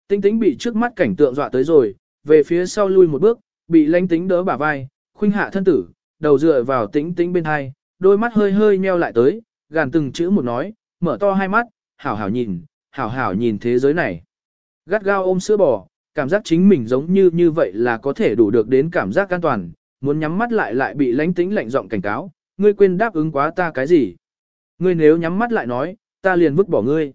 Tinh tính bị trước mắt cảnh tượng dọa tới rồi, về phía sau lui một bước, bị lánh tính đỡ bả vai, khuynh hạ thân tử, đầu dựa vào tính tính bên hai, đôi mắt hơi hơi meo lại tới, gàn từng chữ một nói, mở to hai mắt, hảo hảo nhìn, hảo hảo nhìn thế giới này. Gắt gao ôm sữa bò, cảm giác chính mình giống như như vậy là có thể đủ được đến cảm giác an toàn, muốn nhắm mắt lại lại bị lánh tĩnh lạnh giọng cảnh cáo, ngươi quên đáp ứng quá ta cái gì. Ngươi nếu nhắm mắt lại nói, ta liền vứt bỏ ngươi.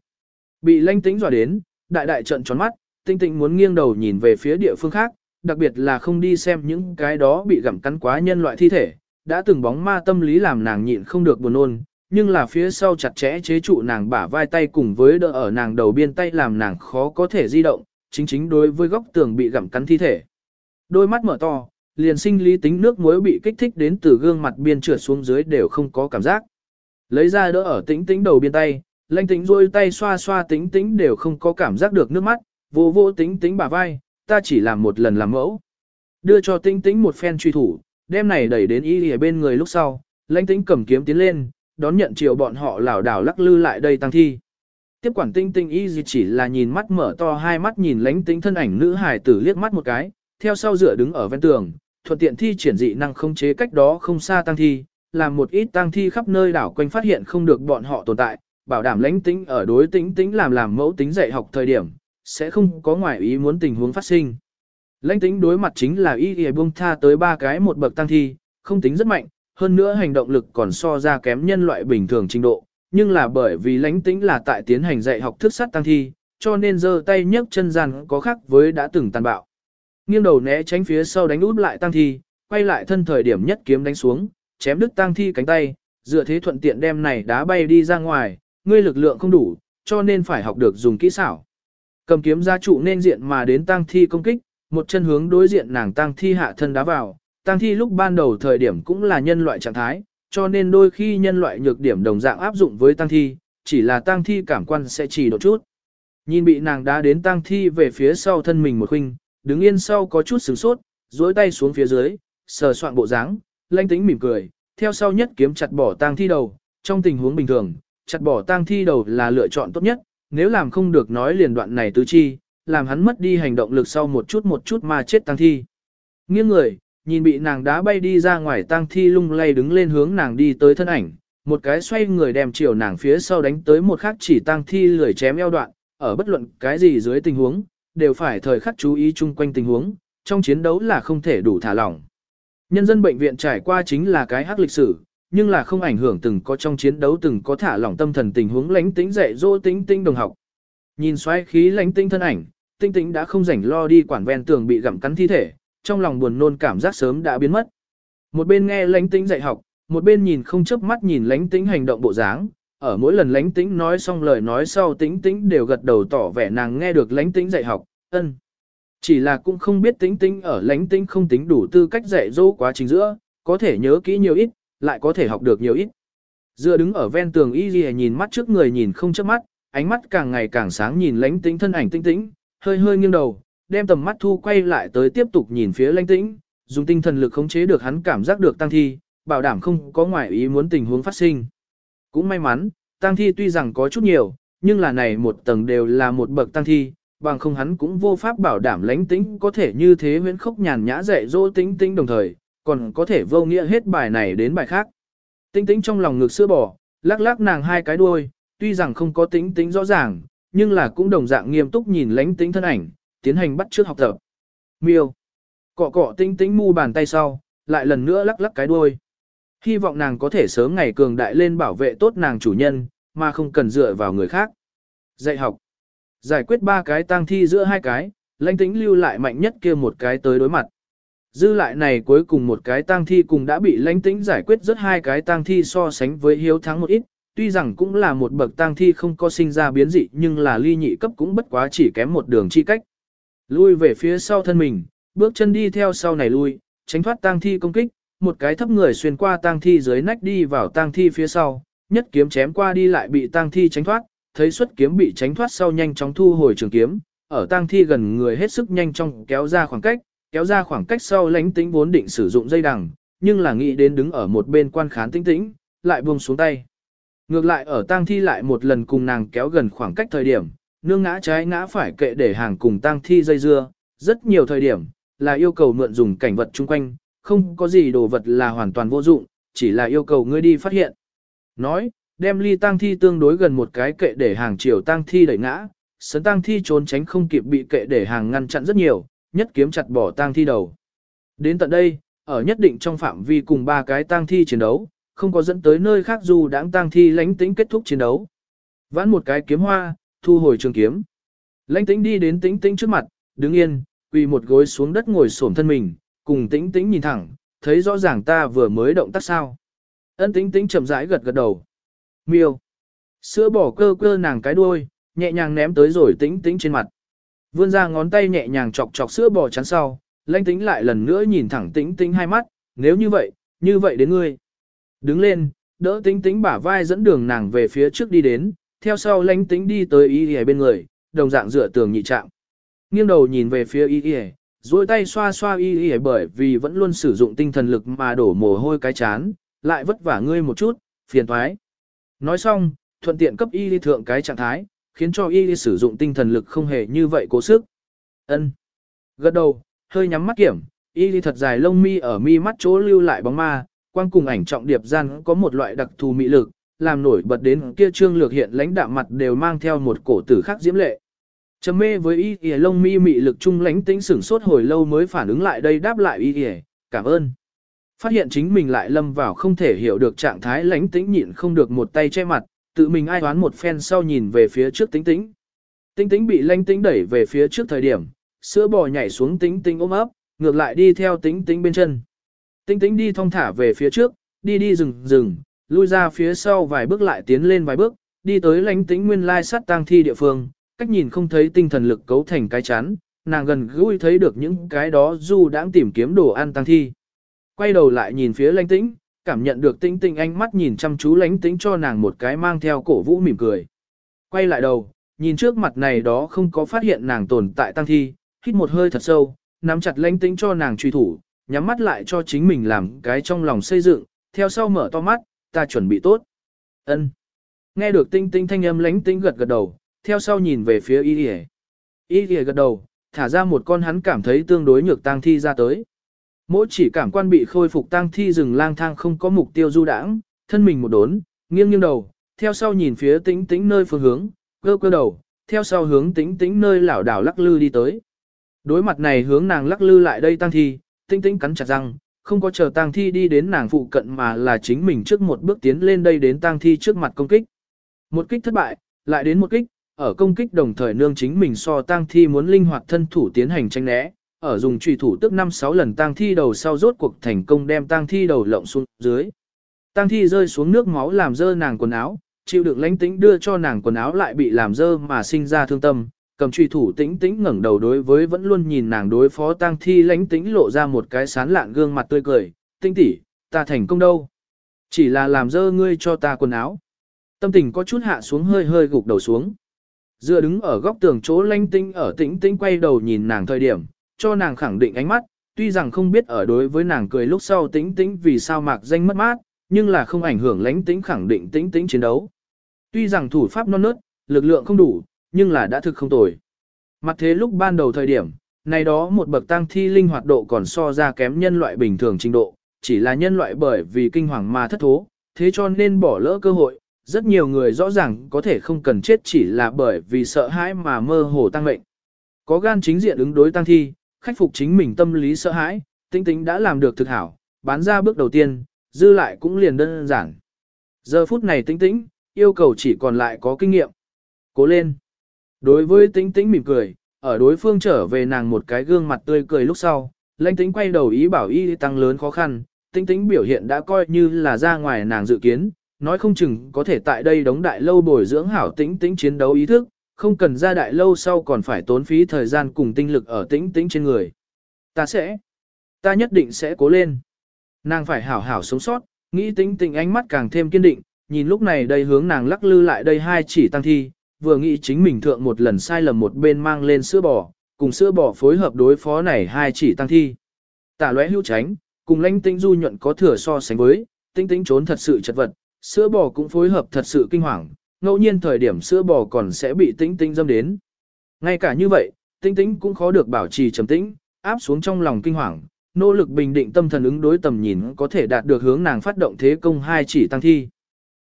Bị lánh tĩnh dọa đến, đại đại trận tròn mắt, tinh tĩnh muốn nghiêng đầu nhìn về phía địa phương khác, đặc biệt là không đi xem những cái đó bị gặm cắn quá nhân loại thi thể, đã từng bóng ma tâm lý làm nàng nhịn không được buồn nôn, nhưng là phía sau chặt chẽ chế trụ nàng bả vai tay cùng với đỡ ở nàng đầu biên tay làm nàng khó có thể di động, chính chính đối với góc tường bị gặm cắn thi thể. Đôi mắt mở to, liền sinh lý tính nước muối bị kích thích đến từ gương mặt biên trượt xuống dưới đều không có cảm giác. Lấy ra đỡ ở tĩnh tĩnh đầu biên tay, lanh tĩnh rôi tay xoa xoa tĩnh tĩnh đều không có cảm giác được nước mắt, vô vô tĩnh tĩnh bả vai, ta chỉ làm một lần làm mẫu. Đưa cho tĩnh tĩnh một phen truy thủ, đem này đẩy đến y ở bên người lúc sau, lanh tĩnh cầm kiếm tiến lên, đón nhận chiều bọn họ lảo đảo lắc lư lại đây tăng thi. Tiếp quản tinh tinh y gì chỉ là nhìn mắt mở to hai mắt nhìn lánh tính thân ảnh nữ hải tử liếc mắt một cái, theo sau dựa đứng ở ven tường, thuận tiện thi triển dị năng không chế cách đó không xa tăng thi, làm một ít tăng thi khắp nơi đảo quanh phát hiện không được bọn họ tồn tại, bảo đảm lánh tính ở đối tính tính làm làm mẫu tính dạy học thời điểm, sẽ không có ngoại ý muốn tình huống phát sinh. Lãnh tính đối mặt chính là y y buông tha tới ba cái một bậc tăng thi, không tính rất mạnh, hơn nữa hành động lực còn so ra kém nhân loại bình thường trình độ, nhưng là bởi vì lãnh tĩnh là tại tiến hành dạy học thức sát tăng thi, cho nên giơ tay nhấc chân gian có khác với đã từng tàn bạo. Nghiêng đầu né tránh phía sau đánh út lại tăng thi, quay lại thân thời điểm nhất kiếm đánh xuống, chém đứt tăng thi cánh tay, dựa thế thuận tiện đem này đá bay đi ra ngoài, ngươi lực lượng không đủ, cho nên phải học được dùng kỹ xảo. Cầm kiếm gia trụ nên diện mà đến tăng thi công kích, một chân hướng đối diện nàng tăng thi hạ thân đá vào, tăng thi lúc ban đầu thời điểm cũng là nhân loại trạng thái, cho nên đôi khi nhân loại nhược điểm đồng dạng áp dụng với tăng thi, chỉ là tăng thi cảm quan sẽ chỉ độ chút. Nhìn bị nàng đá đến tăng thi về phía sau thân mình một khinh, đứng yên sau có chút sửng sốt, duỗi tay xuống phía dưới, sờ soạn bộ dáng, lanh tĩnh mỉm cười, theo sau nhất kiếm chặt bỏ tăng thi đầu, trong tình huống bình thường, chặt bỏ tăng thi đầu là lựa chọn tốt nhất, nếu làm không được nói liền đoạn này tứ chi, làm hắn mất đi hành động lực sau một chút một chút mà chết tăng thi. Nghiêng người, nhìn bị nàng đá bay đi ra ngoài tang thi lung lay đứng lên hướng nàng đi tới thân ảnh, một cái xoay người đem chiều nàng phía sau đánh tới một khắc chỉ tang thi lười chém eo đoạn, ở bất luận cái gì dưới tình huống, đều phải thời khắc chú ý chung quanh tình huống, trong chiến đấu là không thể đủ thả lỏng. Nhân dân bệnh viện trải qua chính là cái hắc lịch sử, nhưng là không ảnh hưởng từng có trong chiến đấu từng có thả lỏng tâm thần tình huống lánh tính dạy dỗ tính tinh đồng học. Nhìn xoáy khí lánh tinh thân ảnh, tinh tĩnh đã không rảnh lo đi quản ven tường bị gặm cắn thi thể, trong lòng buồn nôn cảm giác sớm đã biến mất. Một bên nghe lánh tĩnh dạy học, một bên nhìn không chớp mắt nhìn lánh tĩnh hành động bộ dáng, ở mỗi lần lánh tĩnh nói xong lời nói sau tĩnh tĩnh đều gật đầu tỏ vẻ nàng nghe được lánh tĩnh dạy học, ân. Chỉ là cũng không biết tĩnh tĩnh ở lánh tĩnh không tính đủ tư cách dạy dỗ quá trình giữa, có thể nhớ kỹ nhiều ít, lại có thể học được nhiều ít. Dựa đứng ở ven tường y ghi nhìn mắt trước người nhìn không chớp mắt, ánh mắt càng ngày càng sáng nhìn lánh tĩnh thân ảnh tĩnh tĩnh, hơi hơi nghiêng đầu, đem tầm mắt thu quay lại tới tiếp tục nhìn phía lãnh tĩnh, dùng tinh thần lực khống chế được hắn cảm giác được tăng thi, bảo đảm không có ngoại ý muốn tình huống phát sinh. Cũng may mắn, tăng thi tuy rằng có chút nhiều, nhưng là này một tầng đều là một bậc tăng thi, bằng không hắn cũng vô pháp bảo đảm lãnh tĩnh có thể như thế huyễn khốc nhàn nhã dạy dỗ tĩnh tĩnh đồng thời, còn có thể vô nghĩa hết bài này đến bài khác. Tĩnh tĩnh trong lòng ngực sữa bò, lắc lắc nàng hai cái đuôi, tuy rằng không có tĩnh tĩnh rõ ràng, nhưng là cũng đồng dạng nghiêm túc nhìn lãnh tĩnh thân ảnh, tiến hành bắt trước học tập. Miêu. Cọ cọ tinh tĩnh mu bàn tay sau, lại lần nữa lắc lắc cái đuôi. Hy vọng nàng có thể sớm ngày cường đại lên bảo vệ tốt nàng chủ nhân, mà không cần dựa vào người khác. Dạy học. Giải quyết ba cái tang thi giữa hai cái, lãnh tĩnh lưu lại mạnh nhất kia một cái tới đối mặt. Dư lại này cuối cùng một cái tang thi cùng đã bị lãnh tĩnh giải quyết rất hai cái tang thi so sánh với hiếu thắng một ít, tuy rằng cũng là một bậc tang thi không có sinh ra biến dị nhưng là ly nhị cấp cũng bất quá chỉ kém một đường chi cách. Lui về phía sau thân mình, bước chân đi theo sau này lui, tránh thoát tang thi công kích, một cái thấp người xuyên qua tang thi dưới nách đi vào tang thi phía sau, nhất kiếm chém qua đi lại bị tang thi tránh thoát, thấy xuất kiếm bị tránh thoát sau nhanh chóng thu hồi trường kiếm, ở tang thi gần người hết sức nhanh chóng kéo ra khoảng cách, kéo ra khoảng cách sau lánh tính vốn định sử dụng dây đằng, nhưng là nghĩ đến đứng ở một bên quan khán tĩnh tĩnh, lại buông xuống tay. Ngược lại ở tang thi lại một lần cùng nàng kéo gần khoảng cách thời điểm, nương ngã trái ngã phải kệ để hàng cùng tang thi dây dưa, rất nhiều thời điểm, là yêu cầu mượn dùng cảnh vật chung quanh, không có gì đồ vật là hoàn toàn vô dụng, chỉ là yêu cầu ngươi đi phát hiện. Nói, đem ly tang thi tương đối gần một cái kệ để hàng chiều tang thi đẩy ngã, sấn tang thi trốn tránh không kịp bị kệ để hàng ngăn chặn rất nhiều, nhất kiếm chặt bỏ tang thi đầu. Đến tận đây, ở nhất định trong phạm vi cùng ba cái tang thi chiến đấu, không có dẫn tới nơi khác dù đáng tang thi lánh tĩnh kết thúc chiến đấu. Vãn một cái kiếm hoa, thu hồi trường kiếm. Lãnh tĩnh đi đến tĩnh tĩnh trước mặt, đứng yên, quỳ một gối xuống đất ngồi xổm thân mình, cùng tĩnh tĩnh nhìn thẳng, thấy rõ ràng ta vừa mới động tác sao. Ân tĩnh tĩnh chậm rãi gật gật đầu. Miêu. Sữa bỏ cơ cơ nàng cái đuôi, nhẹ nhàng ném tới rồi tĩnh tĩnh trên mặt. Vươn ra ngón tay nhẹ nhàng chọc chọc sữa bò chắn sau, lãnh tĩnh lại lần nữa nhìn thẳng tĩnh tĩnh hai mắt, nếu như vậy, như vậy đến ngươi. Đứng lên, đỡ tĩnh tĩnh bả vai dẫn đường nàng về phía trước đi đến, theo sau lánh tính đi tới y y bên người, đồng dạng dựa tường nhị trạng. Nghiêng đầu nhìn về phía y y, duỗi tay xoa xoa y y bởi vì vẫn luôn sử dụng tinh thần lực mà đổ mồ hôi cái chán, lại vất vả ngươi một chút, phiền thoái. Nói xong, thuận tiện cấp y y thượng cái trạng thái, khiến cho y sử dụng tinh thần lực không hề như vậy cố sức. Ân. Gật đầu, hơi nhắm mắt kiểm, y thật dài lông mi ở mi mắt chỗ lưu lại bóng ma, quang cùng ảnh trọng điệp gian có một loại đặc thù mị lực, làm nổi bật đến kia trương lược hiện lãnh đạm mặt đều mang theo một cổ tử khác diễm lệ. Trầm mê với y y lông mi mị lực trung lãnh tĩnh sửng sốt hồi lâu mới phản ứng lại đây đáp lại y y, cảm ơn. Phát hiện chính mình lại lâm vào không thể hiểu được trạng thái lãnh tĩnh nhịn không được một tay che mặt, tự mình ai đoán một phen sau nhìn về phía trước tĩnh tĩnh tĩnh tĩnh bị lãnh tĩnh đẩy về phía trước thời điểm, sữa bò nhảy xuống tĩnh tĩnh ôm ấp, ngược lại đi theo tĩnh tĩnh bên chân. tĩnh tĩnh đi thong thả về phía trước, đi đi rừng rừng, lui ra phía sau vài bước lại tiến lên vài bước, đi tới lánh tĩnh nguyên lai sát tang thi địa phương, cách nhìn không thấy tinh thần lực cấu thành cái chán nàng gần gũi thấy được những cái đó dù đang tìm kiếm đồ ăn tang thi. Quay đầu lại nhìn phía lánh tĩnh, cảm nhận được tinh tinh ánh mắt nhìn chăm chú lánh tĩnh cho nàng một cái mang theo cổ vũ mỉm cười. Quay lại đầu, nhìn trước mặt này đó không có phát hiện nàng tồn tại tang thi, hít một hơi thật sâu, nắm chặt lánh tĩnh cho nàng truy thủ, nhắm mắt lại cho chính mình làm cái trong lòng xây dựng, theo sau mở to mắt, ta chuẩn bị tốt. ân Nghe được tinh tinh thanh âm lánh tinh gật gật đầu, theo sau nhìn về phía y y Y y gật đầu, thả ra một con hắn cảm thấy tương đối nhược tang thi ra tới. Mỗi chỉ cảm quan bị khôi phục tang thi rừng lang thang không có mục tiêu du đãng, thân mình một đốn, nghiêng nghiêng đầu, theo sau nhìn phía tĩnh tĩnh nơi phương hướng, cơ cơ đầu, theo sau hướng tĩnh tĩnh nơi lảo đảo lắc lư đi tới. Đối mặt này hướng nàng lắc lư lại đây tang thi, tĩnh tĩnh cắn chặt răng, không có chờ tang thi đi đến nàng phụ cận mà là chính mình trước một bước tiến lên đây đến tang thi trước mặt công kích. Một kích thất bại, lại đến một kích, ở công kích đồng thời nương chính mình so tang thi muốn linh hoạt thân thủ tiến hành tranh né, ở dùng trùy thủ tức 5-6 lần tang thi đầu sau rốt cuộc thành công đem tang thi đầu lộng xuống dưới. Tang thi rơi xuống nước máu làm dơ nàng quần áo, chịu đựng lãnh tĩnh đưa cho nàng quần áo lại bị làm dơ mà sinh ra thương tâm, cầm truy thủ tĩnh tĩnh ngẩng đầu đối với vẫn luôn nhìn nàng đối phó tang thi lãnh tĩnh lộ ra một cái sán lạn gương mặt tươi cười, tinh tỷ, ta thành công đâu. Chỉ là làm dơ ngươi cho ta quần áo. Tâm tình có chút hạ xuống hơi hơi gục đầu xuống. Dựa đứng ở góc tường chỗ lãnh tĩnh ở tĩnh tĩnh quay đầu nhìn nàng thời điểm, cho nàng khẳng định ánh mắt, tuy rằng không biết ở đối với nàng cười lúc sau tĩnh tĩnh vì sao mạc danh mất mát, nhưng là không ảnh hưởng lãnh tĩnh khẳng định tĩnh tĩnh chiến đấu. Tuy rằng thủ pháp non nớt, lực lượng không đủ, nhưng là đã thực không tồi. Mặt thế lúc ban đầu thời điểm, này đó một bậc tăng thi linh hoạt độ còn so ra kém nhân loại bình thường trình độ, chỉ là nhân loại bởi vì kinh hoàng mà thất thố, thế cho nên bỏ lỡ cơ hội, rất nhiều người rõ ràng có thể không cần chết chỉ là bởi vì sợ hãi mà mơ hồ tăng mệnh. Có gan chính diện ứng đối tăng thi, khắc phục chính mình tâm lý sợ hãi, tinh tính đã làm được thực hảo, bán ra bước đầu tiên, dư lại cũng liền đơn giản. Giờ phút này tinh tĩnh, yêu cầu chỉ còn lại có kinh nghiệm. Cố lên. Đối với tĩnh tĩnh mỉm cười, ở đối phương trở về nàng một cái gương mặt tươi cười lúc sau, lãnh tĩnh quay đầu ý bảo y tăng lớn khó khăn, tĩnh tĩnh biểu hiện đã coi như là ra ngoài nàng dự kiến, nói không chừng có thể tại đây đóng đại lâu bồi dưỡng hảo tĩnh tĩnh chiến đấu ý thức, không cần ra đại lâu sau còn phải tốn phí thời gian cùng tinh lực ở tĩnh tĩnh trên người. Ta sẽ, ta nhất định sẽ cố lên. Nàng phải hảo hảo sống sót, nghĩ tĩnh tĩnh ánh mắt càng thêm kiên định, nhìn lúc này đây hướng nàng lắc lư lại đây hai chỉ tăng thi, vừa nghĩ chính mình thượng một lần sai lầm một bên mang lên sữa bò, cùng sữa bò phối hợp đối phó này hai chỉ tăng thi. Tả lóe hữu tránh, cùng lãnh tinh du nhuận có thừa so sánh với, tinh tinh trốn thật sự chật vật, sữa bò cũng phối hợp thật sự kinh hoàng, ngẫu nhiên thời điểm sữa bò còn sẽ bị tinh tinh dâm đến. Ngay cả như vậy, tinh tinh cũng khó được bảo trì trầm tĩnh, áp xuống trong lòng kinh hoàng, nỗ lực bình định tâm thần ứng đối tầm nhìn có thể đạt được hướng nàng phát động thế công hai chỉ tăng thi.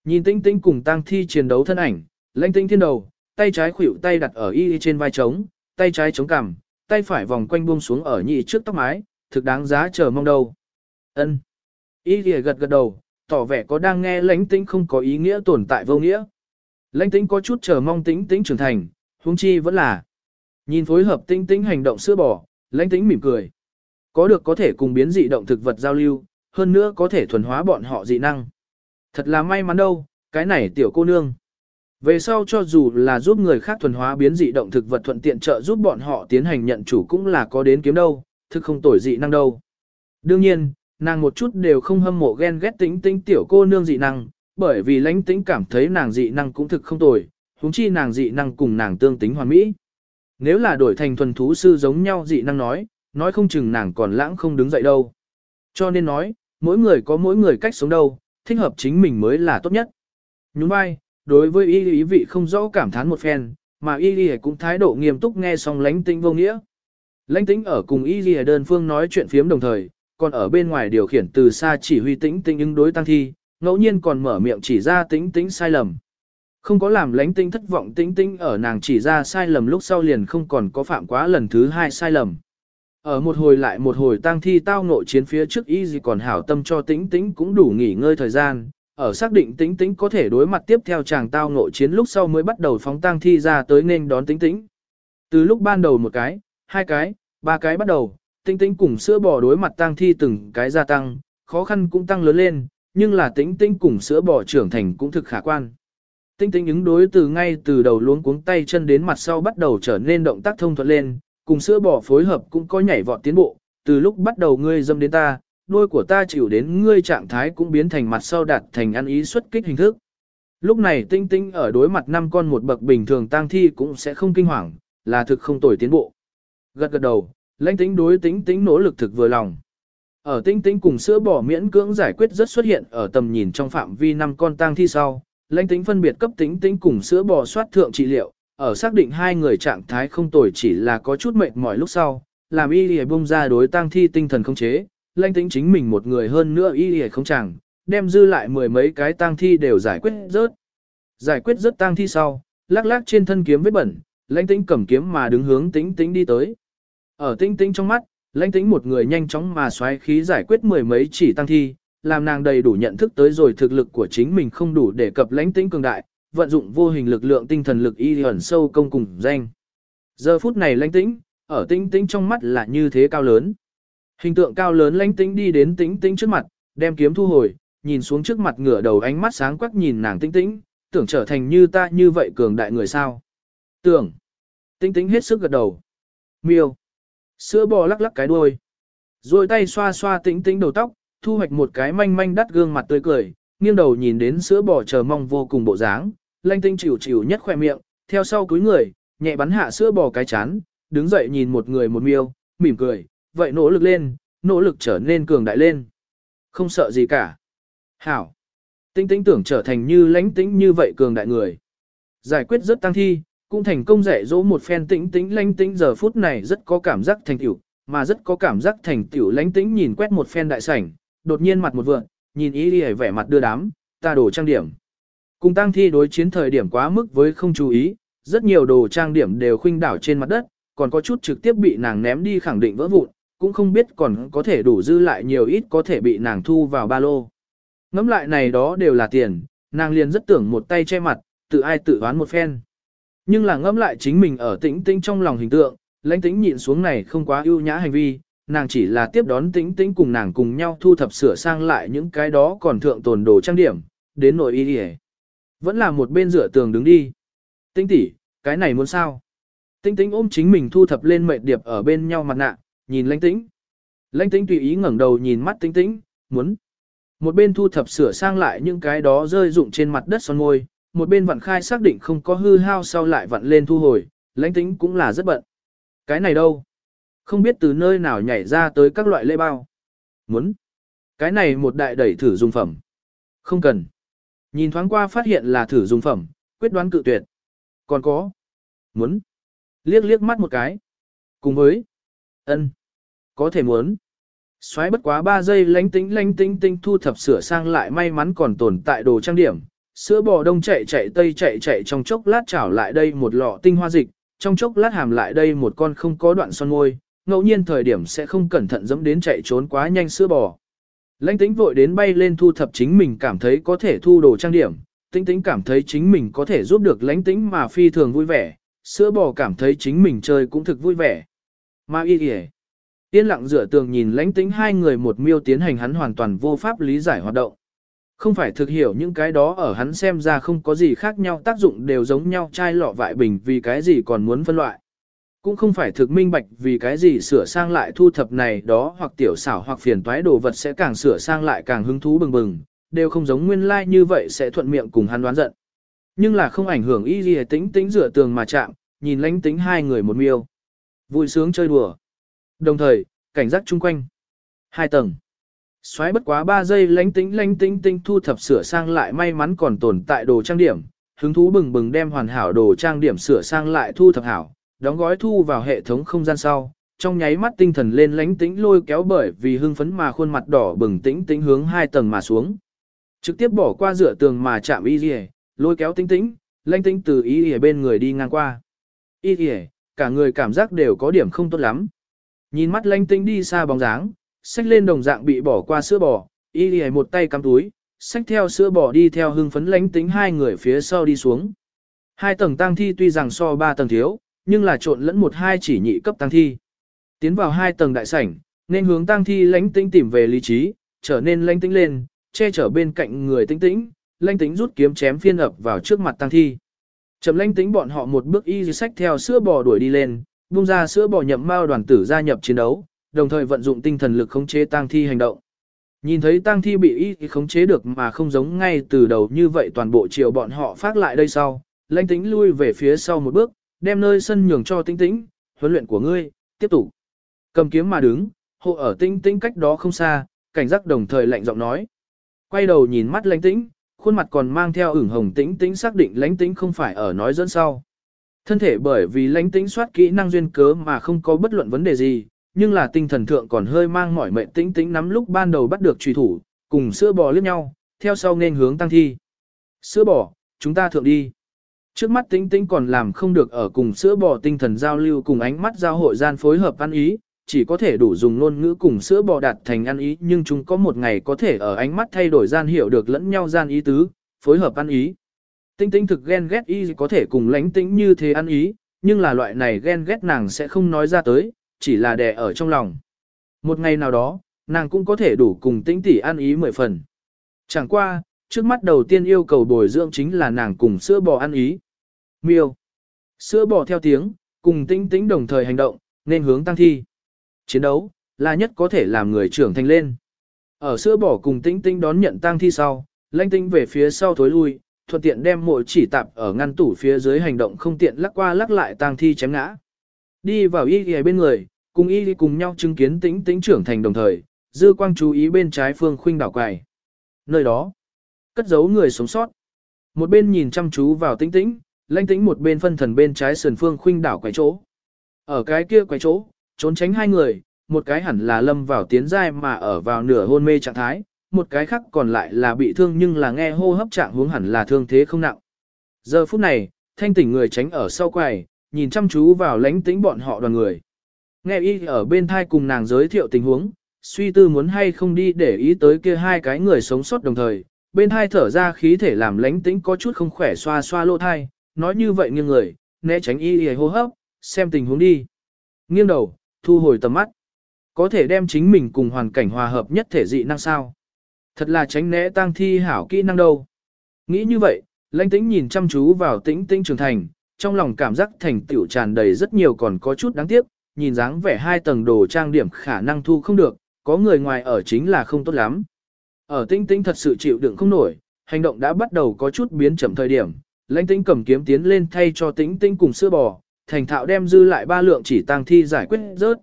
Nhìn tinh tinh cùng tăng thi chiến đấu thân ảnh, lãnh tinh thiên đầu, tay trái khuỷu tay đặt ở y trên vai trống, tay trái chống cằm, tay phải vòng quanh buông xuống ở nhị trước tóc mái, thực đáng giá chờ mong đâu. Ân. Y lìa gật gật đầu, tỏ vẻ có đang nghe lãnh tinh không có ý nghĩa tồn tại vô nghĩa. Lãnh tinh có chút chờ mong tĩnh tĩnh trưởng thành, huống chi vẫn là. Nhìn phối hợp tĩnh tĩnh hành động sữa bò, lãnh tĩnh mỉm cười. Có được có thể cùng biến dị động thực vật giao lưu, hơn nữa có thể thuần hóa bọn họ dị năng. Thật là may mắn đâu, cái này tiểu cô nương. Về sau cho dù là giúp người khác thuần hóa biến dị động thực vật thuận tiện trợ giúp bọn họ tiến hành nhận chủ cũng là có đến kiếm đâu, thực không tồi dị năng đâu. Đương nhiên, nàng một chút đều không hâm mộ ghen ghét tính tính tiểu cô nương dị năng, bởi vì lãnh tính cảm thấy nàng dị năng cũng thực không tồi, huống chi nàng dị năng cùng nàng tương tính hoàn mỹ. Nếu là đổi thành thuần thú sư giống nhau dị năng nói, nói không chừng nàng còn lãng không đứng dậy đâu. Cho nên nói, mỗi người có mỗi người cách sống đâu, thích hợp chính mình mới là tốt nhất. Nhún vai, đối với y ý vị không rõ cảm thán một phen, mà y y cũng thái độ nghiêm túc nghe xong lánh tĩnh vô nghĩa. Lánh tĩnh ở cùng y y đơn phương nói chuyện phiếm đồng thời, còn ở bên ngoài điều khiển từ xa chỉ huy tĩnh tĩnh ứng đối tăng thi, ngẫu nhiên còn mở miệng chỉ ra tĩnh tĩnh sai lầm. Không có làm lánh tĩnh thất vọng tĩnh tĩnh ở nàng chỉ ra sai lầm lúc sau liền không còn có phạm quá lần thứ hai sai lầm. Ở một hồi lại một hồi tăng thi tao ngộ chiến phía trước y gì còn hảo tâm cho tĩnh tĩnh cũng đủ nghỉ ngơi thời gian, ở xác định tính tính có thể đối mặt tiếp theo chàng tao ngộ chiến lúc sau mới bắt đầu phóng tang thi ra tới nên đón tính tính. Từ lúc ban đầu một cái, hai cái, ba cái bắt đầu, tính tính cùng sữa bò đối mặt tang thi từng cái gia tăng, khó khăn cũng tăng lớn lên, nhưng là tính tính cùng sữa bò trưởng thành cũng thực khả quan. Tính tính ứng đối từ ngay từ đầu luống cuống tay chân đến mặt sau bắt đầu trở nên động tác thông thuận lên, cùng sữa bò phối hợp cũng có nhảy vọt tiến bộ, từ lúc bắt đầu ngươi dâm đến ta, đôi của ta chịu đến ngươi trạng thái cũng biến thành mặt sau đạt thành ăn ý xuất kích hình thức. Lúc này tinh tinh ở đối mặt năm con một bậc bình thường tang thi cũng sẽ không kinh hoàng, là thực không tồi tiến bộ. Gật gật đầu, lãnh tính đối tính tính nỗ lực thực vừa lòng. Ở tinh tinh cùng sữa bò miễn cưỡng giải quyết rất xuất hiện ở tầm nhìn trong phạm vi năm con tang thi sau, lãnh tính phân biệt cấp tính tính cùng sữa bò soát thượng trị liệu, ở xác định hai người trạng thái không tồi chỉ là có chút mệt mỏi lúc sau, làm y lìa bông ra đối tang thi tinh thần không chế, lanh tính chính mình một người hơn nữa y y không chẳng, đem dư lại mười mấy cái tang thi đều giải quyết rớt. Giải quyết rớt tang thi sau, lắc lắc trên thân kiếm vết bẩn, lãnh tĩnh cầm kiếm mà đứng hướng tĩnh tĩnh đi tới. Ở tĩnh tĩnh trong mắt, lãnh tĩnh một người nhanh chóng mà xoáy khí giải quyết mười mấy chỉ tăng thi, làm nàng đầy đủ nhận thức tới rồi thực lực của chính mình không đủ để cập lãnh tĩnh cường đại, vận dụng vô hình lực lượng tinh thần lực y ẩn sâu công cùng danh. Giờ phút này lãnh tĩnh, ở tĩnh tĩnh trong mắt là như thế cao lớn. Hình tượng cao lớn lãnh tĩnh đi đến tĩnh tĩnh trước mặt, đem kiếm thu hồi, nhìn xuống trước mặt ngửa đầu ánh mắt sáng quắc nhìn nàng tĩnh tĩnh, tưởng trở thành như ta như vậy cường đại người sao. Tưởng. Tĩnh tĩnh hết sức gật đầu. Miêu. Sữa bò lắc lắc cái đuôi. Rồi tay xoa xoa tĩnh tĩnh đầu tóc, thu hoạch một cái manh manh đắt gương mặt tươi cười, nghiêng đầu nhìn đến sữa bò chờ mong vô cùng bộ dáng, lanh tinh chịu chịu nhất khoe miệng, theo sau cúi người, nhẹ bắn hạ sữa bò cái chán, đứng dậy nhìn một người một miêu, mỉm cười, vậy nỗ lực lên, nỗ lực trở nên cường đại lên. Không sợ gì cả. Hảo. Tinh tinh tưởng trở thành như lãnh tĩnh như vậy cường đại người. Giải quyết rất tăng thi, cũng thành công dạy dỗ một phen tĩnh tĩnh lãnh tĩnh giờ phút này rất có cảm giác thành tiểu, mà rất có cảm giác thành tiểu lãnh tĩnh nhìn quét một phen đại sảnh, đột nhiên mặt một vượng, nhìn ý đi vẻ mặt đưa đám, ta đổ trang điểm. Cùng tăng thi đối chiến thời điểm quá mức với không chú ý, rất nhiều đồ trang điểm đều khuynh đảo trên mặt đất, còn có chút trực tiếp bị nàng ném đi khẳng định vỡ vụn, cũng không biết còn có thể đủ dư lại nhiều ít có thể bị nàng thu vào ba lô. Ngắm lại này đó đều là tiền, nàng liền rất tưởng một tay che mặt, tự ai tự đoán một phen. Nhưng là ngẫm lại chính mình ở tĩnh tĩnh trong lòng hình tượng, lãnh tĩnh nhịn xuống này không quá ưu nhã hành vi, nàng chỉ là tiếp đón tĩnh tĩnh cùng nàng cùng nhau thu thập sửa sang lại những cái đó còn thượng tồn đồ trang điểm, đến nội y đi Vẫn là một bên rửa tường đứng đi. Tĩnh tỷ, cái này muốn sao? Tĩnh tĩnh ôm chính mình thu thập lên mệt điệp ở bên nhau mặt nạ, nhìn lãnh tĩnh. Lãnh tĩnh tùy ý ngẩng đầu nhìn mắt tĩnh tĩnh, muốn. Một bên thu thập sửa sang lại những cái đó rơi rụng trên mặt đất son môi, một bên vặn khai xác định không có hư hao sau lại vặn lên thu hồi, lãnh tĩnh cũng là rất bận. Cái này đâu? Không biết từ nơi nào nhảy ra tới các loại lễ bao. Muốn. Cái này một đại đẩy thử dùng phẩm. Không cần. Nhìn thoáng qua phát hiện là thử dùng phẩm, quyết đoán cự tuyệt. Còn có. Muốn. Liếc liếc mắt một cái. Cùng với ân Có thể muốn. Xoáy bất quá 3 giây lánh tính lánh tính tinh thu thập sửa sang lại may mắn còn tồn tại đồ trang điểm. Sữa bò đông chạy chạy tây chạy chạy trong chốc lát chảo lại đây một lọ tinh hoa dịch, trong chốc lát hàm lại đây một con không có đoạn son môi, ngẫu nhiên thời điểm sẽ không cẩn thận dẫm đến chạy trốn quá nhanh sữa bò. Lãnh tính vội đến bay lên thu thập chính mình cảm thấy có thể thu đồ trang điểm, Tinh tinh cảm thấy chính mình có thể giúp được lãnh tính mà phi thường vui vẻ, sữa bò cảm thấy chính mình chơi cũng thực vui vẻ ma y kìa. Yên lặng dựa tường nhìn lãnh tĩnh hai người một miêu tiến hành hắn hoàn toàn vô pháp lý giải hoạt động. Không phải thực hiểu những cái đó ở hắn xem ra không có gì khác nhau tác dụng đều giống nhau chai lọ vại bình vì cái gì còn muốn phân loại. Cũng không phải thực minh bạch vì cái gì sửa sang lại thu thập này đó hoặc tiểu xảo hoặc phiền toái đồ vật sẽ càng sửa sang lại càng hứng thú bừng bừng, đều không giống nguyên lai like như vậy sẽ thuận miệng cùng hắn đoán giận. Nhưng là không ảnh hưởng y gì tính tính rửa tường mà chạm, nhìn lánh tính hai người một miêu. Vui sướng chơi đùa. Đồng thời, cảnh giác chung quanh. Hai tầng. Xoáy bất quá 3 giây lánh tính lánh tính tinh thu thập sửa sang lại may mắn còn tồn tại đồ trang điểm, hứng thú bừng bừng đem hoàn hảo đồ trang điểm sửa sang lại thu thập hảo, đóng gói thu vào hệ thống không gian sau, trong nháy mắt tinh thần lên lánh tĩnh lôi kéo bởi vì hưng phấn mà khuôn mặt đỏ bừng tĩnh tĩnh hướng hai tầng mà xuống. Trực tiếp bỏ qua dựa tường mà chạm y lôi kéo tinh tĩnh, lánh tĩnh từ y bên người đi ngang qua. Y cả người cảm giác đều có điểm không tốt lắm. Nhìn mắt lanh tinh đi xa bóng dáng, xách lên đồng dạng bị bỏ qua sữa bò, y rìa một tay cắm túi, xách theo sữa bò đi theo hưng phấn lánh tính hai người phía sau đi xuống. Hai tầng tang thi tuy rằng so ba tầng thiếu, nhưng là trộn lẫn một hai chỉ nhị cấp tăng thi. Tiến vào hai tầng đại sảnh, nên hướng tăng thi lánh tính tìm về lý trí, trở nên lánh tính lên, che chở bên cạnh người tĩnh tĩnh, lánh tính rút kiếm chém phiên ập vào trước mặt tăng thi. Chậm lanh tĩnh bọn họ một bước y sách theo sữa bò đuổi đi lên, bung ra sữa bò nhậm mao đoàn tử gia nhập chiến đấu, đồng thời vận dụng tinh thần lực khống chế Tang thi hành động. Nhìn thấy Tang thi bị y khống chế được mà không giống ngay từ đầu như vậy toàn bộ chiều bọn họ phát lại đây sau, lãnh tĩnh lui về phía sau một bước, đem nơi sân nhường cho tinh tĩnh, huấn luyện của ngươi, tiếp tục. Cầm kiếm mà đứng, hộ ở tinh tĩnh cách đó không xa, cảnh giác đồng thời lạnh giọng nói. Quay đầu nhìn mắt lãnh tĩnh, khuôn mặt còn mang theo ửng hồng tĩnh tĩnh xác định lãnh tĩnh không phải ở nói dẫn sau. Thân thể bởi vì lãnh tĩnh soát kỹ năng duyên cớ mà không có bất luận vấn đề gì, nhưng là tinh thần thượng còn hơi mang mỏi mệt tĩnh tĩnh nắm lúc ban đầu bắt được truy thủ, cùng sữa bò liếc nhau, theo sau nên hướng tăng thi. Sữa bò, chúng ta thượng đi. Trước mắt tĩnh tĩnh còn làm không được ở cùng sữa bò tinh thần giao lưu cùng ánh mắt giao hội gian phối hợp ăn ý, chỉ có thể đủ dùng ngôn ngữ cùng sữa bò đạt thành ăn ý nhưng chúng có một ngày có thể ở ánh mắt thay đổi gian hiểu được lẫn nhau gian ý tứ, phối hợp ăn ý. Tinh tinh thực ghen ghét y có thể cùng lánh tĩnh như thế ăn ý, nhưng là loại này ghen ghét nàng sẽ không nói ra tới, chỉ là đè ở trong lòng. Một ngày nào đó, nàng cũng có thể đủ cùng tĩnh tỷ ăn ý mười phần. Chẳng qua, trước mắt đầu tiên yêu cầu bồi dưỡng chính là nàng cùng sữa bò ăn ý. Miêu. Sữa bò theo tiếng, cùng tĩnh tĩnh đồng thời hành động, nên hướng tăng thi. Chiến đấu, là nhất có thể làm người trưởng thành lên. Ở sữa bỏ cùng tĩnh tĩnh đón nhận tang thi sau, lanh tĩnh về phía sau thối lui, thuận tiện đem mỗi chỉ tạp ở ngăn tủ phía dưới hành động không tiện lắc qua lắc lại tang thi chém ngã. Đi vào y ghi bên người, cùng y cùng nhau chứng kiến tĩnh tĩnh trưởng thành đồng thời, dư quang chú ý bên trái phương khuynh đảo quài. Nơi đó, cất giấu người sống sót. Một bên nhìn chăm chú vào tĩnh tĩnh, lanh tĩnh một bên phân thần bên trái sườn phương khuynh đảo quài chỗ. Ở cái kia quài chỗ, trốn tránh hai người, một cái hẳn là lâm vào tiến giai mà ở vào nửa hôn mê trạng thái, một cái khác còn lại là bị thương nhưng là nghe hô hấp trạng hướng hẳn là thương thế không nặng. Giờ phút này, thanh tỉnh người tránh ở sau quầy, nhìn chăm chú vào lánh tĩnh bọn họ đoàn người. Nghe y ở bên thai cùng nàng giới thiệu tình huống, suy tư muốn hay không đi để ý tới kia hai cái người sống sót đồng thời, bên thai thở ra khí thể làm lánh tĩnh có chút không khỏe xoa xoa lỗ thai, nói như vậy nghiêng người, né tránh y hô hấp, xem tình huống đi. Nghiêng đầu, thu hồi tầm mắt. Có thể đem chính mình cùng hoàn cảnh hòa hợp nhất thể dị năng sao. Thật là tránh né tang thi hảo kỹ năng đâu. Nghĩ như vậy, lãnh tĩnh nhìn chăm chú vào tĩnh tĩnh trưởng thành, trong lòng cảm giác thành tựu tràn đầy rất nhiều còn có chút đáng tiếc, nhìn dáng vẻ hai tầng đồ trang điểm khả năng thu không được, có người ngoài ở chính là không tốt lắm. Ở tĩnh tĩnh thật sự chịu đựng không nổi, hành động đã bắt đầu có chút biến chậm thời điểm, lãnh tĩnh cầm kiếm tiến lên thay cho tĩnh tĩnh cùng sữa bò, thành thạo đem dư lại ba lượng chỉ tang thi giải quyết rớt.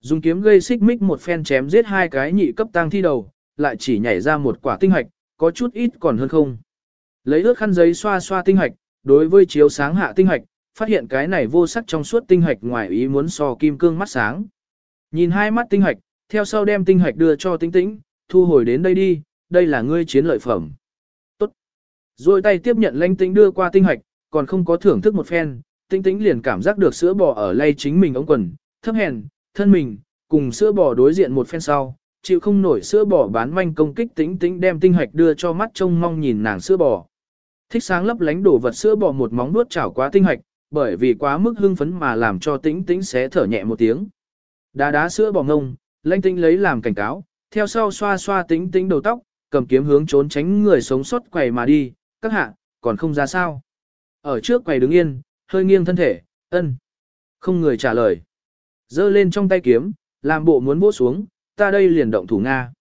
Dùng kiếm gây xích mích một phen chém giết hai cái nhị cấp tang thi đầu, lại chỉ nhảy ra một quả tinh hạch, có chút ít còn hơn không. Lấy ướt khăn giấy xoa xoa tinh hạch, đối với chiếu sáng hạ tinh hạch, phát hiện cái này vô sắc trong suốt tinh hạch ngoài ý muốn so kim cương mắt sáng. Nhìn hai mắt tinh hạch, theo sau đem tinh hạch đưa cho tinh tĩnh, thu hồi đến đây đi, đây là ngươi chiến lợi phẩm. Tốt. Rồi tay tiếp nhận lãnh tĩnh đưa qua tinh hạch, còn không có thưởng thức một phen, tinh tĩnh liền cảm giác được sữa bò ở lay chính mình ống quần, thấp hèn, thân mình, cùng sữa bò đối diện một phen sau, chịu không nổi sữa bò bán manh công kích tinh tĩnh đem tinh hạch đưa cho mắt trông mong nhìn nàng sữa bò. Thích sáng lấp lánh đổ vật sữa bò một móng nuốt chảo quá tinh hạch, bởi vì quá mức hưng phấn mà làm cho tinh tĩnh xé thở nhẹ một tiếng. Đá đá sữa bò ngông, lanh tinh lấy làm cảnh cáo, theo sau xoa xoa tinh tĩnh đầu tóc, cầm kiếm hướng trốn tránh người sống sót quầy mà đi, các hạ, còn không ra sao. Ở trước quầy đứng yên, hơi nghiêng thân thể, ân. Không người trả lời. dơ lên trong tay kiếm, làm bộ muốn bố xuống, ta đây liền động thủ Nga.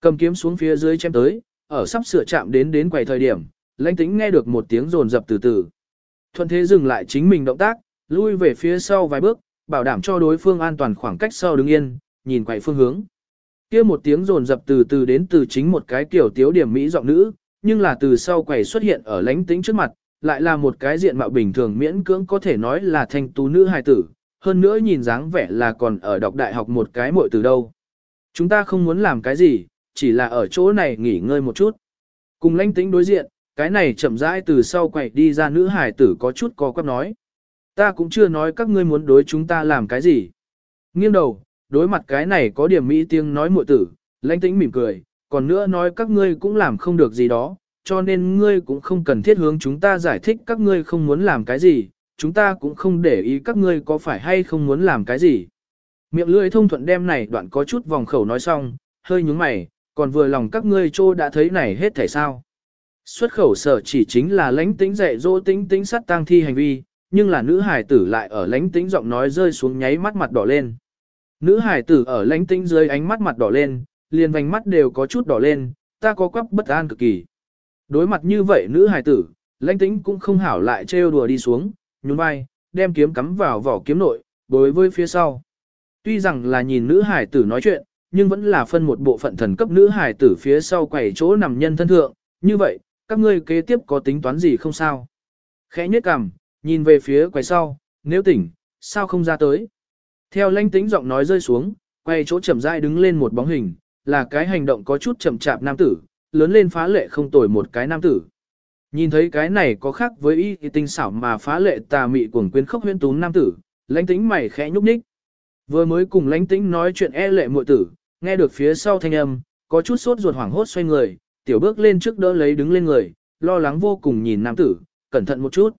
Cầm kiếm xuống phía dưới chém tới, ở sắp sửa chạm đến đến quầy thời điểm, lãnh tĩnh nghe được một tiếng rồn rập từ từ. Thuận thế dừng lại chính mình động tác, lui về phía sau vài bước, bảo đảm cho đối phương an toàn khoảng cách sau đứng yên, nhìn quầy phương hướng. kia một tiếng rồn rập từ từ đến từ chính một cái kiểu tiếu điểm mỹ giọng nữ, nhưng là từ sau quầy xuất hiện ở lãnh tĩnh trước mặt, lại là một cái diện mạo bình thường miễn cưỡng có thể nói là thanh tú nữ hài tử, hơn nữa nhìn dáng vẻ là còn ở đọc đại học một cái muội từ đâu. Chúng ta không muốn làm cái gì, chỉ là ở chỗ này nghỉ ngơi một chút. Cùng lãnh tĩnh đối diện, cái này chậm rãi từ sau quậy đi ra nữ hài tử có chút có quắp nói. Ta cũng chưa nói các ngươi muốn đối chúng ta làm cái gì. Nghiêng đầu, đối mặt cái này có điểm mỹ tiếng nói muội tử, lãnh tĩnh mỉm cười, còn nữa nói các ngươi cũng làm không được gì đó, cho nên ngươi cũng không cần thiết hướng chúng ta giải thích các ngươi không muốn làm cái gì, chúng ta cũng không để ý các ngươi có phải hay không muốn làm cái gì. Miệng lưỡi thông thuận đem này đoạn có chút vòng khẩu nói xong, hơi nhúng mày, còn vừa lòng các ngươi trô đã thấy này hết thể sao. Xuất khẩu sở chỉ chính là lãnh tính dạy dỗ tính tính sát tang thi hành vi, nhưng là nữ hải tử lại ở lãnh tính giọng nói rơi xuống nháy mắt mặt đỏ lên. Nữ hải tử ở lãnh tính dưới ánh mắt mặt đỏ lên, liền vành mắt đều có chút đỏ lên, ta có quắc bất an cực kỳ. Đối mặt như vậy nữ hải tử, lãnh tĩnh cũng không hảo lại trêu đùa đi xuống, nhún vai, đem kiếm cắm vào vỏ kiếm nội, đối với phía sau. Tuy rằng là nhìn nữ hải tử nói chuyện, nhưng vẫn là phân một bộ phận thần cấp nữ hải tử phía sau quầy chỗ nằm nhân thân thượng, như vậy, các ngươi kế tiếp có tính toán gì không sao? Khẽ nhếch cằm, nhìn về phía quầy sau, nếu tỉnh, sao không ra tới? Theo lãnh tĩnh giọng nói rơi xuống, quay chỗ chậm rãi đứng lên một bóng hình, là cái hành động có chút chậm chạp nam tử, lớn lên phá lệ không tồi một cái nam tử. Nhìn thấy cái này có khác với y tinh xảo mà phá lệ tà mị cuồng quyến khốc huyễn tún nam tử, lãnh tĩnh mày khẽ nhúc nhích. Vừa mới cùng lãnh tĩnh nói chuyện e lệ muội tử, nghe được phía sau thanh âm, có chút sốt ruột hoảng hốt xoay người, tiểu bước lên trước đỡ lấy đứng lên người, lo lắng vô cùng nhìn nam tử, cẩn thận một chút.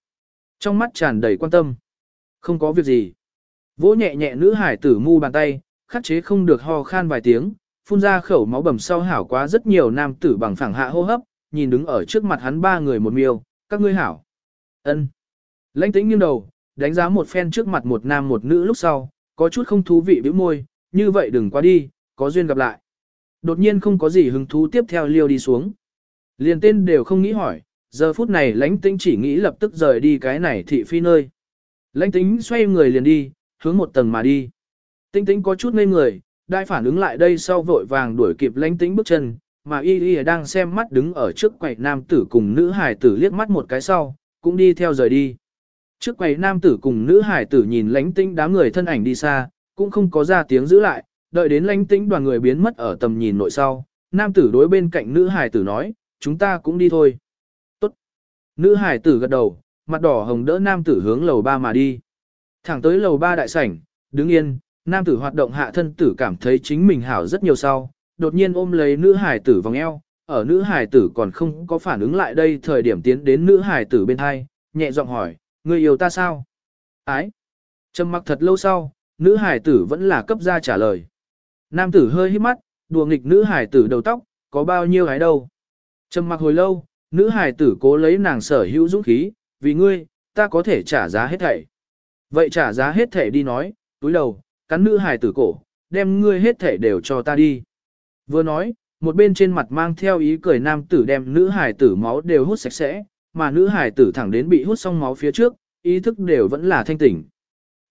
Trong mắt tràn đầy quan tâm. Không có việc gì. Vỗ nhẹ nhẹ nữ hải tử mu bàn tay, khắc chế không được ho khan vài tiếng, phun ra khẩu máu bầm sau hảo quá rất nhiều nam tử bằng phẳng hạ hô hấp, nhìn đứng ở trước mặt hắn ba người một miêu, các ngươi hảo. ân Lãnh tĩnh nghiêng đầu, đánh giá một phen trước mặt một nam một nữ lúc sau, có chút không thú vị bĩu môi, như vậy đừng qua đi, có duyên gặp lại. Đột nhiên không có gì hứng thú tiếp theo liêu đi xuống. Liền tên đều không nghĩ hỏi, giờ phút này lãnh tĩnh chỉ nghĩ lập tức rời đi cái này thị phi nơi. Lãnh tĩnh xoay người liền đi, hướng một tầng mà đi. Tĩnh tĩnh có chút ngây người, đai phản ứng lại đây sau vội vàng đuổi kịp lãnh tĩnh bước chân, mà y y đang xem mắt đứng ở trước quầy nam tử cùng nữ hải tử liếc mắt một cái sau, cũng đi theo rời đi. Trước quầy nam tử cùng nữ hải tử nhìn lãnh tĩnh đám người thân ảnh đi xa, cũng không có ra tiếng giữ lại, đợi đến lãnh tĩnh đoàn người biến mất ở tầm nhìn nội sau, nam tử đối bên cạnh nữ hải tử nói, chúng ta cũng đi thôi. Tốt. Nữ hải tử gật đầu, mặt đỏ hồng đỡ nam tử hướng lầu ba mà đi. Thẳng tới lầu ba đại sảnh, đứng yên, nam tử hoạt động hạ thân tử cảm thấy chính mình hảo rất nhiều sau, đột nhiên ôm lấy nữ hải tử vòng eo, ở nữ hải tử còn không có phản ứng lại đây thời điểm tiến đến nữ hải tử bên hai, nhẹ giọng hỏi, người yêu ta sao? Ái! Trầm mặc thật lâu sau, nữ hải tử vẫn là cấp ra trả lời. Nam tử hơi hít mắt, đùa nghịch nữ hải tử đầu tóc, có bao nhiêu gái đâu? Trầm mặc hồi lâu, nữ hải tử cố lấy nàng sở hữu dũng khí, vì ngươi, ta có thể trả giá hết thảy. Vậy trả giá hết thảy đi nói, túi đầu, cắn nữ hài tử cổ, đem ngươi hết thể đều cho ta đi. Vừa nói, một bên trên mặt mang theo ý cười nam tử đem nữ hài tử máu đều hút sạch sẽ, mà nữ hài tử thẳng đến bị hút xong máu phía trước, ý thức đều vẫn là thanh tỉnh.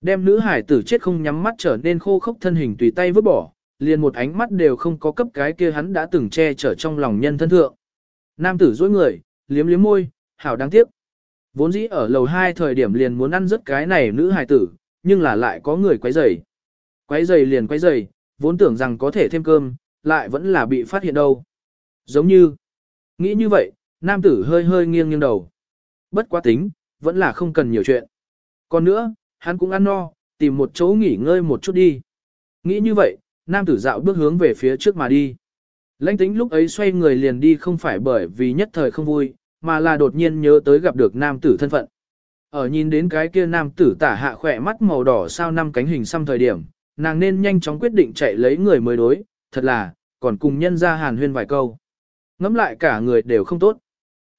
Đem nữ hải tử chết không nhắm mắt trở nên khô khốc thân hình tùy tay vứt bỏ, liền một ánh mắt đều không có cấp cái kia hắn đã từng che chở trong lòng nhân thân thượng. Nam tử dối người, liếm liếm môi, hảo đáng tiếc. Vốn dĩ ở lầu 2 thời điểm liền muốn ăn rớt cái này nữ hài tử, nhưng là lại có người quấy rầy. Quấy rầy liền quấy rầy, vốn tưởng rằng có thể thêm cơm, lại vẫn là bị phát hiện đâu. Giống như, nghĩ như vậy, nam tử hơi hơi nghiêng nghiêng đầu. Bất quá tính, vẫn là không cần nhiều chuyện. Còn nữa, hắn cũng ăn no, tìm một chỗ nghỉ ngơi một chút đi. Nghĩ như vậy, nam tử dạo bước hướng về phía trước mà đi. Lãnh tính lúc ấy xoay người liền đi không phải bởi vì nhất thời không vui, mà là đột nhiên nhớ tới gặp được nam tử thân phận. Ở nhìn đến cái kia nam tử tả hạ khỏe mắt màu đỏ sao năm cánh hình xăm thời điểm, nàng nên nhanh chóng quyết định chạy lấy người mới đối, thật là, còn cùng nhân ra hàn huyên vài câu. Ngắm lại cả người đều không tốt.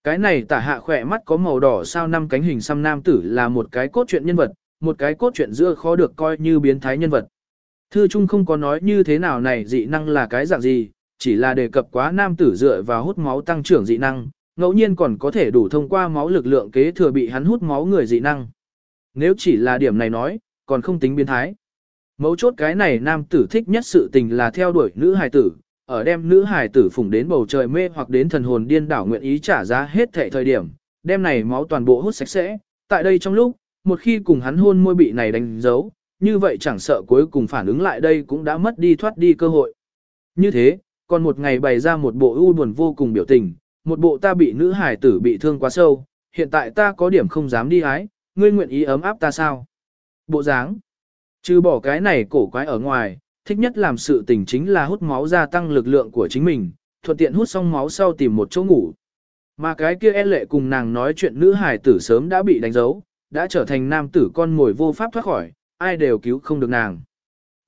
Cái này tả hạ khỏe mắt có màu đỏ sao năm cánh hình xăm nam tử là một cái cốt truyện nhân vật, một cái cốt truyện giữa khó được coi như biến thái nhân vật. Thư Trung không có nói như thế nào này dị năng là cái dạng gì, chỉ là đề cập quá nam tử dựa vào hút máu tăng trưởng dị năng, ngẫu nhiên còn có thể đủ thông qua máu lực lượng kế thừa bị hắn hút máu người dị năng. Nếu chỉ là điểm này nói, còn không tính biến thái. Mấu chốt cái này nam tử thích nhất sự tình là theo đuổi nữ hài tử, ở đem nữ hài tử phủng đến bầu trời mê hoặc đến thần hồn điên đảo nguyện ý trả giá hết thể thời điểm, đem này máu toàn bộ hút sạch sẽ. Tại đây trong lúc, một khi cùng hắn hôn môi bị này đánh dấu, như vậy chẳng sợ cuối cùng phản ứng lại đây cũng đã mất đi thoát đi cơ hội. Như thế, còn một ngày bày ra một bộ u buồn vô cùng biểu tình, một bộ ta bị nữ hải tử bị thương quá sâu, hiện tại ta có điểm không dám đi ái, ngươi nguyện ý ấm áp ta sao? Bộ dáng, trừ bỏ cái này cổ quái ở ngoài, thích nhất làm sự tình chính là hút máu gia tăng lực lượng của chính mình, thuận tiện hút xong máu sau tìm một chỗ ngủ. Mà cái kia e lệ cùng nàng nói chuyện nữ hải tử sớm đã bị đánh dấu, đã trở thành nam tử con ngồi vô pháp thoát khỏi, ai đều cứu không được nàng.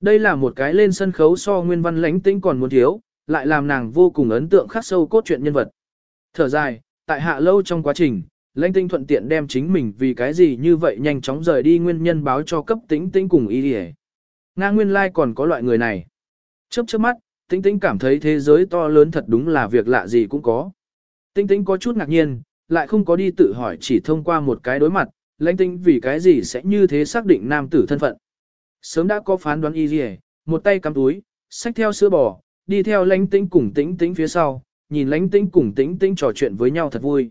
Đây là một cái lên sân khấu so nguyên văn lãnh tĩnh còn muốn thiếu, lại làm nàng vô cùng ấn tượng khắc sâu cốt truyện nhân vật. Thở dài, tại hạ lâu trong quá trình, lãnh tinh thuận tiện đem chính mình vì cái gì như vậy nhanh chóng rời đi nguyên nhân báo cho cấp tĩnh tĩnh cùng y đi Nga nguyên lai like còn có loại người này. Chớp chớp mắt, tĩnh tĩnh cảm thấy thế giới to lớn thật đúng là việc lạ gì cũng có. Tĩnh tĩnh có chút ngạc nhiên, lại không có đi tự hỏi chỉ thông qua một cái đối mặt, lãnh tinh vì cái gì sẽ như thế xác định nam tử thân phận. Sớm đã có phán đoán y gì, một tay cắm túi, xách theo sữa bò, đi theo lãnh tinh cùng tĩnh tĩnh phía sau, nhìn lãnh tinh cùng tĩnh tĩnh trò chuyện với nhau thật vui.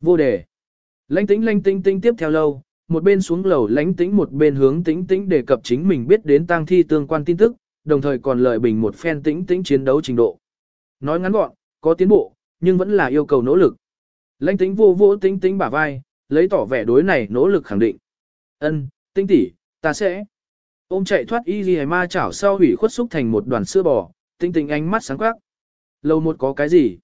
Vô đề. Lánh tĩnh lãnh tinh tinh tiếp theo lâu, một bên xuống lầu lãnh tĩnh một bên hướng tĩnh tĩnh đề cập chính mình biết đến tang thi tương quan tin tức, đồng thời còn lợi bình một phen tĩnh tĩnh chiến đấu trình độ. Nói ngắn gọn, có tiến bộ, nhưng vẫn là yêu cầu nỗ lực. Lánh tĩnh vô vô tĩnh tĩnh bả vai, lấy tỏ vẻ đối này nỗ lực khẳng định. Ân, tinh tỷ, ta sẽ. Ôm chạy thoát y ghi ma chảo sau hủy khuất xúc thành một đoàn sữa bò, tinh tinh ánh mắt sáng quắc. Lầu một có cái gì?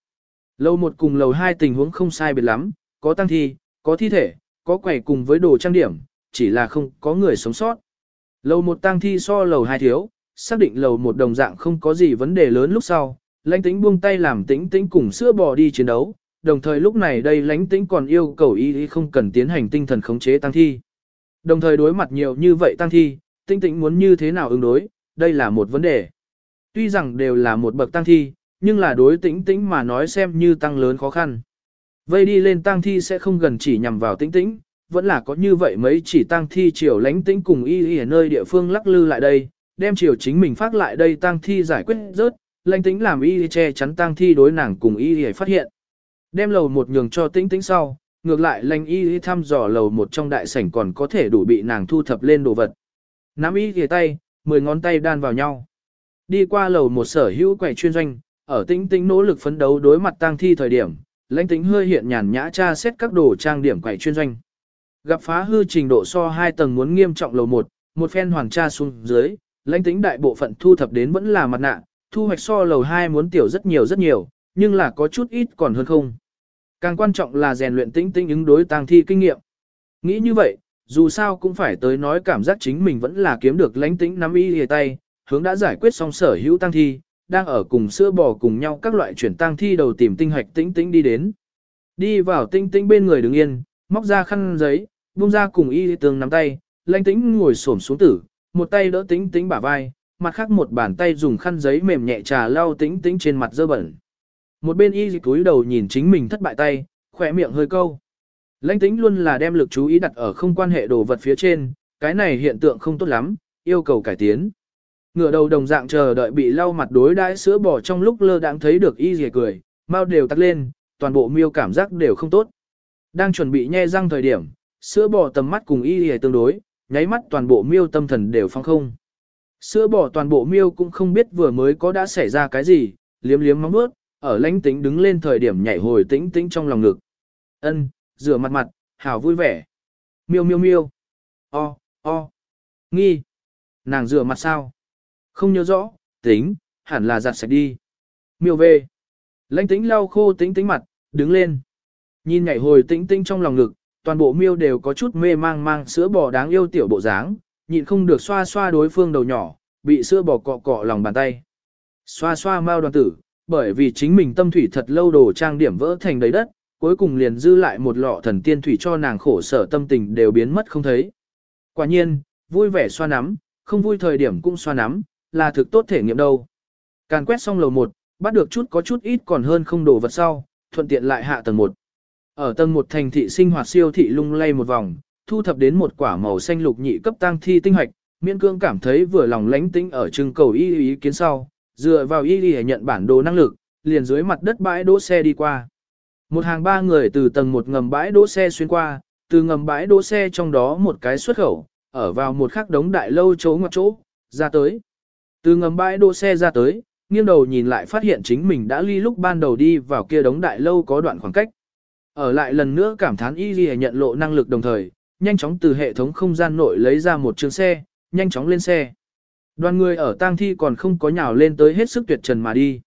Lầu một cùng lầu hai tình huống không sai biệt lắm, có tăng thi, có thi thể, có quầy cùng với đồ trang điểm, chỉ là không có người sống sót. Lầu một tang thi so lầu hai thiếu, xác định lầu một đồng dạng không có gì vấn đề lớn lúc sau, lãnh tĩnh buông tay làm tĩnh tĩnh cùng sữa bò đi chiến đấu, đồng thời lúc này đây lãnh tĩnh còn yêu cầu y y không cần tiến hành tinh thần khống chế tăng thi. Đồng thời đối mặt nhiều như vậy tăng thi, tĩnh tĩnh muốn như thế nào ứng đối, đây là một vấn đề. Tuy rằng đều là một bậc tăng thi, nhưng là đối tĩnh tĩnh mà nói xem như tăng lớn khó khăn. Vây đi lên tang thi sẽ không gần chỉ nhằm vào tĩnh tĩnh, vẫn là có như vậy mấy chỉ tang thi chiều lãnh tĩnh cùng y y ở nơi địa phương lắc lư lại đây, đem chiều chính mình phát lại đây tang thi giải quyết rớt, lãnh tĩnh làm y y che chắn tang thi đối nàng cùng y y phát hiện. Đem lầu một nhường cho tĩnh tĩnh sau, ngược lại lãnh y y thăm dò lầu một trong đại sảnh còn có thể đủ bị nàng thu thập lên đồ vật. Nắm y y tay, mười ngón tay đan vào nhau. Đi qua lầu một sở hữu quầy chuyên doanh, ở tĩnh tĩnh nỗ lực phấn đấu đối mặt tang thi thời điểm, lãnh tĩnh hơi hiện nhàn nhã tra xét các đồ trang điểm quầy chuyên doanh. Gặp phá hư trình độ so hai tầng muốn nghiêm trọng lầu một, một phen hoàn tra xuống dưới, lãnh tĩnh đại bộ phận thu thập đến vẫn là mặt nạ, thu hoạch so lầu hai muốn tiểu rất nhiều rất nhiều, nhưng là có chút ít còn hơn không. Càng quan trọng là rèn luyện tĩnh tính ứng đối tang thi kinh nghiệm. Nghĩ như vậy, dù sao cũng phải tới nói cảm giác chính mình vẫn là kiếm được lãnh tĩnh nắm y hề tay, hướng đã giải quyết xong sở hữu tang thi, đang ở cùng sữa bò cùng nhau các loại chuyển tang thi đầu tìm tinh hoạch tĩnh tĩnh đi đến. Đi vào tinh tĩnh bên người đứng yên, móc ra khăn giấy, buông ra cùng y tường nắm tay, lãnh tĩnh ngồi xổm xuống tử, một tay đỡ tĩnh tĩnh bả vai, mặt khác một bàn tay dùng khăn giấy mềm nhẹ trà lau tĩnh tĩnh trên mặt dơ bẩn. Một bên y túi đầu nhìn chính mình thất bại tay, khỏe miệng hơi câu. Lãnh tĩnh luôn là đem lực chú ý đặt ở không quan hệ đồ vật phía trên, cái này hiện tượng không tốt lắm, yêu cầu cải tiến. Ngựa đầu đồng dạng chờ đợi bị lau mặt đối đãi sữa bò trong lúc lơ đãng thấy được y rìa cười, mau đều tắt lên, toàn bộ miêu cảm giác đều không tốt. Đang chuẩn bị nhe răng thời điểm, sữa bò tầm mắt cùng y rìa tương đối, nháy mắt toàn bộ miêu tâm thần đều phong không. Sữa bò toàn bộ miêu cũng không biết vừa mới có đã xảy ra cái gì, liếm liếm móng bước, ở lãnh tính đứng lên thời điểm nhảy hồi tĩnh tĩnh trong lòng ngực. Ân, rửa mặt mặt, hảo vui vẻ. Miêu miêu miêu. O, o. Nghi. Nàng rửa mặt sao? Không nhớ rõ, tính, hẳn là giặt sạch đi. Miêu về. Lãnh tĩnh lau khô tĩnh tĩnh mặt, đứng lên. Nhìn nhảy hồi tĩnh tĩnh trong lòng ngực, toàn bộ miêu đều có chút mê mang mang sữa bò đáng yêu tiểu bộ dáng, nhịn không được xoa xoa đối phương đầu nhỏ, bị sữa bò cọ cọ lòng bàn tay. Xoa xoa mau đoàn tử, bởi vì chính mình tâm thủy thật lâu đồ trang điểm vỡ thành đầy đất, cuối cùng liền dư lại một lọ thần tiên thủy cho nàng khổ sở tâm tình đều biến mất không thấy. Quả nhiên, vui vẻ xoa nắm, không vui thời điểm cũng xoa nắm, là thực tốt thể nghiệm đâu. Càn quét xong lầu 1, bắt được chút có chút ít còn hơn không đổ vật sau, thuận tiện lại hạ tầng 1. Ở tầng 1 thành thị sinh hoạt siêu thị lung lay một vòng, thu thập đến một quả màu xanh lục nhị cấp tăng thi tinh hoạch, miễn cương cảm thấy vừa lòng lánh tĩnh ở trưng cầu y ý kiến sau, dựa vào y y nhận bản đồ năng lực, liền dưới mặt đất bãi đỗ xe đi qua. Một hàng ba người từ tầng một ngầm bãi đỗ xe xuyên qua, từ ngầm bãi đỗ xe trong đó một cái xuất khẩu, ở vào một khắc đống đại lâu chỗ ngoặc chỗ, ra tới. Từ ngầm bãi đỗ xe ra tới, nghiêng đầu nhìn lại phát hiện chính mình đã ly lúc ban đầu đi vào kia đống đại lâu có đoạn khoảng cách. Ở lại lần nữa cảm thán y ghi nhận lộ năng lực đồng thời, nhanh chóng từ hệ thống không gian nội lấy ra một chiếc xe, nhanh chóng lên xe. Đoàn người ở tang thi còn không có nhào lên tới hết sức tuyệt trần mà đi.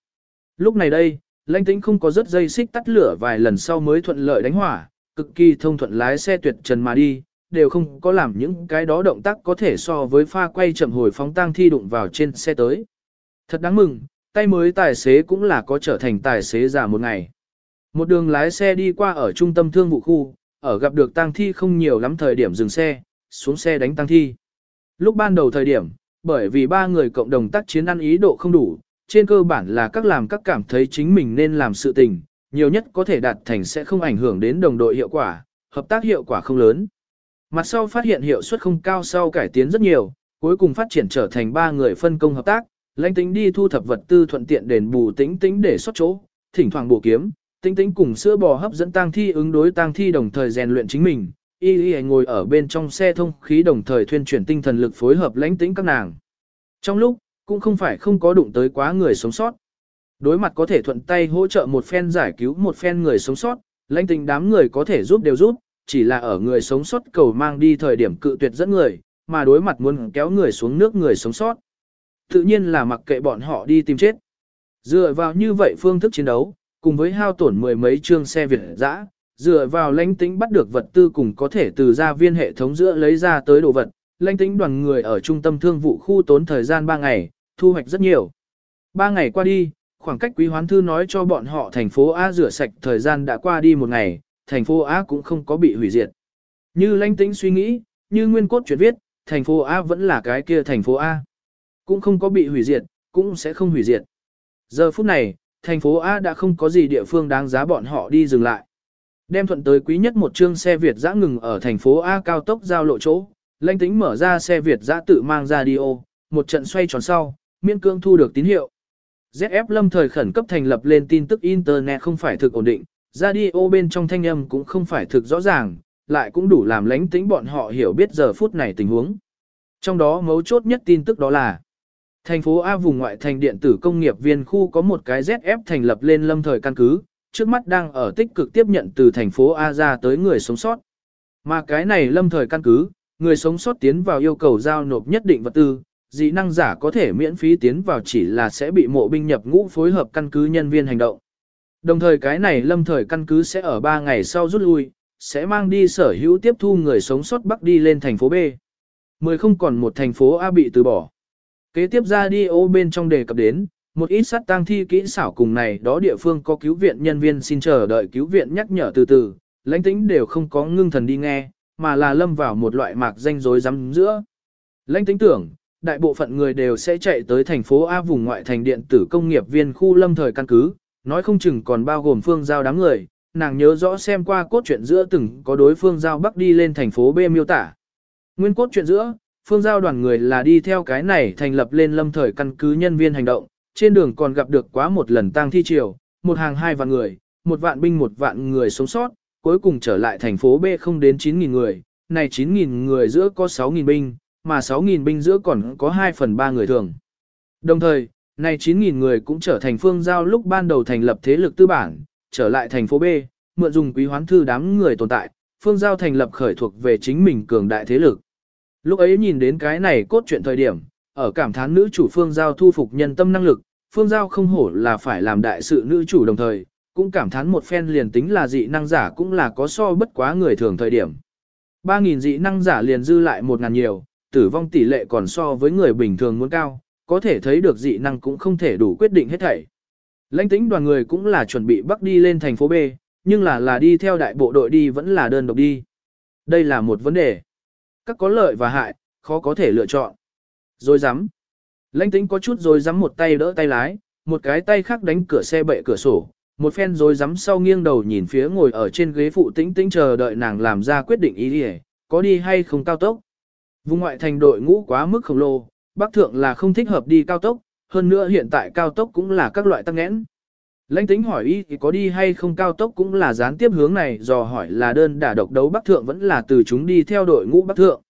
Lúc này đây, lãnh tĩnh không có rất dây xích tắt lửa vài lần sau mới thuận lợi đánh hỏa, cực kỳ thông thuận lái xe tuyệt trần mà đi, đều không có làm những cái đó động tác có thể so với pha quay chậm hồi phóng tang thi đụng vào trên xe tới. Thật đáng mừng, tay mới tài xế cũng là có trở thành tài xế già một ngày. Một đường lái xe đi qua ở trung tâm thương vụ khu, ở gặp được tang thi không nhiều lắm thời điểm dừng xe, xuống xe đánh tang thi. Lúc ban đầu thời điểm, bởi vì ba người cộng đồng tác chiến ăn ý độ không đủ, trên cơ bản là các làm các cảm thấy chính mình nên làm sự tình, nhiều nhất có thể đạt thành sẽ không ảnh hưởng đến đồng đội hiệu quả, hợp tác hiệu quả không lớn. Mặt sau phát hiện hiệu suất không cao sau cải tiến rất nhiều, cuối cùng phát triển trở thành ba người phân công hợp tác, lãnh tính đi thu thập vật tư thuận tiện đền bù tính tính để xuất chỗ, thỉnh thoảng bổ kiếm, tính tính cùng sữa bò hấp dẫn tang thi ứng đối tang thi đồng thời rèn luyện chính mình, y y ngồi ở bên trong xe thông khí đồng thời thuyên chuyển tinh thần lực phối hợp lãnh tính các nàng. Trong lúc, cũng không phải không có đụng tới quá người sống sót. Đối mặt có thể thuận tay hỗ trợ một phen giải cứu một phen người sống sót, Lãnh tình đám người có thể giúp đều giúp, chỉ là ở người sống sót cầu mang đi thời điểm cự tuyệt dẫn người, mà đối mặt muốn kéo người xuống nước người sống sót. Tự nhiên là mặc kệ bọn họ đi tìm chết. Dựa vào như vậy phương thức chiến đấu, cùng với hao tổn mười mấy chương xe Việt dã, dựa vào lãnh tính bắt được vật tư cùng có thể từ gia viên hệ thống giữa lấy ra tới đồ vật, lãnh tính đoàn người ở trung tâm thương vụ khu tốn thời gian 3 ngày, thu hoạch rất nhiều. 3 ngày qua đi, khoảng cách quý hoán thư nói cho bọn họ thành phố A rửa sạch thời gian đã qua đi một ngày, thành phố A cũng không có bị hủy diệt. Như lãnh tĩnh suy nghĩ, như nguyên cốt chuyện viết, thành phố A vẫn là cái kia thành phố A. Cũng không có bị hủy diệt, cũng sẽ không hủy diệt. Giờ phút này, thành phố A đã không có gì địa phương đáng giá bọn họ đi dừng lại. Đem thuận tới quý nhất một chương xe Việt dã ngừng ở thành phố A cao tốc giao lộ chỗ, lãnh tính mở ra xe Việt dã tự mang ra đi ô, một trận xoay tròn sau, miễn cương thu được tín hiệu. ZF lâm thời khẩn cấp thành lập lên tin tức Internet không phải thực ổn định, radio bên trong thanh âm cũng không phải thực rõ ràng, lại cũng đủ làm lãnh tính bọn họ hiểu biết giờ phút này tình huống. Trong đó mấu chốt nhất tin tức đó là Thành phố A vùng ngoại thành điện tử công nghiệp viên khu có một cái ZF thành lập lên lâm thời căn cứ, trước mắt đang ở tích cực tiếp nhận từ thành phố A ra tới người sống sót. Mà cái này lâm thời căn cứ, người sống sót tiến vào yêu cầu giao nộp nhất định vật tư, dị năng giả có thể miễn phí tiến vào chỉ là sẽ bị mộ binh nhập ngũ phối hợp căn cứ nhân viên hành động. Đồng thời cái này lâm thời căn cứ sẽ ở 3 ngày sau rút lui, sẽ mang đi sở hữu tiếp thu người sống sót bắc đi lên thành phố B. Mười không còn một thành phố A bị từ bỏ. Kế tiếp ra đi ô bên trong đề cập đến, một ít sát tang thi kỹ xảo cùng này đó địa phương có cứu viện nhân viên xin chờ đợi cứu viện nhắc nhở từ từ, lãnh tĩnh đều không có ngưng thần đi nghe, mà là lâm vào một loại mạc danh rối rắm giữa. Lãnh tĩnh tưởng, đại bộ phận người đều sẽ chạy tới thành phố A vùng ngoại thành điện tử công nghiệp viên khu lâm thời căn cứ, nói không chừng còn bao gồm phương giao đám người, nàng nhớ rõ xem qua cốt truyện giữa từng có đối phương giao bắc đi lên thành phố B miêu tả. Nguyên cốt truyện giữa, phương giao đoàn người là đi theo cái này thành lập lên lâm thời căn cứ nhân viên hành động, trên đường còn gặp được quá một lần tang thi triều, một hàng hai vạn người, một vạn binh một vạn người sống sót, cuối cùng trở lại thành phố B không đến 9.000 người, này 9.000 người giữa có 6.000 binh, mà 6.000 binh giữa còn có 2 phần 3 người thường. Đồng thời, này 9.000 người cũng trở thành phương giao lúc ban đầu thành lập thế lực tư bản, trở lại thành phố B, mượn dùng quý hoán thư đám người tồn tại, phương giao thành lập khởi thuộc về chính mình cường đại thế lực. Lúc ấy nhìn đến cái này cốt truyện thời điểm, ở cảm thán nữ chủ phương giao thu phục nhân tâm năng lực, phương giao không hổ là phải làm đại sự nữ chủ đồng thời, cũng cảm thán một phen liền tính là dị năng giả cũng là có so bất quá người thường thời điểm. 3.000 dị năng giả liền dư lại 1.000 nhiều, tử vong tỷ lệ còn so với người bình thường muốn cao, có thể thấy được dị năng cũng không thể đủ quyết định hết thảy. Lãnh tĩnh đoàn người cũng là chuẩn bị bắt đi lên thành phố B, nhưng là là đi theo đại bộ đội đi vẫn là đơn độc đi. Đây là một vấn đề. Các có lợi và hại, khó có thể lựa chọn. Rồi dám. Lãnh tĩnh có chút rồi dám một tay đỡ tay lái, một cái tay khác đánh cửa xe bệ cửa sổ, một phen rồi dám sau nghiêng đầu nhìn phía ngồi ở trên ghế phụ tĩnh tĩnh chờ đợi nàng làm ra quyết định ý đi có đi hay không cao tốc. Vùng ngoại thành đội ngũ quá mức khổng lồ, Bắc Thượng là không thích hợp đi cao tốc, hơn nữa hiện tại cao tốc cũng là các loại tăng nghẽn. Lãnh tính hỏi y thì có đi hay không cao tốc cũng là gián tiếp hướng này dò hỏi là đơn đả độc đấu Bắc Thượng vẫn là từ chúng đi theo đội ngũ Bắc Thượng.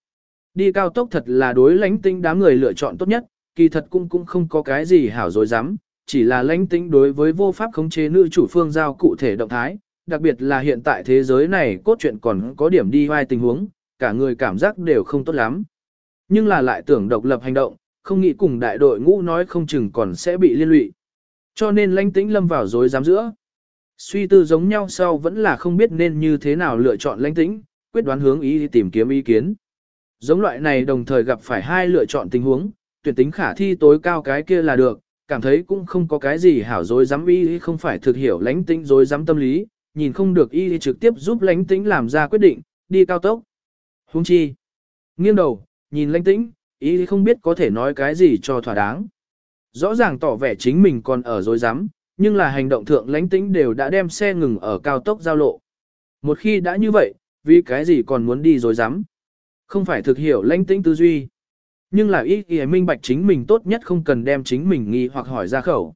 Đi cao tốc thật là đối lãnh tính đám người lựa chọn tốt nhất, kỳ thật cũng cũng không có cái gì hảo dối dám, chỉ là lãnh tính đối với vô pháp khống chế nữ chủ phương giao cụ thể động thái, đặc biệt là hiện tại thế giới này cốt truyện còn có điểm đi vai tình huống, cả người cảm giác đều không tốt lắm. Nhưng là lại tưởng độc lập hành động, không nghĩ cùng đại đội ngũ nói không chừng còn sẽ bị liên lụy. Cho nên lãnh tĩnh lâm vào dối giám giữa. Suy tư giống nhau sau vẫn là không biết nên như thế nào lựa chọn lãnh tĩnh, quyết đoán hướng ý tìm kiếm ý kiến. Giống loại này đồng thời gặp phải hai lựa chọn tình huống, tuyển tính khả thi tối cao cái kia là được, cảm thấy cũng không có cái gì hảo dối dám y không phải thực hiểu lãnh tĩnh dối dám tâm lý, nhìn không được y trực tiếp giúp lãnh tĩnh làm ra quyết định, đi cao tốc. Hung chi. Nghiêng đầu, nhìn lãnh tĩnh, ý không biết có thể nói cái gì cho thỏa đáng. Rõ ràng tỏ vẻ chính mình còn ở dối rắm nhưng là hành động thượng lãnh tĩnh đều đã đem xe ngừng ở cao tốc giao lộ. Một khi đã như vậy, vì cái gì còn muốn đi dối rắm Không phải thực hiểu lãnh tĩnh tư duy. Nhưng là ý ý minh bạch chính mình tốt nhất không cần đem chính mình nghi hoặc hỏi ra khẩu.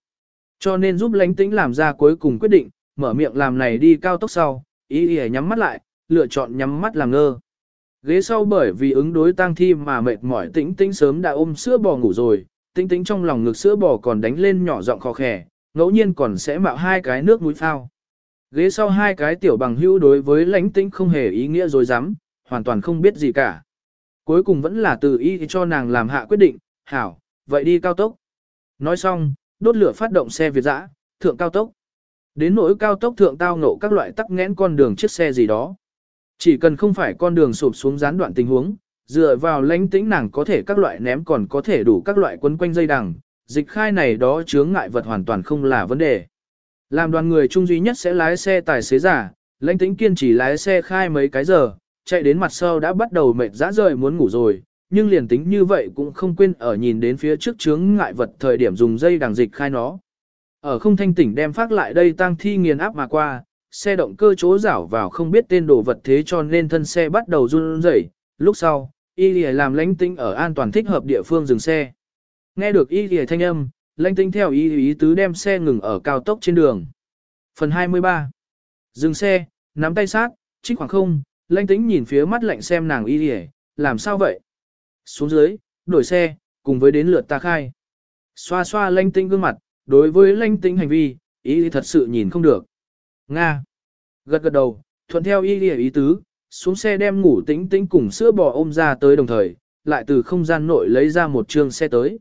Cho nên giúp lãnh tĩnh làm ra cuối cùng quyết định, mở miệng làm này đi cao tốc sau, ý ý nhắm mắt lại, lựa chọn nhắm mắt làm ngơ. Ghế sau bởi vì ứng đối tang thi mà mệt mỏi tĩnh tĩnh sớm đã ôm sữa bò ngủ rồi, tĩnh tĩnh trong lòng ngực sữa bò còn đánh lên nhỏ giọng khó khẻ, ngẫu nhiên còn sẽ mạo hai cái nước mũi phao. Ghế sau hai cái tiểu bằng hữu đối với lãnh tĩnh không hề ý nghĩa rồi dám, hoàn toàn không biết gì cả. Cuối cùng vẫn là từ ý cho nàng làm hạ quyết định, hảo, vậy đi cao tốc. Nói xong, đốt lửa phát động xe Việt dã, thượng cao tốc. Đến nỗi cao tốc thượng tao ngộ các loại tắc nghẽn con đường chiếc xe gì đó. Chỉ cần không phải con đường sụp xuống gián đoạn tình huống, dựa vào lãnh tĩnh nàng có thể các loại ném còn có thể đủ các loại quấn quanh dây đằng, dịch khai này đó chướng ngại vật hoàn toàn không là vấn đề. Làm đoàn người chung duy nhất sẽ lái xe tài xế giả, lãnh tĩnh kiên trì lái xe khai mấy cái giờ, chạy đến mặt sau đã bắt đầu mệt dã rời muốn ngủ rồi, nhưng liền tính như vậy cũng không quên ở nhìn đến phía trước chướng ngại vật thời điểm dùng dây đằng dịch khai nó. Ở không thanh tỉnh đem phát lại đây tăng thi nghiền áp mà qua, xe động cơ chỗ rảo vào không biết tên đồ vật thế cho nên thân xe bắt đầu run rẩy. lúc sau, y lìa làm lãnh tinh ở an toàn thích hợp địa phương dừng xe. Nghe được y lìa thanh âm, lãnh tinh theo ý ý tứ đem xe ngừng ở cao tốc trên đường. Phần 23 Dừng xe, nắm tay sát, trích khoảng không, lãnh tinh nhìn phía mắt lạnh xem nàng y lìa, làm sao vậy? Xuống dưới, đổi xe, cùng với đến lượt ta khai. Xoa xoa lãnh tinh gương mặt, đối với lãnh tinh hành vi, y thật sự nhìn không được. Nga. Gật gật đầu, thuận theo y lìa ý tứ, xuống xe đem ngủ tĩnh tĩnh cùng sữa bò ôm ra tới đồng thời, lại từ không gian nội lấy ra một trường xe tới.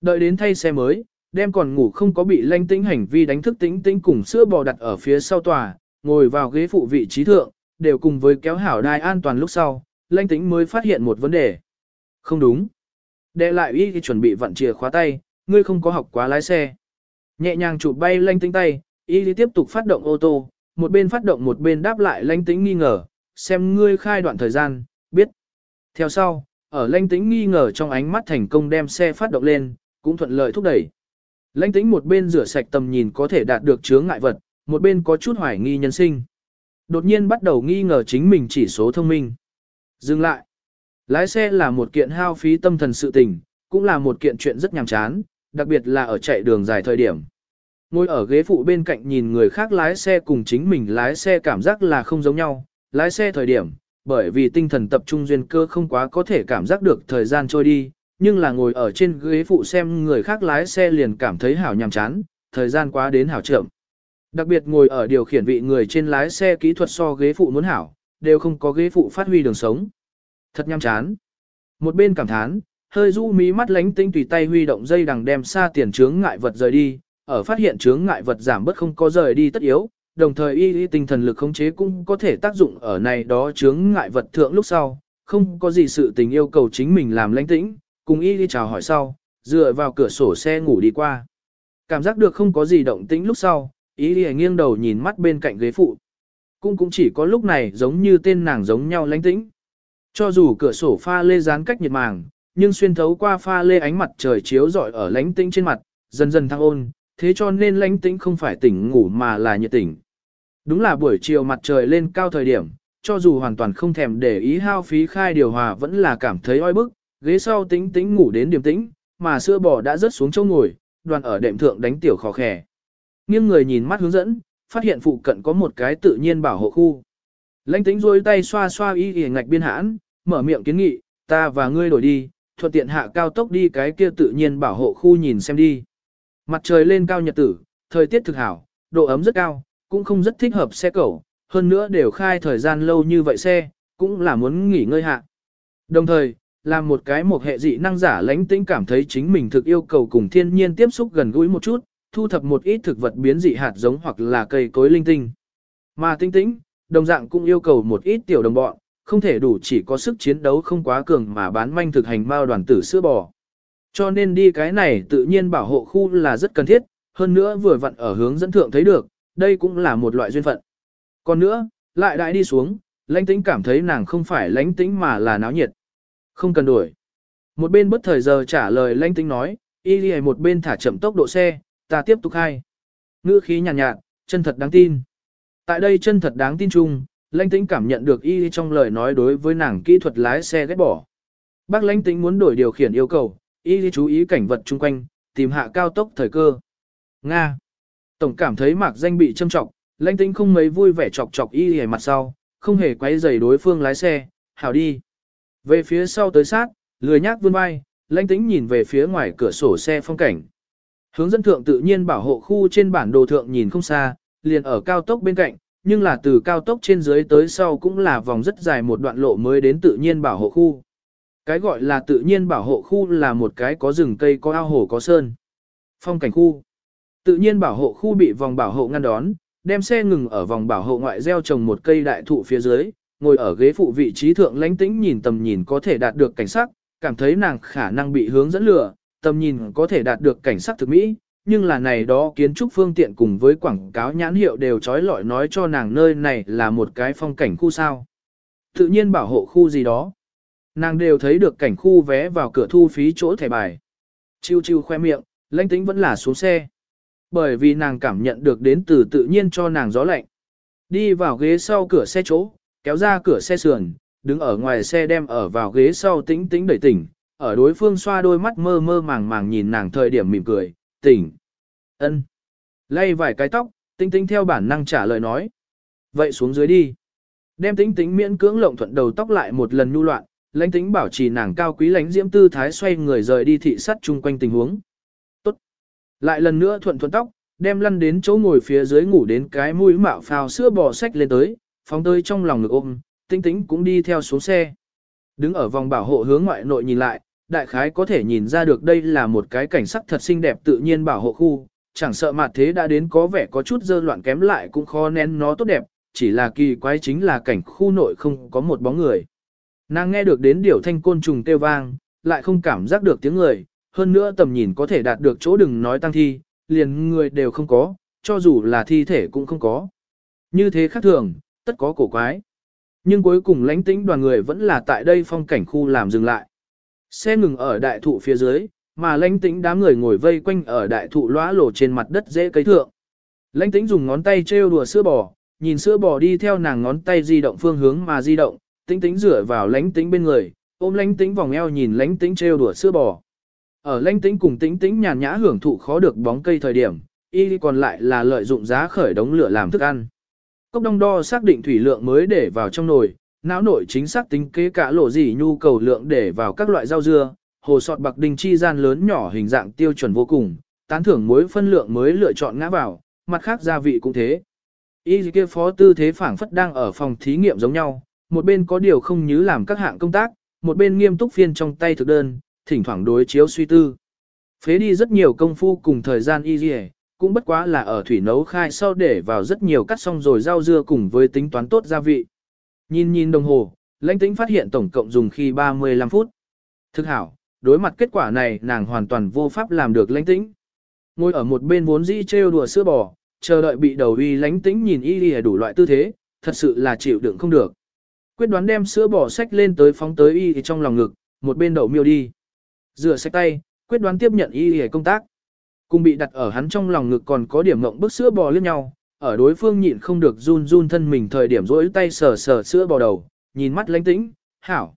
Đợi đến thay xe mới, đem còn ngủ không có bị lanh tĩnh hành vi đánh thức tĩnh tĩnh cùng sữa bò đặt ở phía sau tòa, ngồi vào ghế phụ vị trí thượng, đều cùng với kéo hảo đai an toàn lúc sau, lanh tĩnh mới phát hiện một vấn đề. Không đúng. Đệ lại y thì chuẩn bị vặn chìa khóa tay, ngươi không có học quá lái xe. Nhẹ nhàng chụp bay lanh tĩnh tay, y thì tiếp tục phát động ô tô, một bên phát động một bên đáp lại lãnh tĩnh nghi ngờ, xem ngươi khai đoạn thời gian, biết. Theo sau, ở lãnh tĩnh nghi ngờ trong ánh mắt thành công đem xe phát động lên, cũng thuận lợi thúc đẩy. Lãnh tĩnh một bên rửa sạch tầm nhìn có thể đạt được chướng ngại vật, một bên có chút hoài nghi nhân sinh. Đột nhiên bắt đầu nghi ngờ chính mình chỉ số thông minh. Dừng lại. Lái xe là một kiện hao phí tâm thần sự tình, cũng là một kiện chuyện rất nhàm chán, đặc biệt là ở chạy đường dài thời điểm. Ngồi ở ghế phụ bên cạnh nhìn người khác lái xe cùng chính mình lái xe cảm giác là không giống nhau, lái xe thời điểm, bởi vì tinh thần tập trung duyên cơ không quá có thể cảm giác được thời gian trôi đi, nhưng là ngồi ở trên ghế phụ xem người khác lái xe liền cảm thấy hảo nhàm chán, thời gian quá đến hảo chậm. Đặc biệt ngồi ở điều khiển vị người trên lái xe kỹ thuật so ghế phụ muốn hảo, đều không có ghế phụ phát huy đường sống. Thật nhàm chán. Một bên cảm thán, hơi du mí mắt lánh tinh tùy tay huy động dây đằng đem xa tiền chướng ngại vật rời đi, ở phát hiện chướng ngại vật giảm bớt không có rời đi tất yếu, đồng thời y y tinh thần lực khống chế cũng có thể tác dụng ở này đó chướng ngại vật thượng lúc sau, không có gì sự tình yêu cầu chính mình làm lãnh tĩnh, cùng y y chào hỏi sau, dựa vào cửa sổ xe ngủ đi qua. Cảm giác được không có gì động tĩnh lúc sau, y y nghiêng đầu nhìn mắt bên cạnh ghế phụ. Cũng cũng chỉ có lúc này giống như tên nàng giống nhau lãnh tĩnh. Cho dù cửa sổ pha lê dán cách nhiệt màng, nhưng xuyên thấu qua pha lê ánh mặt trời chiếu rọi ở lãnh tĩnh trên mặt, dần dần thăng ôn, thế cho nên lãnh tĩnh không phải tỉnh ngủ mà là nhiệt tỉnh. Đúng là buổi chiều mặt trời lên cao thời điểm, cho dù hoàn toàn không thèm để ý hao phí khai điều hòa vẫn là cảm thấy oi bức, ghế sau tĩnh tĩnh ngủ đến điểm tĩnh, mà sữa bò đã rớt xuống chỗ ngồi, đoàn ở đệm thượng đánh tiểu khó khè Nghiêng người nhìn mắt hướng dẫn, phát hiện phụ cận có một cái tự nhiên bảo hộ khu. Lãnh tĩnh rôi tay xoa xoa y y ngạch biên hãn, mở miệng kiến nghị, ta và ngươi đổi đi, thuận tiện hạ cao tốc đi cái kia tự nhiên bảo hộ khu nhìn xem đi. Mặt trời lên cao nhật tử, thời tiết thực hảo, độ ấm rất cao, cũng không rất thích hợp xe cẩu, hơn nữa đều khai thời gian lâu như vậy xe, cũng là muốn nghỉ ngơi hạ. Đồng thời, làm một cái một hệ dị năng giả lãnh tĩnh cảm thấy chính mình thực yêu cầu cùng thiên nhiên tiếp xúc gần gũi một chút, thu thập một ít thực vật biến dị hạt giống hoặc là cây cối linh tinh. Mà tinh tĩnh, đồng dạng cũng yêu cầu một ít tiểu đồng bọn, không thể đủ chỉ có sức chiến đấu không quá cường mà bán manh thực hành bao đoàn tử sữa bò. Cho nên đi cái này tự nhiên bảo hộ khu là rất cần thiết, hơn nữa vừa vặn ở hướng dẫn thượng thấy được, đây cũng là một loại duyên phận. Còn nữa, lại đại đi xuống, lãnh tĩnh cảm thấy nàng không phải lãnh tĩnh mà là náo nhiệt. Không cần đuổi Một bên bất thời giờ trả lời lãnh tĩnh nói, y đi một bên thả chậm tốc độ xe, ta tiếp tục hai. Ngữ khí nhàn nhạt, nhạt, chân thật đáng tin. Tại đây chân thật đáng tin chung, lãnh tĩnh cảm nhận được y trong lời nói đối với nàng kỹ thuật lái xe ghét bỏ. Bác lãnh tĩnh muốn đổi điều khiển yêu cầu, y chú ý cảnh vật chung quanh, tìm hạ cao tốc thời cơ. Nga. Tổng cảm thấy mạc danh bị châm trọng, lãnh tĩnh không mấy vui vẻ chọc chọc y hề mặt sau, không hề quay giày đối phương lái xe, hảo đi. Về phía sau tới sát, lười nhác vươn vai, lãnh tĩnh nhìn về phía ngoài cửa sổ xe phong cảnh. Hướng dẫn thượng tự nhiên bảo hộ khu trên bản đồ thượng nhìn không xa, liền ở cao tốc bên cạnh, nhưng là từ cao tốc trên dưới tới sau cũng là vòng rất dài một đoạn lộ mới đến tự nhiên bảo hộ khu. Cái gọi là tự nhiên bảo hộ khu là một cái có rừng cây có ao hồ có sơn. Phong cảnh khu. Tự nhiên bảo hộ khu bị vòng bảo hộ ngăn đón, đem xe ngừng ở vòng bảo hộ ngoại gieo trồng một cây đại thụ phía dưới, ngồi ở ghế phụ vị trí thượng lãnh tĩnh nhìn tầm nhìn có thể đạt được cảnh sắc, cảm thấy nàng khả năng bị hướng dẫn lừa, tầm nhìn có thể đạt được cảnh sắc thực mỹ, nhưng là này đó kiến trúc phương tiện cùng với quảng cáo nhãn hiệu đều trói lọi nói cho nàng nơi này là một cái phong cảnh khu sao. Tự nhiên bảo hộ khu gì đó. Nàng đều thấy được cảnh khu vé vào cửa thu phí chỗ thẻ bài. Chiêu chiêu khoe miệng, lãnh tĩnh vẫn là xuống xe. Bởi vì nàng cảm nhận được đến từ tự nhiên cho nàng gió lạnh. Đi vào ghế sau cửa xe chỗ, kéo ra cửa xe sườn, đứng ở ngoài xe đem ở vào ghế sau tĩnh tĩnh đẩy tỉnh, ở đối phương xoa đôi mắt mơ mơ màng màng nhìn nàng thời điểm mỉm cười, tỉnh. ân, Lay vài cái tóc, tĩnh tĩnh theo bản năng trả lời nói. Vậy xuống dưới đi. Đem tĩnh tĩnh miễn cưỡng lộng thuận đầu tóc lại một lần nhu loạn, lãnh tĩnh bảo trì nàng cao quý lãnh diễm tư thái xoay người rời đi thị sát chung quanh tình huống. Tốt. Lại lần nữa thuận thuận tóc, đem lăn đến chỗ ngồi phía dưới ngủ đến cái mũi mạo phao sữa bò sách lên tới, phóng tới trong lòng ngực ôm, tinh tĩnh cũng đi theo xuống xe. Đứng ở vòng bảo hộ hướng ngoại nội nhìn lại, đại khái có thể nhìn ra được đây là một cái cảnh sắc thật xinh đẹp tự nhiên bảo hộ khu, chẳng sợ mặt thế đã đến có vẻ có chút dơ loạn kém lại cũng khó nén nó tốt đẹp, chỉ là kỳ quái chính là cảnh khu nội không có một bóng người. Nàng nghe được đến điểu thanh côn trùng kêu vang, lại không cảm giác được tiếng người, hơn nữa tầm nhìn có thể đạt được chỗ đừng nói tăng thi, liền người đều không có, cho dù là thi thể cũng không có. Như thế khác thường, tất có cổ quái. Nhưng cuối cùng lãnh tĩnh đoàn người vẫn là tại đây phong cảnh khu làm dừng lại. Xe ngừng ở đại thụ phía dưới, mà lãnh tĩnh đám người ngồi vây quanh ở đại thụ lõa lổ trên mặt đất dễ cấy thượng. Lãnh tĩnh dùng ngón tay trêu đùa sữa bò, nhìn sữa bò đi theo nàng ngón tay di động phương hướng mà di động, Tính tính rửa vào lãnh tính bên người, ôm lãnh tính vòng eo nhìn lãnh tính trêu đùa sữa bò. Ở lãnh tính cùng tính tính nhàn nhã hưởng thụ khó được bóng cây thời điểm, y còn lại là lợi dụng giá khởi đống lửa làm thức ăn. Cốc đông đo xác định thủy lượng mới để vào trong nồi, não nội chính xác tính kế cả lộ gì nhu cầu lượng để vào các loại rau dưa, hồ sọt bạc đình chi gian lớn nhỏ hình dạng tiêu chuẩn vô cùng, tán thưởng muối phân lượng mới lựa chọn ngã vào, mặt khác gia vị cũng thế. Y kia phó tư thế phảng phất đang ở phòng thí nghiệm giống nhau, một bên có điều không nhớ làm các hạng công tác, một bên nghiêm túc phiên trong tay thực đơn, thỉnh thoảng đối chiếu suy tư. Phế đi rất nhiều công phu cùng thời gian y dì cũng bất quá là ở thủy nấu khai sau để vào rất nhiều cắt xong rồi rau dưa cùng với tính toán tốt gia vị. Nhìn nhìn đồng hồ, lãnh tĩnh phát hiện tổng cộng dùng khi 35 phút. Thực hảo, đối mặt kết quả này nàng hoàn toàn vô pháp làm được lãnh tĩnh. Ngồi ở một bên vốn dĩ trêu đùa sữa bò, chờ đợi bị đầu uy lãnh tĩnh nhìn y lìa đủ loại tư thế, thật sự là chịu đựng không được. Quyết đoán đem sữa bò sách lên tới phóng tới y trong lòng ngực, một bên đậu miêu đi. Rửa sạch tay, quyết đoán tiếp nhận y để công tác. Cùng bị đặt ở hắn trong lòng ngực còn có điểm ngộng bức sữa bò liếc nhau, ở đối phương nhịn không được run run thân mình thời điểm rỗi tay sờ sờ sữa bò đầu, nhìn mắt lánh tĩnh, hảo.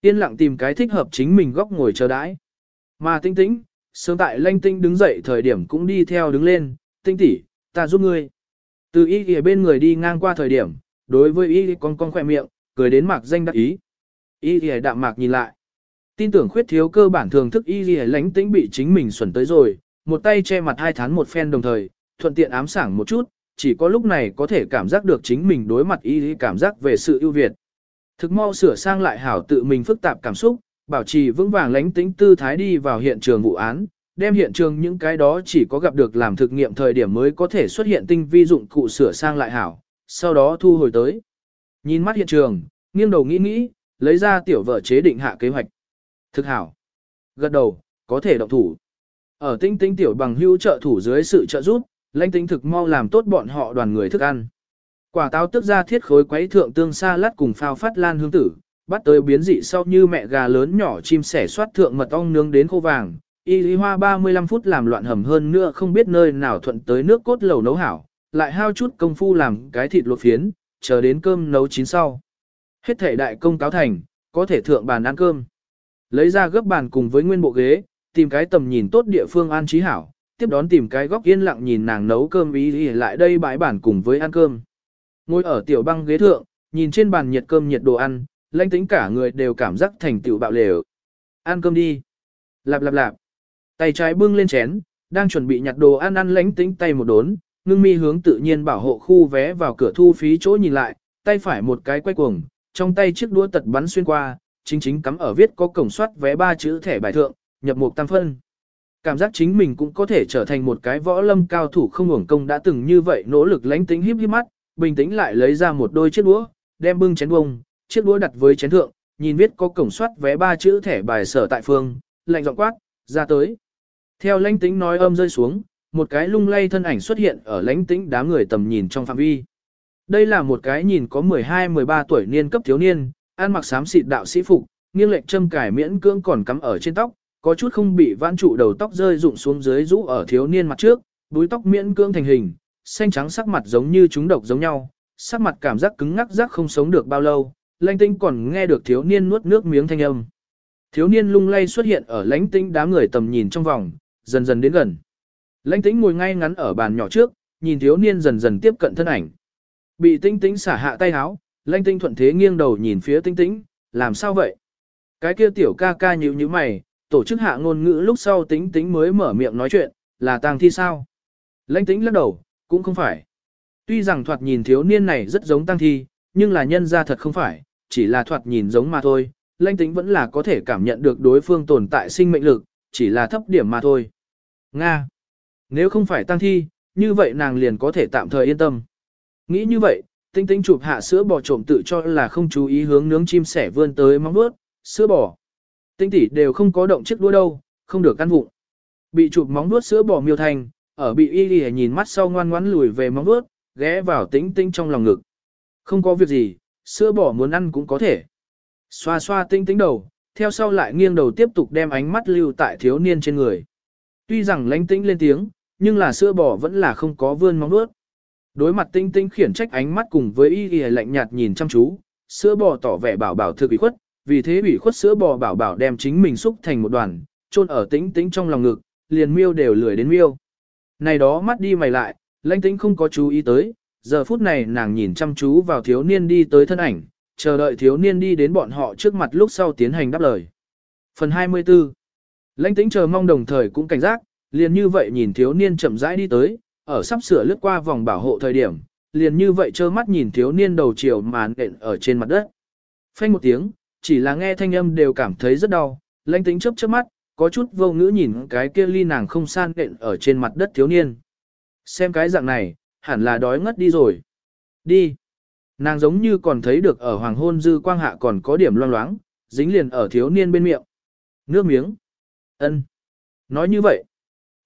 Yên lặng tìm cái thích hợp chính mình góc ngồi chờ đãi. Mà tinh tĩnh, sớm tại lanh tinh đứng dậy thời điểm cũng đi theo đứng lên, tinh tỷ, ta giúp ngươi. Từ y kìa bên người đi ngang qua thời điểm, đối với y con con khỏe miệng, cười đến mạc danh đắc ý. Y kìa đạm mạc nhìn lại. Tin tưởng khuyết thiếu cơ bản thường thức y kìa lánh tĩnh bị chính mình xuẩn tới rồi, một tay che mặt hai tháng một phen đồng thời, thuận tiện ám sảng một chút, chỉ có lúc này có thể cảm giác được chính mình đối mặt y cảm giác về sự ưu việt. Thực mau sửa sang lại hảo tự mình phức tạp cảm xúc, bảo trì vững vàng lánh tĩnh tư thái đi vào hiện trường vụ án, đem hiện trường những cái đó chỉ có gặp được làm thực nghiệm thời điểm mới có thể xuất hiện tinh vi dụng cụ sửa sang lại hảo, sau đó thu hồi tới. Nhìn mắt hiện trường, nghiêng đầu nghĩ nghĩ, lấy ra tiểu vợ chế định hạ kế hoạch. Thực hảo. Gật đầu, có thể động thủ. Ở tinh tinh tiểu bằng hữu trợ thủ dưới sự trợ giúp, lãnh tinh thực mau làm tốt bọn họ đoàn người thức ăn. Quả táo tức ra thiết khối quấy thượng tương sa lát cùng phao phát lan hương tử, bắt tới biến dị sau như mẹ gà lớn nhỏ chim sẻ soát thượng mật ong nướng đến khô vàng. Y lý hoa 35 phút làm loạn hầm hơn nữa không biết nơi nào thuận tới nước cốt lầu nấu hảo, lại hao chút công phu làm cái thịt luộc phiến, chờ đến cơm nấu chín sau. Hết thể đại công cáo thành, có thể thượng bàn ăn cơm. Lấy ra gấp bàn cùng với nguyên bộ ghế, tìm cái tầm nhìn tốt địa phương an trí hảo, tiếp đón tìm cái góc yên lặng nhìn nàng nấu cơm ý ý lại đây bãi bản cùng với ăn cơm. Ngồi ở tiểu băng ghế thượng, nhìn trên bàn nhiệt cơm nhiệt đồ ăn, lãnh tính cả người đều cảm giác thành tựu bạo lều. Ăn cơm đi. Lạp lạp lạp. Tay trái bưng lên chén, đang chuẩn bị nhặt đồ ăn ăn lãnh tính tay một đốn, ngưng mi hướng tự nhiên bảo hộ khu vé vào cửa thu phí chỗ nhìn lại, tay phải một cái quay cuồng, trong tay chiếc đũa tật bắn xuyên qua, chính chính cắm ở viết có cổng soát vé ba chữ thẻ bài thượng, nhập một tam phân. Cảm giác chính mình cũng có thể trở thành một cái võ lâm cao thủ không hưởng công đã từng như vậy nỗ lực lánh tính híp híp mắt, bình tĩnh lại lấy ra một đôi chiếc đũa, đem bưng chén bông, chiếc đũa đặt với chén thượng, nhìn viết có cổng soát vé ba chữ thẻ bài sở tại phương, lạnh giọng quát, ra tới. Theo lãnh tính nói âm rơi xuống, một cái lung lay thân ảnh xuất hiện ở lãnh tĩnh đám người tầm nhìn trong phạm vi. Đây là một cái nhìn có 12-13 tuổi niên cấp thiếu niên, ăn mặc xám xịt đạo sĩ phục, nghiêng lệch châm cải miễn cưỡng còn cắm ở trên tóc, có chút không bị vãn trụ đầu tóc rơi rụng xuống dưới rũ ở thiếu niên mặt trước, búi tóc miễn cưỡng thành hình, xanh trắng sắc mặt giống như chúng độc giống nhau, sắc mặt cảm giác cứng ngắc rắc không sống được bao lâu, lãnh tinh còn nghe được thiếu niên nuốt nước miếng thanh âm. Thiếu niên lung lay xuất hiện ở lãnh tinh đám người tầm nhìn trong vòng, dần dần đến gần. Lãnh tĩnh ngồi ngay ngắn ở bàn nhỏ trước, nhìn thiếu niên dần dần tiếp cận thân ảnh. Bị tinh tĩnh xả hạ tay háo, lãnh tinh thuận thế nghiêng đầu nhìn phía tinh tĩnh, làm sao vậy? Cái kia tiểu ca ca nhíu nhíu mày, tổ chức hạ ngôn ngữ lúc sau tính tính mới mở miệng nói chuyện, là tang thi sao? Lãnh tĩnh lắc đầu, cũng không phải. Tuy rằng thoạt nhìn thiếu niên này rất giống tang thi, nhưng là nhân ra thật không phải, chỉ là thoạt nhìn giống mà thôi. Lãnh tĩnh vẫn là có thể cảm nhận được đối phương tồn tại sinh mệnh lực, chỉ là thấp điểm mà thôi. Nga. Nếu không phải tăng thi, như vậy nàng liền có thể tạm thời yên tâm. Nghĩ như vậy, tinh tinh chụp hạ sữa bò trộm tự cho là không chú ý hướng nướng chim sẻ vươn tới móng vuốt, sữa bò. Tinh tỷ đều không có động chiếc đũa đâu, không được căn vụng. Bị chụp móng vuốt sữa bò miêu thành, ở bị y y nhìn mắt sau ngoan ngoãn lùi về móng vuốt, ghé vào tinh tinh trong lòng ngực. Không có việc gì, sữa bò muốn ăn cũng có thể. Xoa xoa tinh tinh đầu, theo sau lại nghiêng đầu tiếp tục đem ánh mắt lưu tại thiếu niên trên người. Tuy rằng lánh tĩnh lên tiếng, nhưng là sữa bò vẫn là không có vươn móng nuốt. Đối mặt tinh tinh khiển trách ánh mắt cùng với y y lạnh nhạt nhìn chăm chú, sữa bò tỏ vẻ bảo bảo thực ủy khuất, vì thế ủy khuất sữa bò bảo bảo đem chính mình xúc thành một đoàn, chôn ở tĩnh tĩnh trong lòng ngực, liền miêu đều lười đến miêu. Này đó mắt đi mày lại, lãnh tĩnh không có chú ý tới, giờ phút này nàng nhìn chăm chú vào thiếu niên đi tới thân ảnh, chờ đợi thiếu niên đi đến bọn họ trước mặt lúc sau tiến hành đáp lời. Phần 24 Lãnh tĩnh chờ mong đồng thời cũng cảnh giác, liền như vậy nhìn thiếu niên chậm rãi đi tới, ở sắp sửa lướt qua vòng bảo hộ thời điểm, liền như vậy trơ mắt nhìn thiếu niên đầu chiều màn nện ở trên mặt đất. Phanh một tiếng, chỉ là nghe thanh âm đều cảm thấy rất đau, lãnh tính chớp chớp mắt, có chút vô ngữ nhìn cái kia ly nàng không san nện ở trên mặt đất thiếu niên. Xem cái dạng này, hẳn là đói ngất đi rồi. Đi. Nàng giống như còn thấy được ở hoàng hôn dư quang hạ còn có điểm loang loáng, dính liền ở thiếu niên bên miệng. Nước miếng. ân Nói như vậy.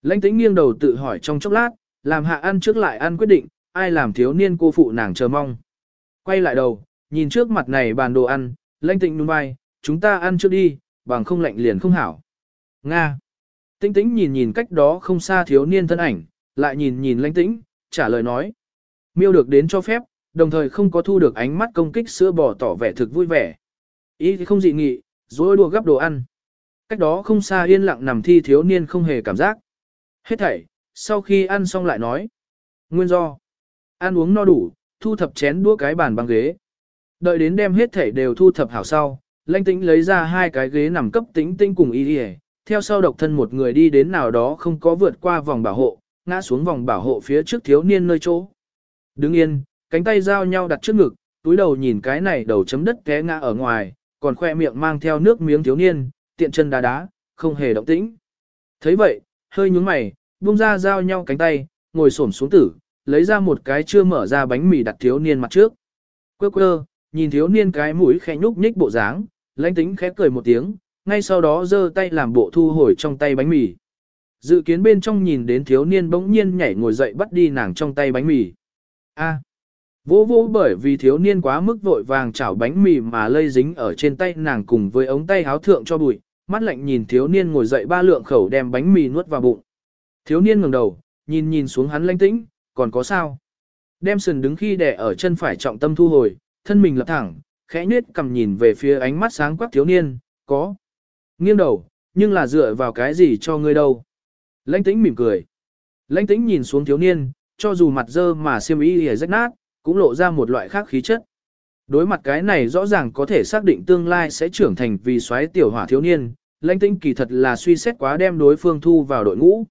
Lãnh tĩnh nghiêng đầu tự hỏi trong chốc lát, làm hạ ăn trước lại ăn quyết định, ai làm thiếu niên cô phụ nàng chờ mong. Quay lại đầu, nhìn trước mặt này bàn đồ ăn, lãnh tĩnh nuôn vai, chúng ta ăn trước đi, bằng không lạnh liền không hảo. Nga. Tĩnh tĩnh nhìn nhìn cách đó không xa thiếu niên thân ảnh, lại nhìn nhìn lãnh tĩnh, trả lời nói. Miêu được đến cho phép, đồng thời không có thu được ánh mắt công kích sữa bò tỏ vẻ thực vui vẻ. Ý thì không dị nghị, rồi đùa gấp đồ ăn. Cách đó không xa yên lặng nằm thi thiếu niên không hề cảm giác. Hết thảy, sau khi ăn xong lại nói. Nguyên do. Ăn uống no đủ, thu thập chén đũa cái bàn băng ghế. Đợi đến đem hết thảy đều thu thập hảo sau, lãnh tĩnh lấy ra hai cái ghế nằm cấp tính tinh cùng y y theo sau độc thân một người đi đến nào đó không có vượt qua vòng bảo hộ, ngã xuống vòng bảo hộ phía trước thiếu niên nơi chỗ. Đứng yên, cánh tay giao nhau đặt trước ngực, túi đầu nhìn cái này đầu chấm đất té ngã ở ngoài, còn khoe miệng mang theo nước miếng thiếu niên, tiện chân đá đá, không hề động tĩnh. thấy vậy, hơi nhúng mày, buông ra giao nhau cánh tay, ngồi xổm xuống tử, lấy ra một cái chưa mở ra bánh mì đặt thiếu niên mặt trước. Quơ quơ, nhìn thiếu niên cái mũi khẽ nhúc nhích bộ dáng, lãnh tính khẽ cười một tiếng, ngay sau đó giơ tay làm bộ thu hồi trong tay bánh mì. Dự kiến bên trong nhìn đến thiếu niên bỗng nhiên nhảy ngồi dậy bắt đi nàng trong tay bánh mì. A. Vô vô bởi vì thiếu niên quá mức vội vàng chảo bánh mì mà lây dính ở trên tay nàng cùng với ống tay háo thượng cho bụi, mắt lạnh nhìn thiếu niên ngồi dậy ba lượng khẩu đem bánh mì nuốt vào bụng. Thiếu niên ngẩng đầu, nhìn nhìn xuống hắn lãnh tĩnh, còn có sao? Đem sườn đứng khi đè ở chân phải trọng tâm thu hồi, thân mình lập thẳng, khẽ nết cầm nhìn về phía ánh mắt sáng quắc thiếu niên, có. Nghiêng đầu, nhưng là dựa vào cái gì cho ngươi đâu? Lãnh tĩnh mỉm cười. Lãnh tĩnh nhìn xuống thiếu niên, cho dù mặt dơ mà xiêm y hề rách nát, cũng lộ ra một loại khác khí chất. Đối mặt cái này rõ ràng có thể xác định tương lai sẽ trưởng thành vì xoáy tiểu hỏa thiếu niên, lãnh tĩnh kỳ thật là suy xét quá đem đối phương thu vào đội ngũ.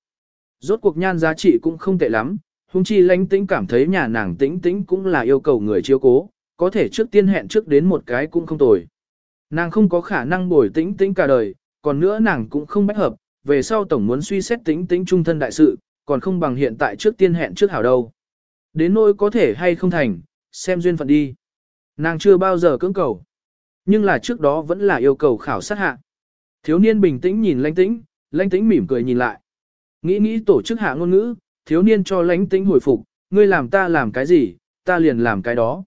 Rốt cuộc nhan giá trị cũng không tệ lắm, hung chi lãnh tĩnh cảm thấy nhà nàng tĩnh tĩnh cũng là yêu cầu người chiếu cố, có thể trước tiên hẹn trước đến một cái cũng không tồi. Nàng không có khả năng bồi tĩnh tĩnh cả đời, còn nữa nàng cũng không bách hợp, về sau tổng muốn suy xét tĩnh tĩnh trung thân đại sự, còn không bằng hiện tại trước tiên hẹn trước hảo đâu. Đến nỗi có thể hay không thành, xem duyên phận đi. Nàng chưa bao giờ cưỡng cầu. Nhưng là trước đó vẫn là yêu cầu khảo sát hạ. Thiếu niên bình tĩnh nhìn lãnh tĩnh, lãnh tĩnh mỉm cười nhìn lại. Nghĩ nghĩ tổ chức hạ ngôn ngữ, thiếu niên cho lãnh tĩnh hồi phục, ngươi làm ta làm cái gì, ta liền làm cái đó.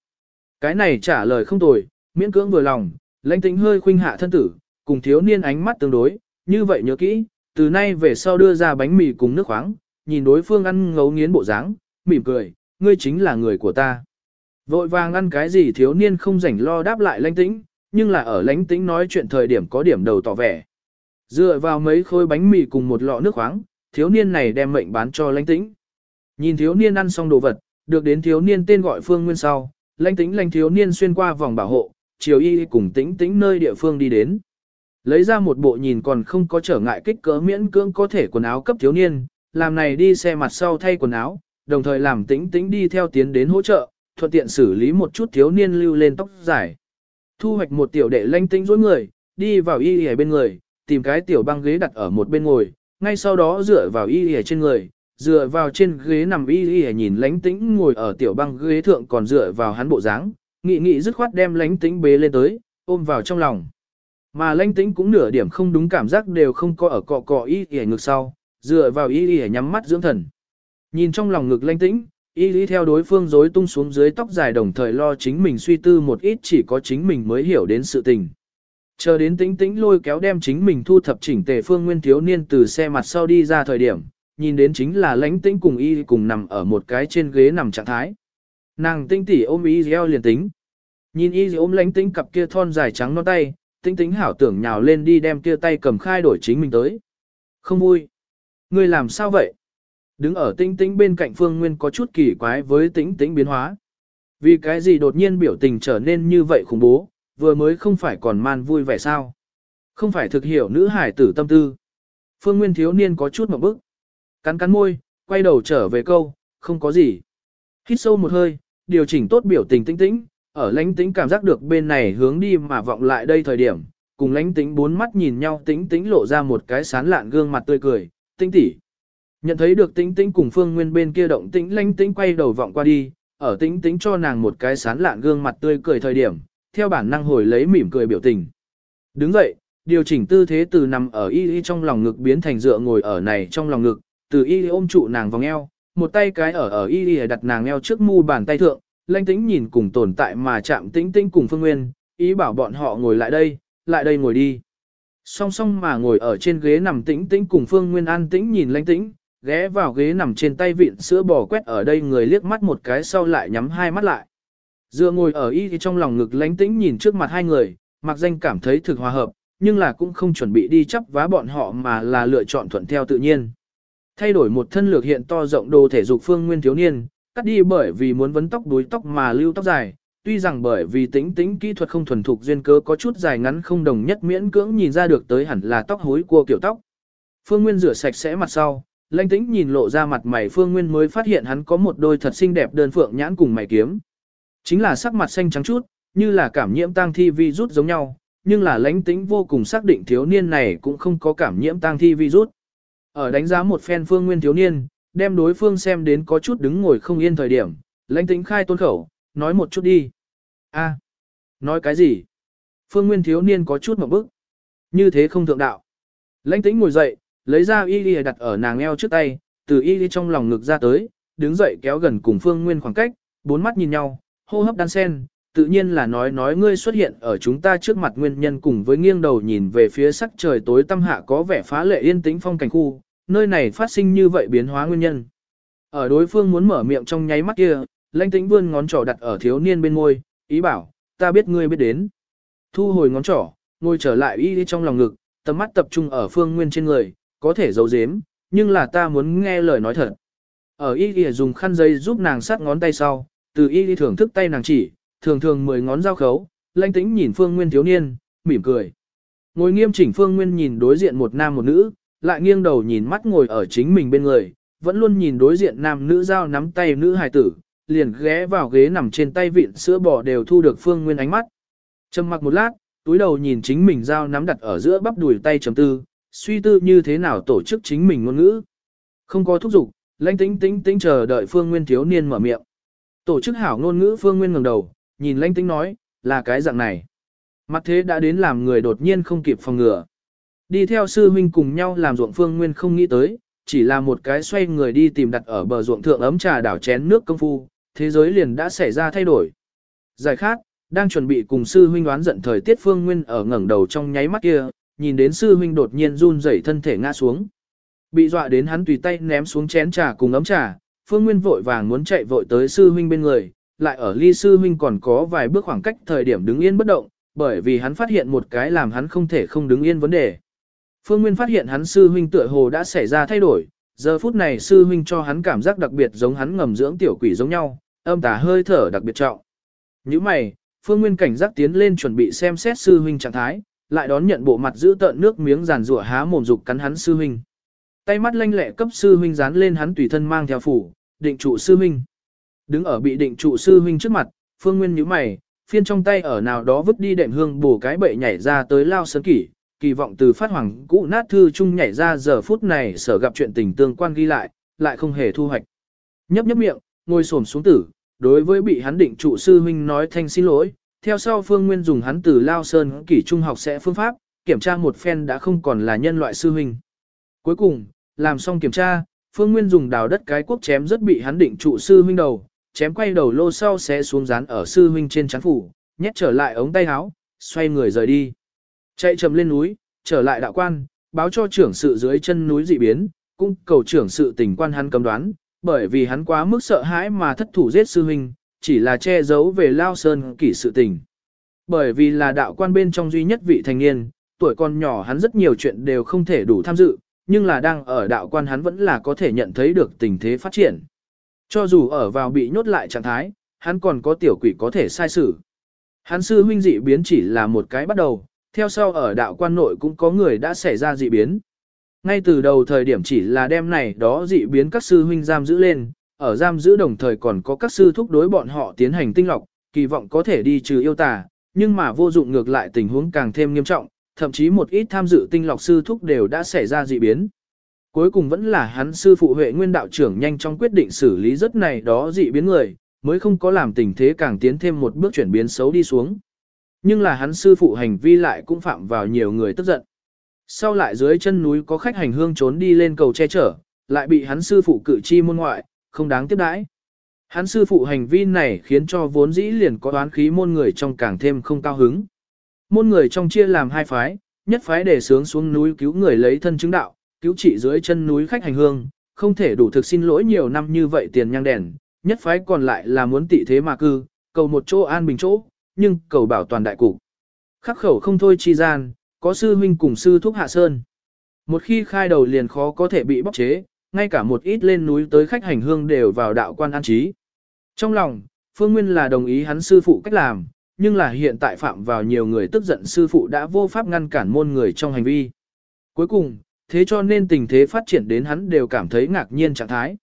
Cái này trả lời không tồi, miễn cưỡng vừa lòng, lãnh tĩnh hơi khuynh hạ thân tử, cùng thiếu niên ánh mắt tương đối, như vậy nhớ kỹ, từ nay về sau đưa ra bánh mì cùng nước khoáng, nhìn đối phương ăn ngấu nghiến bộ dáng, mỉm cười, ngươi chính là người của ta. Vội vàng ăn cái gì thiếu niên không rảnh lo đáp lại lãnh tĩnh, nhưng là ở lãnh tĩnh nói chuyện thời điểm có điểm đầu tỏ vẻ. Dựa vào mấy khối bánh mì cùng một lọ nước khoáng, thiếu niên này đem mệnh bán cho lãnh tĩnh. Nhìn thiếu niên ăn xong đồ vật, được đến thiếu niên tên gọi phương nguyên sau, lãnh tĩnh lãnh thiếu niên xuyên qua vòng bảo hộ, chiều y cùng tĩnh tĩnh nơi địa phương đi đến. Lấy ra một bộ nhìn còn không có trở ngại kích cỡ miễn cưỡng có thể quần áo cấp thiếu niên, làm này đi xe mặt sau thay quần áo, đồng thời làm tĩnh tĩnh đi theo tiến đến hỗ trợ, thuận tiện xử lý một chút thiếu niên lưu lên tóc dài. Thu hoạch một tiểu đệ lanh tĩnh dối người, đi vào y y bên người, tìm cái tiểu băng ghế đặt ở một bên ngồi, ngay sau đó dựa vào y y trên người, dựa vào trên ghế nằm y y nhìn lánh tĩnh ngồi ở tiểu băng ghế thượng còn dựa vào hắn bộ dáng, nghị nghị dứt khoát đem lánh tĩnh bế lên tới, ôm vào trong lòng. Mà lánh tĩnh cũng nửa điểm không đúng cảm giác đều không có ở cọ cọ y y ngực sau, dựa vào y y nhắm mắt dưỡng thần. Nhìn trong lòng ngực lánh tĩnh, y lý theo đối phương rối tung xuống dưới tóc dài đồng thời lo chính mình suy tư một ít chỉ có chính mình mới hiểu đến sự tình. Chờ đến tĩnh tĩnh lôi kéo đem chính mình thu thập chỉnh tề phương nguyên thiếu niên từ xe mặt sau đi ra thời điểm, nhìn đến chính là lãnh tĩnh cùng y cùng nằm ở một cái trên ghế nằm trạng thái. Nàng tinh tỉ ôm y eo liền tính. Nhìn y ôm lãnh tĩnh cặp kia thon dài trắng non tay, tĩnh tĩnh hảo tưởng nhào lên đi đem kia tay cầm khai đổi chính mình tới. Không vui. Ngươi làm sao vậy? Đứng ở tĩnh tĩnh bên cạnh phương nguyên có chút kỳ quái với tĩnh tĩnh biến hóa. Vì cái gì đột nhiên biểu tình trở nên như vậy khủng bố, vừa mới không phải còn man vui vẻ sao? Không phải thực hiểu nữ hải tử tâm tư. Phương Nguyên thiếu niên có chút một bức. Cắn cắn môi, quay đầu trở về câu, không có gì. Hít sâu một hơi, điều chỉnh tốt biểu tình tĩnh tĩnh, ở lãnh tĩnh cảm giác được bên này hướng đi mà vọng lại đây thời điểm, cùng lãnh tĩnh bốn mắt nhìn nhau tĩnh tĩnh lộ ra một cái sán lạn gương mặt tươi cười, tĩnh tỉ. Nhận thấy được tĩnh tĩnh cùng phương nguyên bên kia động tĩnh lãnh tĩnh quay đầu vọng qua đi, ở tĩnh tĩnh cho nàng một cái sán lạn gương mặt tươi cười thời điểm, theo bản năng hồi lấy mỉm cười biểu tình. Đứng dậy, điều chỉnh tư thế từ nằm ở y y trong lòng ngực biến thành dựa ngồi ở này trong lòng ngực, từ y y ôm trụ nàng vòng eo, một tay cái ở ở y y đặt nàng eo trước mu bàn tay thượng, lanh tĩnh nhìn cùng tồn tại mà chạm tĩnh tĩnh cùng phương nguyên, ý bảo bọn họ ngồi lại đây, lại đây ngồi đi. Song song mà ngồi ở trên ghế nằm tĩnh tĩnh cùng phương nguyên an tĩnh nhìn lanh tĩnh, ghé vào ghế nằm trên tay vịn sữa bò quét ở đây người liếc mắt một cái sau lại nhắm hai mắt lại. Dựa ngồi ở y thì trong lòng ngực lánh tĩnh nhìn trước mặt hai người, mặc danh cảm thấy thực hòa hợp, nhưng là cũng không chuẩn bị đi chấp vá bọn họ mà là lựa chọn thuận theo tự nhiên. Thay đổi một thân lược hiện to rộng đồ thể dục phương nguyên thiếu niên, cắt đi bởi vì muốn vấn tóc đuối tóc mà lưu tóc dài, tuy rằng bởi vì tính tính kỹ thuật không thuần thục duyên cớ có chút dài ngắn không đồng nhất miễn cưỡng nhìn ra được tới hẳn là tóc hối cua kiểu tóc. Phương Nguyên rửa sạch sẽ mặt sau, Lãnh tĩnh nhìn lộ ra mặt mày Phương Nguyên mới phát hiện hắn có một đôi thật xinh đẹp đơn phượng nhãn cùng mày kiếm. Chính là sắc mặt xanh trắng chút, như là cảm nhiễm tang thi virus giống nhau, nhưng là lãnh tĩnh vô cùng xác định thiếu niên này cũng không có cảm nhiễm tang thi virus. Ở đánh giá một phen phương nguyên thiếu niên, đem đối phương xem đến có chút đứng ngồi không yên thời điểm, lãnh tĩnh khai tôn khẩu, nói một chút đi. a nói cái gì? Phương nguyên thiếu niên có chút một bức. Như thế không thượng đạo. Lãnh tĩnh ngồi dậy, lấy ra y lìa đặt ở nàng eo trước tay, từ y lìa trong lòng ngực ra tới, đứng dậy kéo gần cùng phương nguyên khoảng cách, bốn mắt nhìn nhau, hô hấp đan sen, tự nhiên là nói nói ngươi xuất hiện ở chúng ta trước mặt nguyên nhân cùng với nghiêng đầu nhìn về phía sắc trời tối tăm hạ có vẻ phá lệ yên tĩnh phong cảnh khu, nơi này phát sinh như vậy biến hóa nguyên nhân. Ở đối phương muốn mở miệng trong nháy mắt kia, lãnh tĩnh vươn ngón trỏ đặt ở thiếu niên bên môi, ý bảo, ta biết ngươi biết đến. Thu hồi ngón trỏ, ngồi trở lại y trong lòng ngực, tầm mắt tập trung ở phương nguyên trên người, có thể giấu giếm, nhưng là ta muốn nghe lời nói thật. Ở y dùng khăn dây giúp nàng sát ngón tay sau, từ y y thưởng thức tay nàng chỉ, thường thường mười ngón giao khấu, lanh tĩnh nhìn Phương Nguyên thiếu niên, mỉm cười. Ngồi nghiêm chỉnh Phương Nguyên nhìn đối diện một nam một nữ, lại nghiêng đầu nhìn mắt ngồi ở chính mình bên người, vẫn luôn nhìn đối diện nam nữ giao nắm tay nữ hài tử, liền ghé vào ghế nằm trên tay vịn sữa bò đều thu được Phương Nguyên ánh mắt. Trầm mặc một lát, túi đầu nhìn chính mình giao nắm đặt ở giữa bắp đùi tay chấm tư, suy tư như thế nào tổ chức chính mình ngôn ngữ. Không có thúc giục, lãnh tĩnh tĩnh tĩnh chờ đợi Phương Nguyên thiếu niên mở miệng. Tổ chức hảo ngôn ngữ Phương Nguyên ngẩng đầu, nhìn lãnh tĩnh nói, là cái dạng này. Mặt thế đã đến làm người đột nhiên không kịp phòng ngừa. Đi theo sư huynh cùng nhau làm ruộng Phương Nguyên không nghĩ tới, chỉ là một cái xoay người đi tìm đặt ở bờ ruộng thượng ấm trà đảo chén nước công phu, thế giới liền đã xảy ra thay đổi. Giải khát, đang chuẩn bị cùng sư huynh đoán giận thời tiết Phương Nguyên ở ngẩng đầu trong nháy mắt kia, nhìn đến sư huynh đột nhiên run rẩy thân thể ngã xuống. Bị dọa đến hắn tùy tay ném xuống chén trà cùng ấm trà, Phương Nguyên vội vàng muốn chạy vội tới sư huynh bên người, lại ở ly sư huynh còn có vài bước khoảng cách thời điểm đứng yên bất động, bởi vì hắn phát hiện một cái làm hắn không thể không đứng yên vấn đề. Phương Nguyên phát hiện hắn sư huynh tựa hồ đã xảy ra thay đổi, giờ phút này sư huynh cho hắn cảm giác đặc biệt giống hắn ngầm dưỡng tiểu quỷ giống nhau, âm tà hơi thở đặc biệt trọng. Như mày, Phương Nguyên cảnh giác tiến lên chuẩn bị xem xét sư huynh trạng thái, lại đón nhận bộ mặt giữ tợn nước miếng giàn rủa há mồm dục cắn hắn sư huynh. Tay mắt lanh lẹ cấp sư huynh dán lên hắn tùy thân mang theo phủ, định trụ sư huynh. Đứng ở bị định trụ sư huynh trước mặt, Phương Nguyên nhíu mày, phiên trong tay ở nào đó vứt đi đệm hương bổ cái bậy nhảy ra tới lao sơn kỷ, kỳ vọng từ phát hoàng cũ nát thư chung nhảy ra giờ phút này sở gặp chuyện tình tương quan ghi lại, lại không hề thu hoạch. Nhấp nhấp miệng, ngồi xổm xuống tử, đối với bị hắn định trụ sư huynh nói thanh xin lỗi, theo sau Phương Nguyên dùng hắn từ Lao Sơn kỷ trung học sẽ phương pháp, kiểm tra một phen đã không còn là nhân loại sư huynh. Cuối cùng, làm xong kiểm tra, Phương Nguyên dùng đào đất cái quốc chém rất bị hắn định trụ sư huynh đầu, chém quay đầu lô sau sẽ xuống dán ở sư huynh trên chán phủ, nhét trở lại ống tay áo, xoay người rời đi. Chạy chậm lên núi, trở lại đạo quan, báo cho trưởng sự dưới chân núi dị biến, cũng cầu trưởng sự tình quan hắn cầm đoán, bởi vì hắn quá mức sợ hãi mà thất thủ giết sư huynh, chỉ là che giấu về Lao Sơn kỷ sự tình. Bởi vì là đạo quan bên trong duy nhất vị thành niên, tuổi còn nhỏ hắn rất nhiều chuyện đều không thể đủ tham dự, nhưng là đang ở đạo quan hắn vẫn là có thể nhận thấy được tình thế phát triển. Cho dù ở vào bị nhốt lại trạng thái, hắn còn có tiểu quỷ có thể sai xử. Hắn sư huynh dị biến chỉ là một cái bắt đầu, theo sau ở đạo quan nội cũng có người đã xảy ra dị biến. Ngay từ đầu thời điểm chỉ là đêm này đó dị biến các sư huynh giam giữ lên, ở giam giữ đồng thời còn có các sư thúc đối bọn họ tiến hành tinh lọc, kỳ vọng có thể đi trừ yêu tà, nhưng mà vô dụng ngược lại tình huống càng thêm nghiêm trọng, thậm chí một ít tham dự tinh lọc sư thúc đều đã xảy ra dị biến. Cuối cùng vẫn là hắn sư phụ Huệ Nguyên đạo trưởng nhanh chóng quyết định xử lý rất này đó dị biến người, mới không có làm tình thế càng tiến thêm một bước chuyển biến xấu đi xuống. Nhưng là hắn sư phụ hành vi lại cũng phạm vào nhiều người tức giận. Sau lại dưới chân núi có khách hành hương trốn đi lên cầu che chở, lại bị hắn sư phụ cử chi môn ngoại, không đáng tiếp đãi. Hắn sư phụ hành vi này khiến cho vốn dĩ liền có đoán khí môn người trong càng thêm không cao hứng. Môn người trong chia làm hai phái, nhất phái để sướng xuống núi cứu người lấy thân chứng đạo, cứu trị dưới chân núi khách hành hương, không thể đủ thực xin lỗi nhiều năm như vậy tiền nhang đèn, nhất phái còn lại là muốn tị thế mà cư, cầu một chỗ an bình chỗ, nhưng cầu bảo toàn đại cục. Khắc khẩu không thôi chi gian, có sư huynh cùng sư thúc hạ sơn. Một khi khai đầu liền khó có thể bị bóc chế, ngay cả một ít lên núi tới khách hành hương đều vào đạo quan an trí. Trong lòng, Phương Nguyên là đồng ý hắn sư phụ cách làm, nhưng là hiện tại phạm vào nhiều người tức giận sư phụ đã vô pháp ngăn cản môn người trong hành vi. Cuối cùng, thế cho nên tình thế phát triển đến hắn đều cảm thấy ngạc nhiên trạng thái.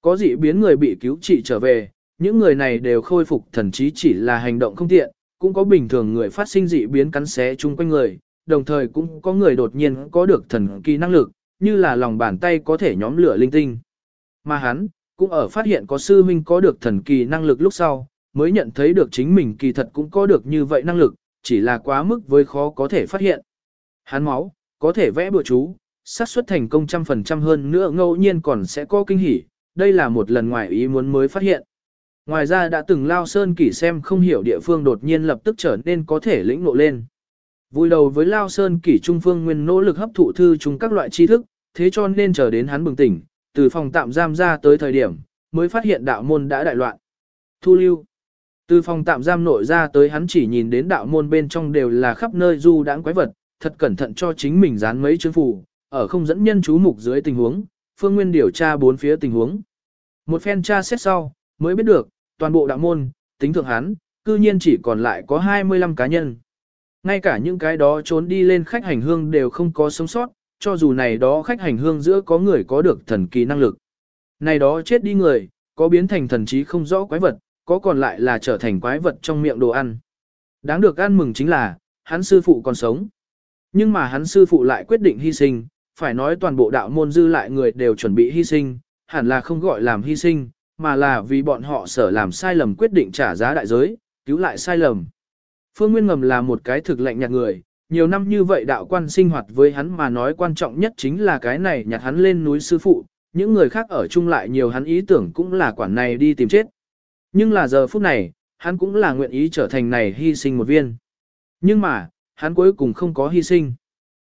Có dị biến người bị cứu trị trở về, những người này đều khôi phục thần chí chỉ là hành động không tiện, cũng có bình thường người phát sinh dị biến cắn xé chung quanh người, đồng thời cũng có người đột nhiên có được thần kỳ năng lực, như là lòng bàn tay có thể nhóm lửa linh tinh. Mà hắn, cũng ở phát hiện có sư huynh có được thần kỳ năng lực lúc sau, mới nhận thấy được chính mình kỳ thật cũng có được như vậy năng lực, chỉ là quá mức với khó có thể phát hiện. Hắn máu, có thể vẽ bừa chú, xác suất thành công trăm phần trăm hơn nữa ngẫu nhiên còn sẽ có kinh hỉ, đây là một lần ngoài ý muốn mới phát hiện. Ngoài ra đã từng lao sơn kỷ xem không hiểu địa phương đột nhiên lập tức trở nên có thể lĩnh ngộ lên. Vui đầu với lao sơn kỷ trung phương nguyên nỗ lực hấp thụ thư chung các loại tri thức, thế cho nên chờ đến hắn bừng tỉnh, từ phòng tạm giam ra tới thời điểm, mới phát hiện đạo môn đã đại loạn. Thu lưu. Từ phòng tạm giam nội ra tới hắn chỉ nhìn đến đạo môn bên trong đều là khắp nơi du đãng quái vật, thật cẩn thận cho chính mình dán mấy chương phù, ở không dẫn nhân chú mục dưới tình huống, phương nguyên điều tra bốn phía tình huống. Một phen tra xét sau, mới biết được, toàn bộ đạo môn, tính thượng hắn, cư nhiên chỉ còn lại có 25 cá nhân. Ngay cả những cái đó trốn đi lên khách hành hương đều không có sống sót, cho dù này đó khách hành hương giữa có người có được thần kỳ năng lực. Này đó chết đi người, có biến thành thần trí không rõ quái vật, có còn lại là trở thành quái vật trong miệng đồ ăn. Đáng được ăn mừng chính là, hắn sư phụ còn sống. Nhưng mà hắn sư phụ lại quyết định hy sinh, phải nói toàn bộ đạo môn dư lại người đều chuẩn bị hy sinh, hẳn là không gọi làm hy sinh, mà là vì bọn họ sở làm sai lầm quyết định trả giá đại giới, cứu lại sai lầm. Phương Nguyên Ngầm là một cái thực lạnh nhạt người, nhiều năm như vậy đạo quan sinh hoạt với hắn mà nói quan trọng nhất chính là cái này nhặt hắn lên núi sư phụ, những người khác ở chung lại nhiều hắn ý tưởng cũng là quản này đi tìm chết. Nhưng là giờ phút này, hắn cũng là nguyện ý trở thành này hy sinh một viên. Nhưng mà, hắn cuối cùng không có hy sinh.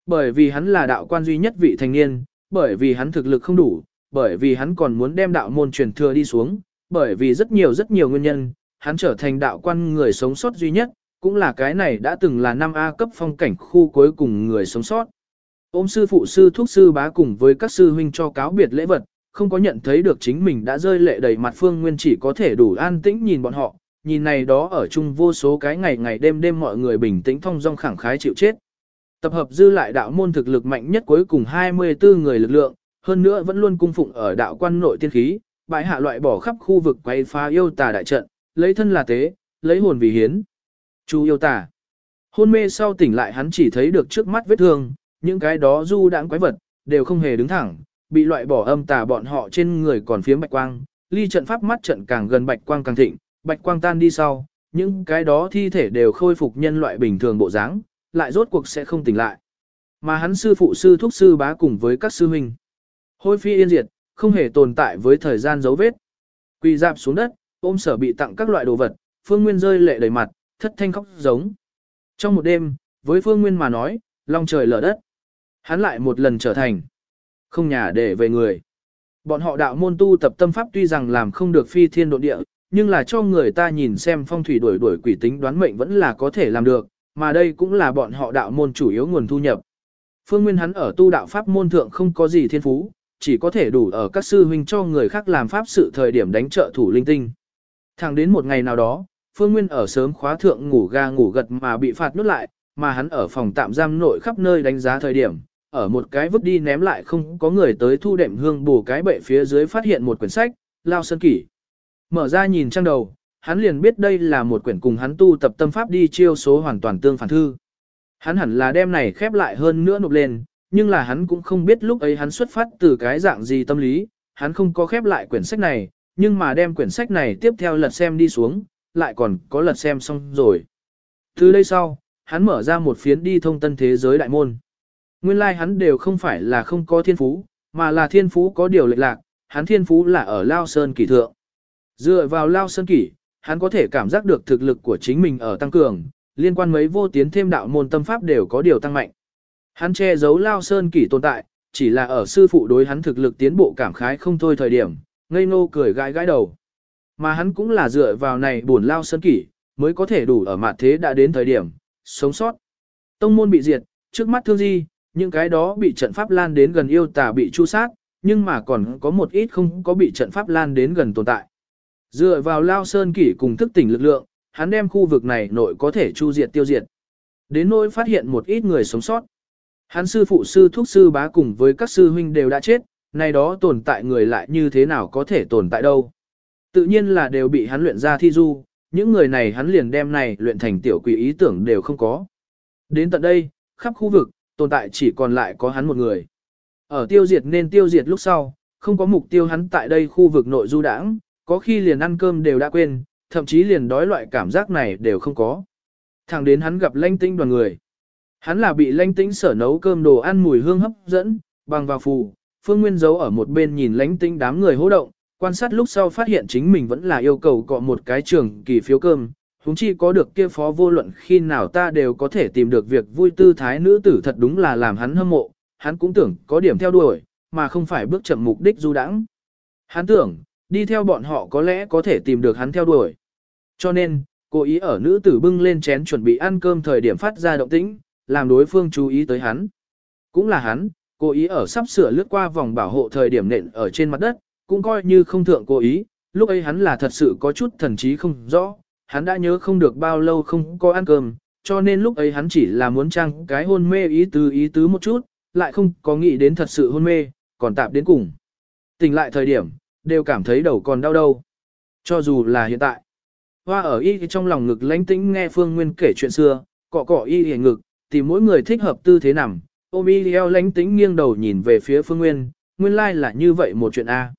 Bởi vì hắn là đạo quan duy nhất vị thành niên, bởi vì hắn thực lực không đủ, bởi vì hắn còn muốn đem đạo môn truyền thừa đi xuống, bởi vì rất nhiều rất nhiều nguyên nhân, hắn trở thành đạo quan người sống sót duy nhất, cũng là cái này đã từng là năm A cấp phong cảnh khu cuối cùng người sống sót. Ôm sư phụ sư thuốc sư bá cùng với các sư huynh cho cáo biệt lễ vật, không có nhận thấy được chính mình đã rơi lệ đầy mặt phương nguyên chỉ có thể đủ an tĩnh nhìn bọn họ, nhìn này đó ở chung vô số cái ngày ngày đêm đêm mọi người bình tĩnh thong dong khẳng khái chịu chết. Tập hợp dư lại đạo môn thực lực mạnh nhất cuối cùng 24 người lực lượng, hơn nữa vẫn luôn cung phụng ở đạo quan nội tiên khí, bãi hạ loại bỏ khắp khu vực quay phá yêu tà đại trận, lấy thân là tế, lấy hồn vì hiến. Chu yêu tà. Hôn mê sau tỉnh lại hắn chỉ thấy được trước mắt vết thương, những cái đó du đãng quái vật, đều không hề đứng thẳng, bị loại bỏ âm tà bọn họ trên người còn phía bạch quang, ly trận pháp mắt trận càng gần bạch quang càng thịnh, bạch quang tan đi sau, những cái đó thi thể đều khôi phục nhân loại bình thường bộ dáng, lại rốt cuộc sẽ không tỉnh lại. Mà hắn sư phụ sư thúc sư bá cùng với các sư huynh. Hôi phi yên diệt, không hề tồn tại với thời gian dấu vết. Quỳ dạp xuống đất, ôm sở bị tặng các loại đồ vật, Phương Nguyên rơi lệ đầy mặt, thất thanh khóc giống. Trong một đêm, với Phương Nguyên mà nói, long trời lở đất. Hắn lại một lần trở thành không nhà để về người. Bọn họ đạo môn tu tập tâm pháp tuy rằng làm không được phi thiên độ địa, nhưng là cho người ta nhìn xem phong thủy đuổi đuổi quỷ tính đoán mệnh vẫn là có thể làm được, mà đây cũng là bọn họ đạo môn chủ yếu nguồn thu nhập. Phương Nguyên hắn ở tu đạo pháp môn thượng không có gì thiên phú, chỉ có thể đủ ở các sư huynh cho người khác làm pháp sự thời điểm đánh trợ thủ linh tinh. Thẳng đến một ngày nào đó, Phương Nguyên ở sớm khóa thượng ngủ ga ngủ gật mà bị phạt nút lại, mà hắn ở phòng tạm giam nội khắp nơi đánh giá thời điểm, ở một cái vứt đi ném lại không có người tới thu đệm hương bù cái bệ phía dưới phát hiện một quyển sách, Lao Sơn Kỷ. Mở ra nhìn trang đầu, hắn liền biết đây là một quyển cùng hắn tu tập tâm pháp đi chiêu số hoàn toàn tương phản thư. Hắn hẳn là đem này khép lại hơn nữa nộp lên, nhưng là hắn cũng không biết lúc ấy hắn xuất phát từ cái dạng gì tâm lý, hắn không có khép lại quyển sách này, nhưng mà đem quyển sách này tiếp theo lật xem đi xuống, lại còn có lật xem xong rồi. Từ đây sau, hắn mở ra một phiến đi thông tân thế giới đại môn. Nguyên lai like hắn đều không phải là không có thiên phú, mà là thiên phú có điều lệch lạc, hắn thiên phú là ở Lao Sơn kỳ Thượng. Dựa vào Lao Sơn kỳ hắn có thể cảm giác được thực lực của chính mình ở tăng cường, liên quan mấy vô tiến thêm đạo môn tâm pháp đều có điều tăng mạnh. Hắn che giấu Lao Sơn kỳ tồn tại, chỉ là ở sư phụ đối hắn thực lực tiến bộ cảm khái không thôi thời điểm, ngây ngô cười gãi gãi đầu. Mà hắn cũng là dựa vào này buồn Lao Sơn Kỷ, mới có thể đủ ở mặt thế đã đến thời điểm, sống sót. Tông môn bị diệt, trước mắt thương di, những cái đó bị trận pháp lan đến gần yêu tà bị chu sát, nhưng mà còn có một ít không có bị trận pháp lan đến gần tồn tại. Dựa vào Lao Sơn Kỷ cùng thức tỉnh lực lượng, hắn đem khu vực này nội có thể chu diệt tiêu diệt. Đến nỗi phát hiện một ít người sống sót. Hắn sư phụ sư thuốc sư bá cùng với các sư huynh đều đã chết, nay đó tồn tại người lại như thế nào có thể tồn tại đâu. Tự nhiên là đều bị hắn luyện ra thi du, những người này hắn liền đem này luyện thành tiểu quỷ ý tưởng đều không có. Đến tận đây, khắp khu vực, tồn tại chỉ còn lại có hắn một người. Ở tiêu diệt nên tiêu diệt lúc sau, không có mục tiêu hắn tại đây khu vực nội du đảng, có khi liền ăn cơm đều đã quên, thậm chí liền đói loại cảm giác này đều không có. Thẳng đến hắn gặp lanh tinh đoàn người. Hắn là bị lanh tinh sở nấu cơm đồ ăn mùi hương hấp dẫn, bằng vào phù, phương nguyên giấu ở một bên nhìn lanh tinh đám người hô động, quan sát lúc sau phát hiện chính mình vẫn là yêu cầu cọ một cái trường kỳ phiếu cơm, húng chi có được kia phó vô luận khi nào ta đều có thể tìm được việc vui tư thái nữ tử thật đúng là làm hắn hâm mộ, hắn cũng tưởng có điểm theo đuổi, mà không phải bước chậm mục đích du đãng. Hắn tưởng, đi theo bọn họ có lẽ có thể tìm được hắn theo đuổi. Cho nên, cố ý ở nữ tử bưng lên chén chuẩn bị ăn cơm thời điểm phát ra động tĩnh, làm đối phương chú ý tới hắn. Cũng là hắn, cố ý ở sắp sửa lướt qua vòng bảo hộ thời điểm nện ở trên mặt đất, cũng coi như không thượng cố ý, lúc ấy hắn là thật sự có chút thần trí không rõ, hắn đã nhớ không được bao lâu không có ăn cơm, cho nên lúc ấy hắn chỉ là muốn trang cái hôn mê ý tứ ý tứ một chút, lại không có nghĩ đến thật sự hôn mê, còn tạm đến cùng. Tỉnh lại thời điểm, đều cảm thấy đầu còn đau đâu. Cho dù là hiện tại. Hoa ở y trong lòng ngực lánh tĩnh nghe Phương Nguyên kể chuyện xưa, cọ cọ y hề ngực, tìm mỗi người thích hợp tư thế nằm. Ôm y eo lánh tĩnh nghiêng đầu nhìn về phía Phương Nguyên, nguyên lai like là như vậy một chuyện A.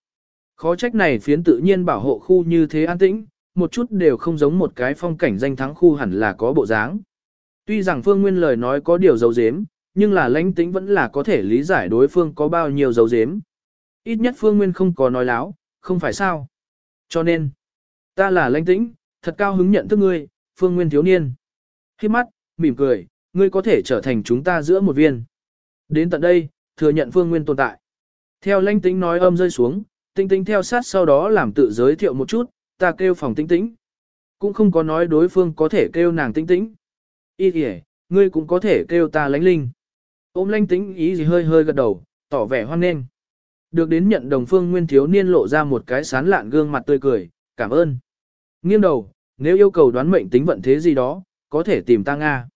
Khó trách này phiến tự nhiên bảo hộ khu như thế an tĩnh, một chút đều không giống một cái phong cảnh danh thắng khu hẳn là có bộ dáng. Tuy rằng Phương Nguyên lời nói có điều dấu dếm, nhưng là lãnh tĩnh vẫn là có thể lý giải đối phương có bao nhiêu dấu dếm. Ít nhất Phương Nguyên không có nói láo, không phải sao. Cho nên, ta là lãnh tĩnh, thật cao hứng nhận thức ngươi, Phương Nguyên thiếu niên. Khi mắt, mỉm cười, ngươi có thể trở thành chúng ta giữa một viên. Đến tận đây, thừa nhận Phương Nguyên tồn tại. Theo lãnh tĩnh nói âm rơi xuống, tinh tinh theo sát sau đó làm tự giới thiệu một chút, ta kêu phòng tinh tĩnh. Cũng không có nói đối phương có thể kêu nàng tinh tĩnh. Ý kìa, ngươi cũng có thể kêu ta lãnh linh. Ôm lãnh tĩnh ý gì hơi hơi gật đầu, tỏ vẻ hoan nghênh. Được đến nhận đồng phương nguyên thiếu niên lộ ra một cái sán lạn gương mặt tươi cười, cảm ơn. Nghiêng đầu, nếu yêu cầu đoán mệnh tính vận thế gì đó, có thể tìm ta Nga.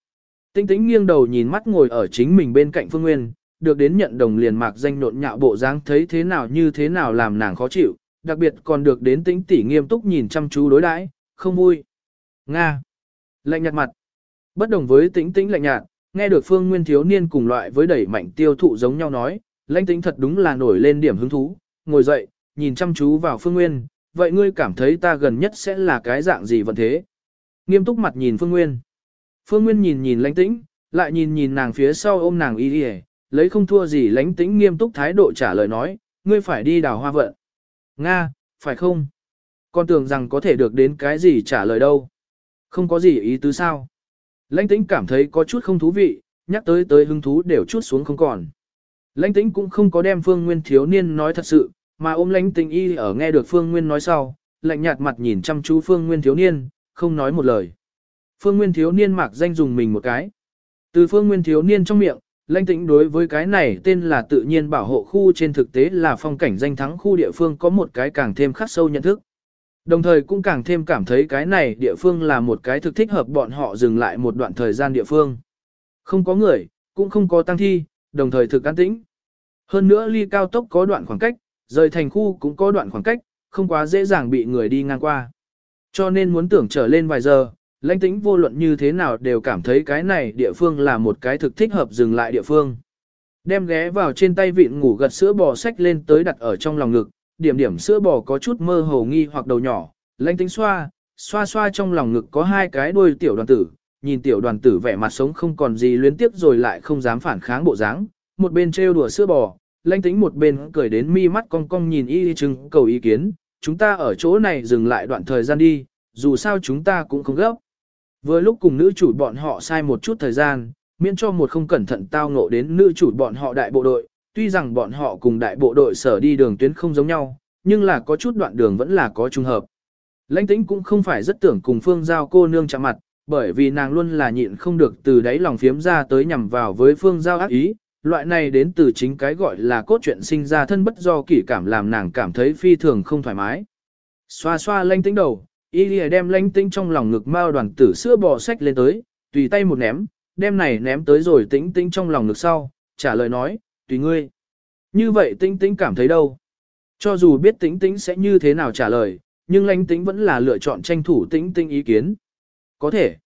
Tinh tĩnh nghiêng đầu nhìn mắt ngồi ở chính mình bên cạnh phương nguyên, được đến nhận đồng liền mạc danh nộn nhạo bộ dáng thấy thế nào như thế nào làm nàng khó chịu, đặc biệt còn được đến tĩnh tỉ nghiêm túc nhìn chăm chú đối đãi, không vui. Nga. Lạnh nhạt mặt. Bất đồng với tĩnh tĩnh lạnh nhạt, nghe được phương nguyên thiếu niên cùng loại với đẩy mạnh tiêu thụ giống nhau nói, lãnh tĩnh thật đúng là nổi lên điểm hứng thú, ngồi dậy, nhìn chăm chú vào phương nguyên, vậy ngươi cảm thấy ta gần nhất sẽ là cái dạng gì vận thế? Nghiêm túc mặt nhìn phương nguyên. Phương nguyên nhìn nhìn lãnh tĩnh, lại nhìn nhìn nàng phía sau ôm nàng y đi lấy không thua gì lãnh tĩnh nghiêm túc thái độ trả lời nói, ngươi phải đi đào hoa vận. Nga, phải không? Con tưởng rằng có thể được đến cái gì trả lời đâu. Không có gì ý tứ sao. Lãnh tĩnh cảm thấy có chút không thú vị, nhắc tới tới hứng thú đều chút xuống không còn. Lãnh tĩnh cũng không có đem Phương Nguyên thiếu niên nói thật sự, mà ôm lãnh tĩnh y ở nghe được Phương Nguyên nói sau, lạnh nhạt mặt nhìn chăm chú Phương Nguyên thiếu niên, không nói một lời. Phương Nguyên thiếu niên mặc danh dùng mình một cái. Từ Phương Nguyên thiếu niên trong miệng, Lãnh tĩnh đối với cái này tên là tự nhiên bảo hộ khu trên thực tế là phong cảnh danh thắng khu địa phương có một cái càng thêm khắc sâu nhận thức. Đồng thời cũng càng thêm cảm thấy cái này địa phương là một cái thực thích hợp bọn họ dừng lại một đoạn thời gian địa phương. Không có người, cũng không có tăng thi, đồng thời thực an tĩnh. Hơn nữa ly cao tốc có đoạn khoảng cách, rời thành khu cũng có đoạn khoảng cách, không quá dễ dàng bị người đi ngang qua. Cho nên muốn tưởng trở lên vài giờ, lãnh tĩnh vô luận như thế nào đều cảm thấy cái này địa phương là một cái thực thích hợp dừng lại địa phương. Đem ghé vào trên tay vịn ngủ gật sữa bò sách lên tới đặt ở trong lòng ngực, điểm điểm sữa bò có chút mơ hồ nghi hoặc đầu nhỏ, lãnh tĩnh xoa, xoa xoa trong lòng ngực có hai cái đuôi tiểu đoàn tử, nhìn tiểu đoàn tử vẻ mặt sống không còn gì luyến tiếp rồi lại không dám phản kháng bộ dáng, một bên trêu đùa sữa bò, lãnh tĩnh một bên cười đến mi mắt cong cong nhìn y chừng cầu ý kiến, chúng ta ở chỗ này dừng lại đoạn thời gian đi, dù sao chúng ta cũng không gấp. Vừa lúc cùng nữ chủ bọn họ sai một chút thời gian, miễn cho một không cẩn thận tao ngộ đến nữ chủ bọn họ đại bộ đội, tuy rằng bọn họ cùng đại bộ đội sở đi đường tuyến không giống nhau, nhưng là có chút đoạn đường vẫn là có trùng hợp. Lãnh tĩnh cũng không phải rất tưởng cùng phương giao cô nương chạm mặt, bởi vì nàng luôn là nhịn không được từ đáy lòng phiếm ra tới nhằm vào với phương giao ác ý, loại này đến từ chính cái gọi là cốt truyện sinh ra thân bất do kỷ cảm làm nàng cảm thấy phi thường không thoải mái. Xoa xoa lãnh tĩnh đầu, Y lìa đem lánh tinh trong lòng ngực mao đoàn tử sữa bò sách lên tới, tùy tay một ném, đem này ném tới rồi tĩnh tĩnh trong lòng ngực sau, trả lời nói, tùy ngươi. Như vậy tĩnh tĩnh cảm thấy đâu? Cho dù biết tĩnh tĩnh sẽ như thế nào trả lời, nhưng lánh tĩnh vẫn là lựa chọn tranh thủ tĩnh tĩnh ý kiến. Có thể.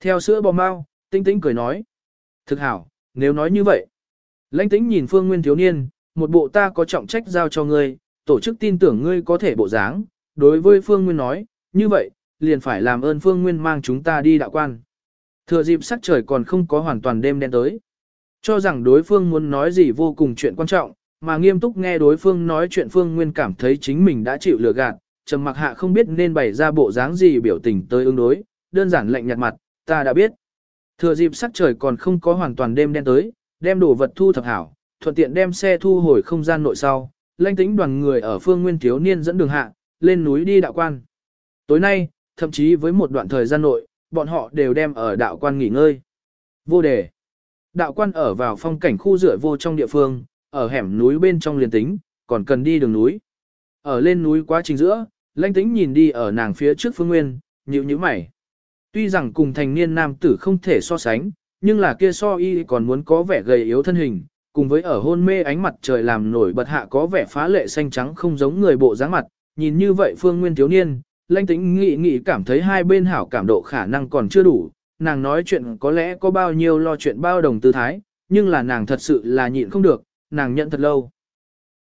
Theo sữa bò mao, tĩnh tĩnh cười nói. Thực hảo, nếu nói như vậy. Lanh tĩnh nhìn phương nguyên thiếu niên, một bộ ta có trọng trách giao cho ngươi, tổ chức tin tưởng ngươi có thể bộ dáng. Đối với phương nguyên nói, như vậy, liền phải làm ơn Phương Nguyên mang chúng ta đi đạo quan. Thừa dịp sắc trời còn không có hoàn toàn đêm đen tới. Cho rằng đối phương muốn nói gì vô cùng chuyện quan trọng, mà nghiêm túc nghe đối phương nói chuyện Phương Nguyên cảm thấy chính mình đã chịu lừa gạt, trầm mặc hạ không biết nên bày ra bộ dáng gì biểu tình tới ứng đối, đơn giản lạnh nhạt mặt, ta đã biết. Thừa dịp sắc trời còn không có hoàn toàn đêm đen tới, đem đồ vật thu thập hảo, thuận tiện đem xe thu hồi không gian nội sau, lãnh tính đoàn người ở phương nguyên thiếu niên dẫn đường hạ, lên núi đi đạo quan. Tối nay, thậm chí với một đoạn thời gian nội, bọn họ đều đem ở đạo quan nghỉ ngơi. Vô đề. Đạo quan ở vào phong cảnh khu rửa vô trong địa phương, ở hẻm núi bên trong liền tính, còn cần đi đường núi. Ở lên núi quá trình giữa, lãnh tính nhìn đi ở nàng phía trước phương nguyên, nhíu nhíu mày. Tuy rằng cùng thành niên nam tử không thể so sánh, nhưng là kia so y còn muốn có vẻ gầy yếu thân hình, cùng với ở hôn mê ánh mặt trời làm nổi bật hạ có vẻ phá lệ xanh trắng không giống người bộ dáng mặt, nhìn như vậy Phương Nguyên thiếu niên, Lanh Tĩnh nghị nghị cảm thấy hai bên hảo cảm độ khả năng còn chưa đủ, nàng nói chuyện có lẽ có bao nhiêu lo chuyện bao đồng tư thái, nhưng là nàng thật sự là nhịn không được, nàng nhận thật lâu.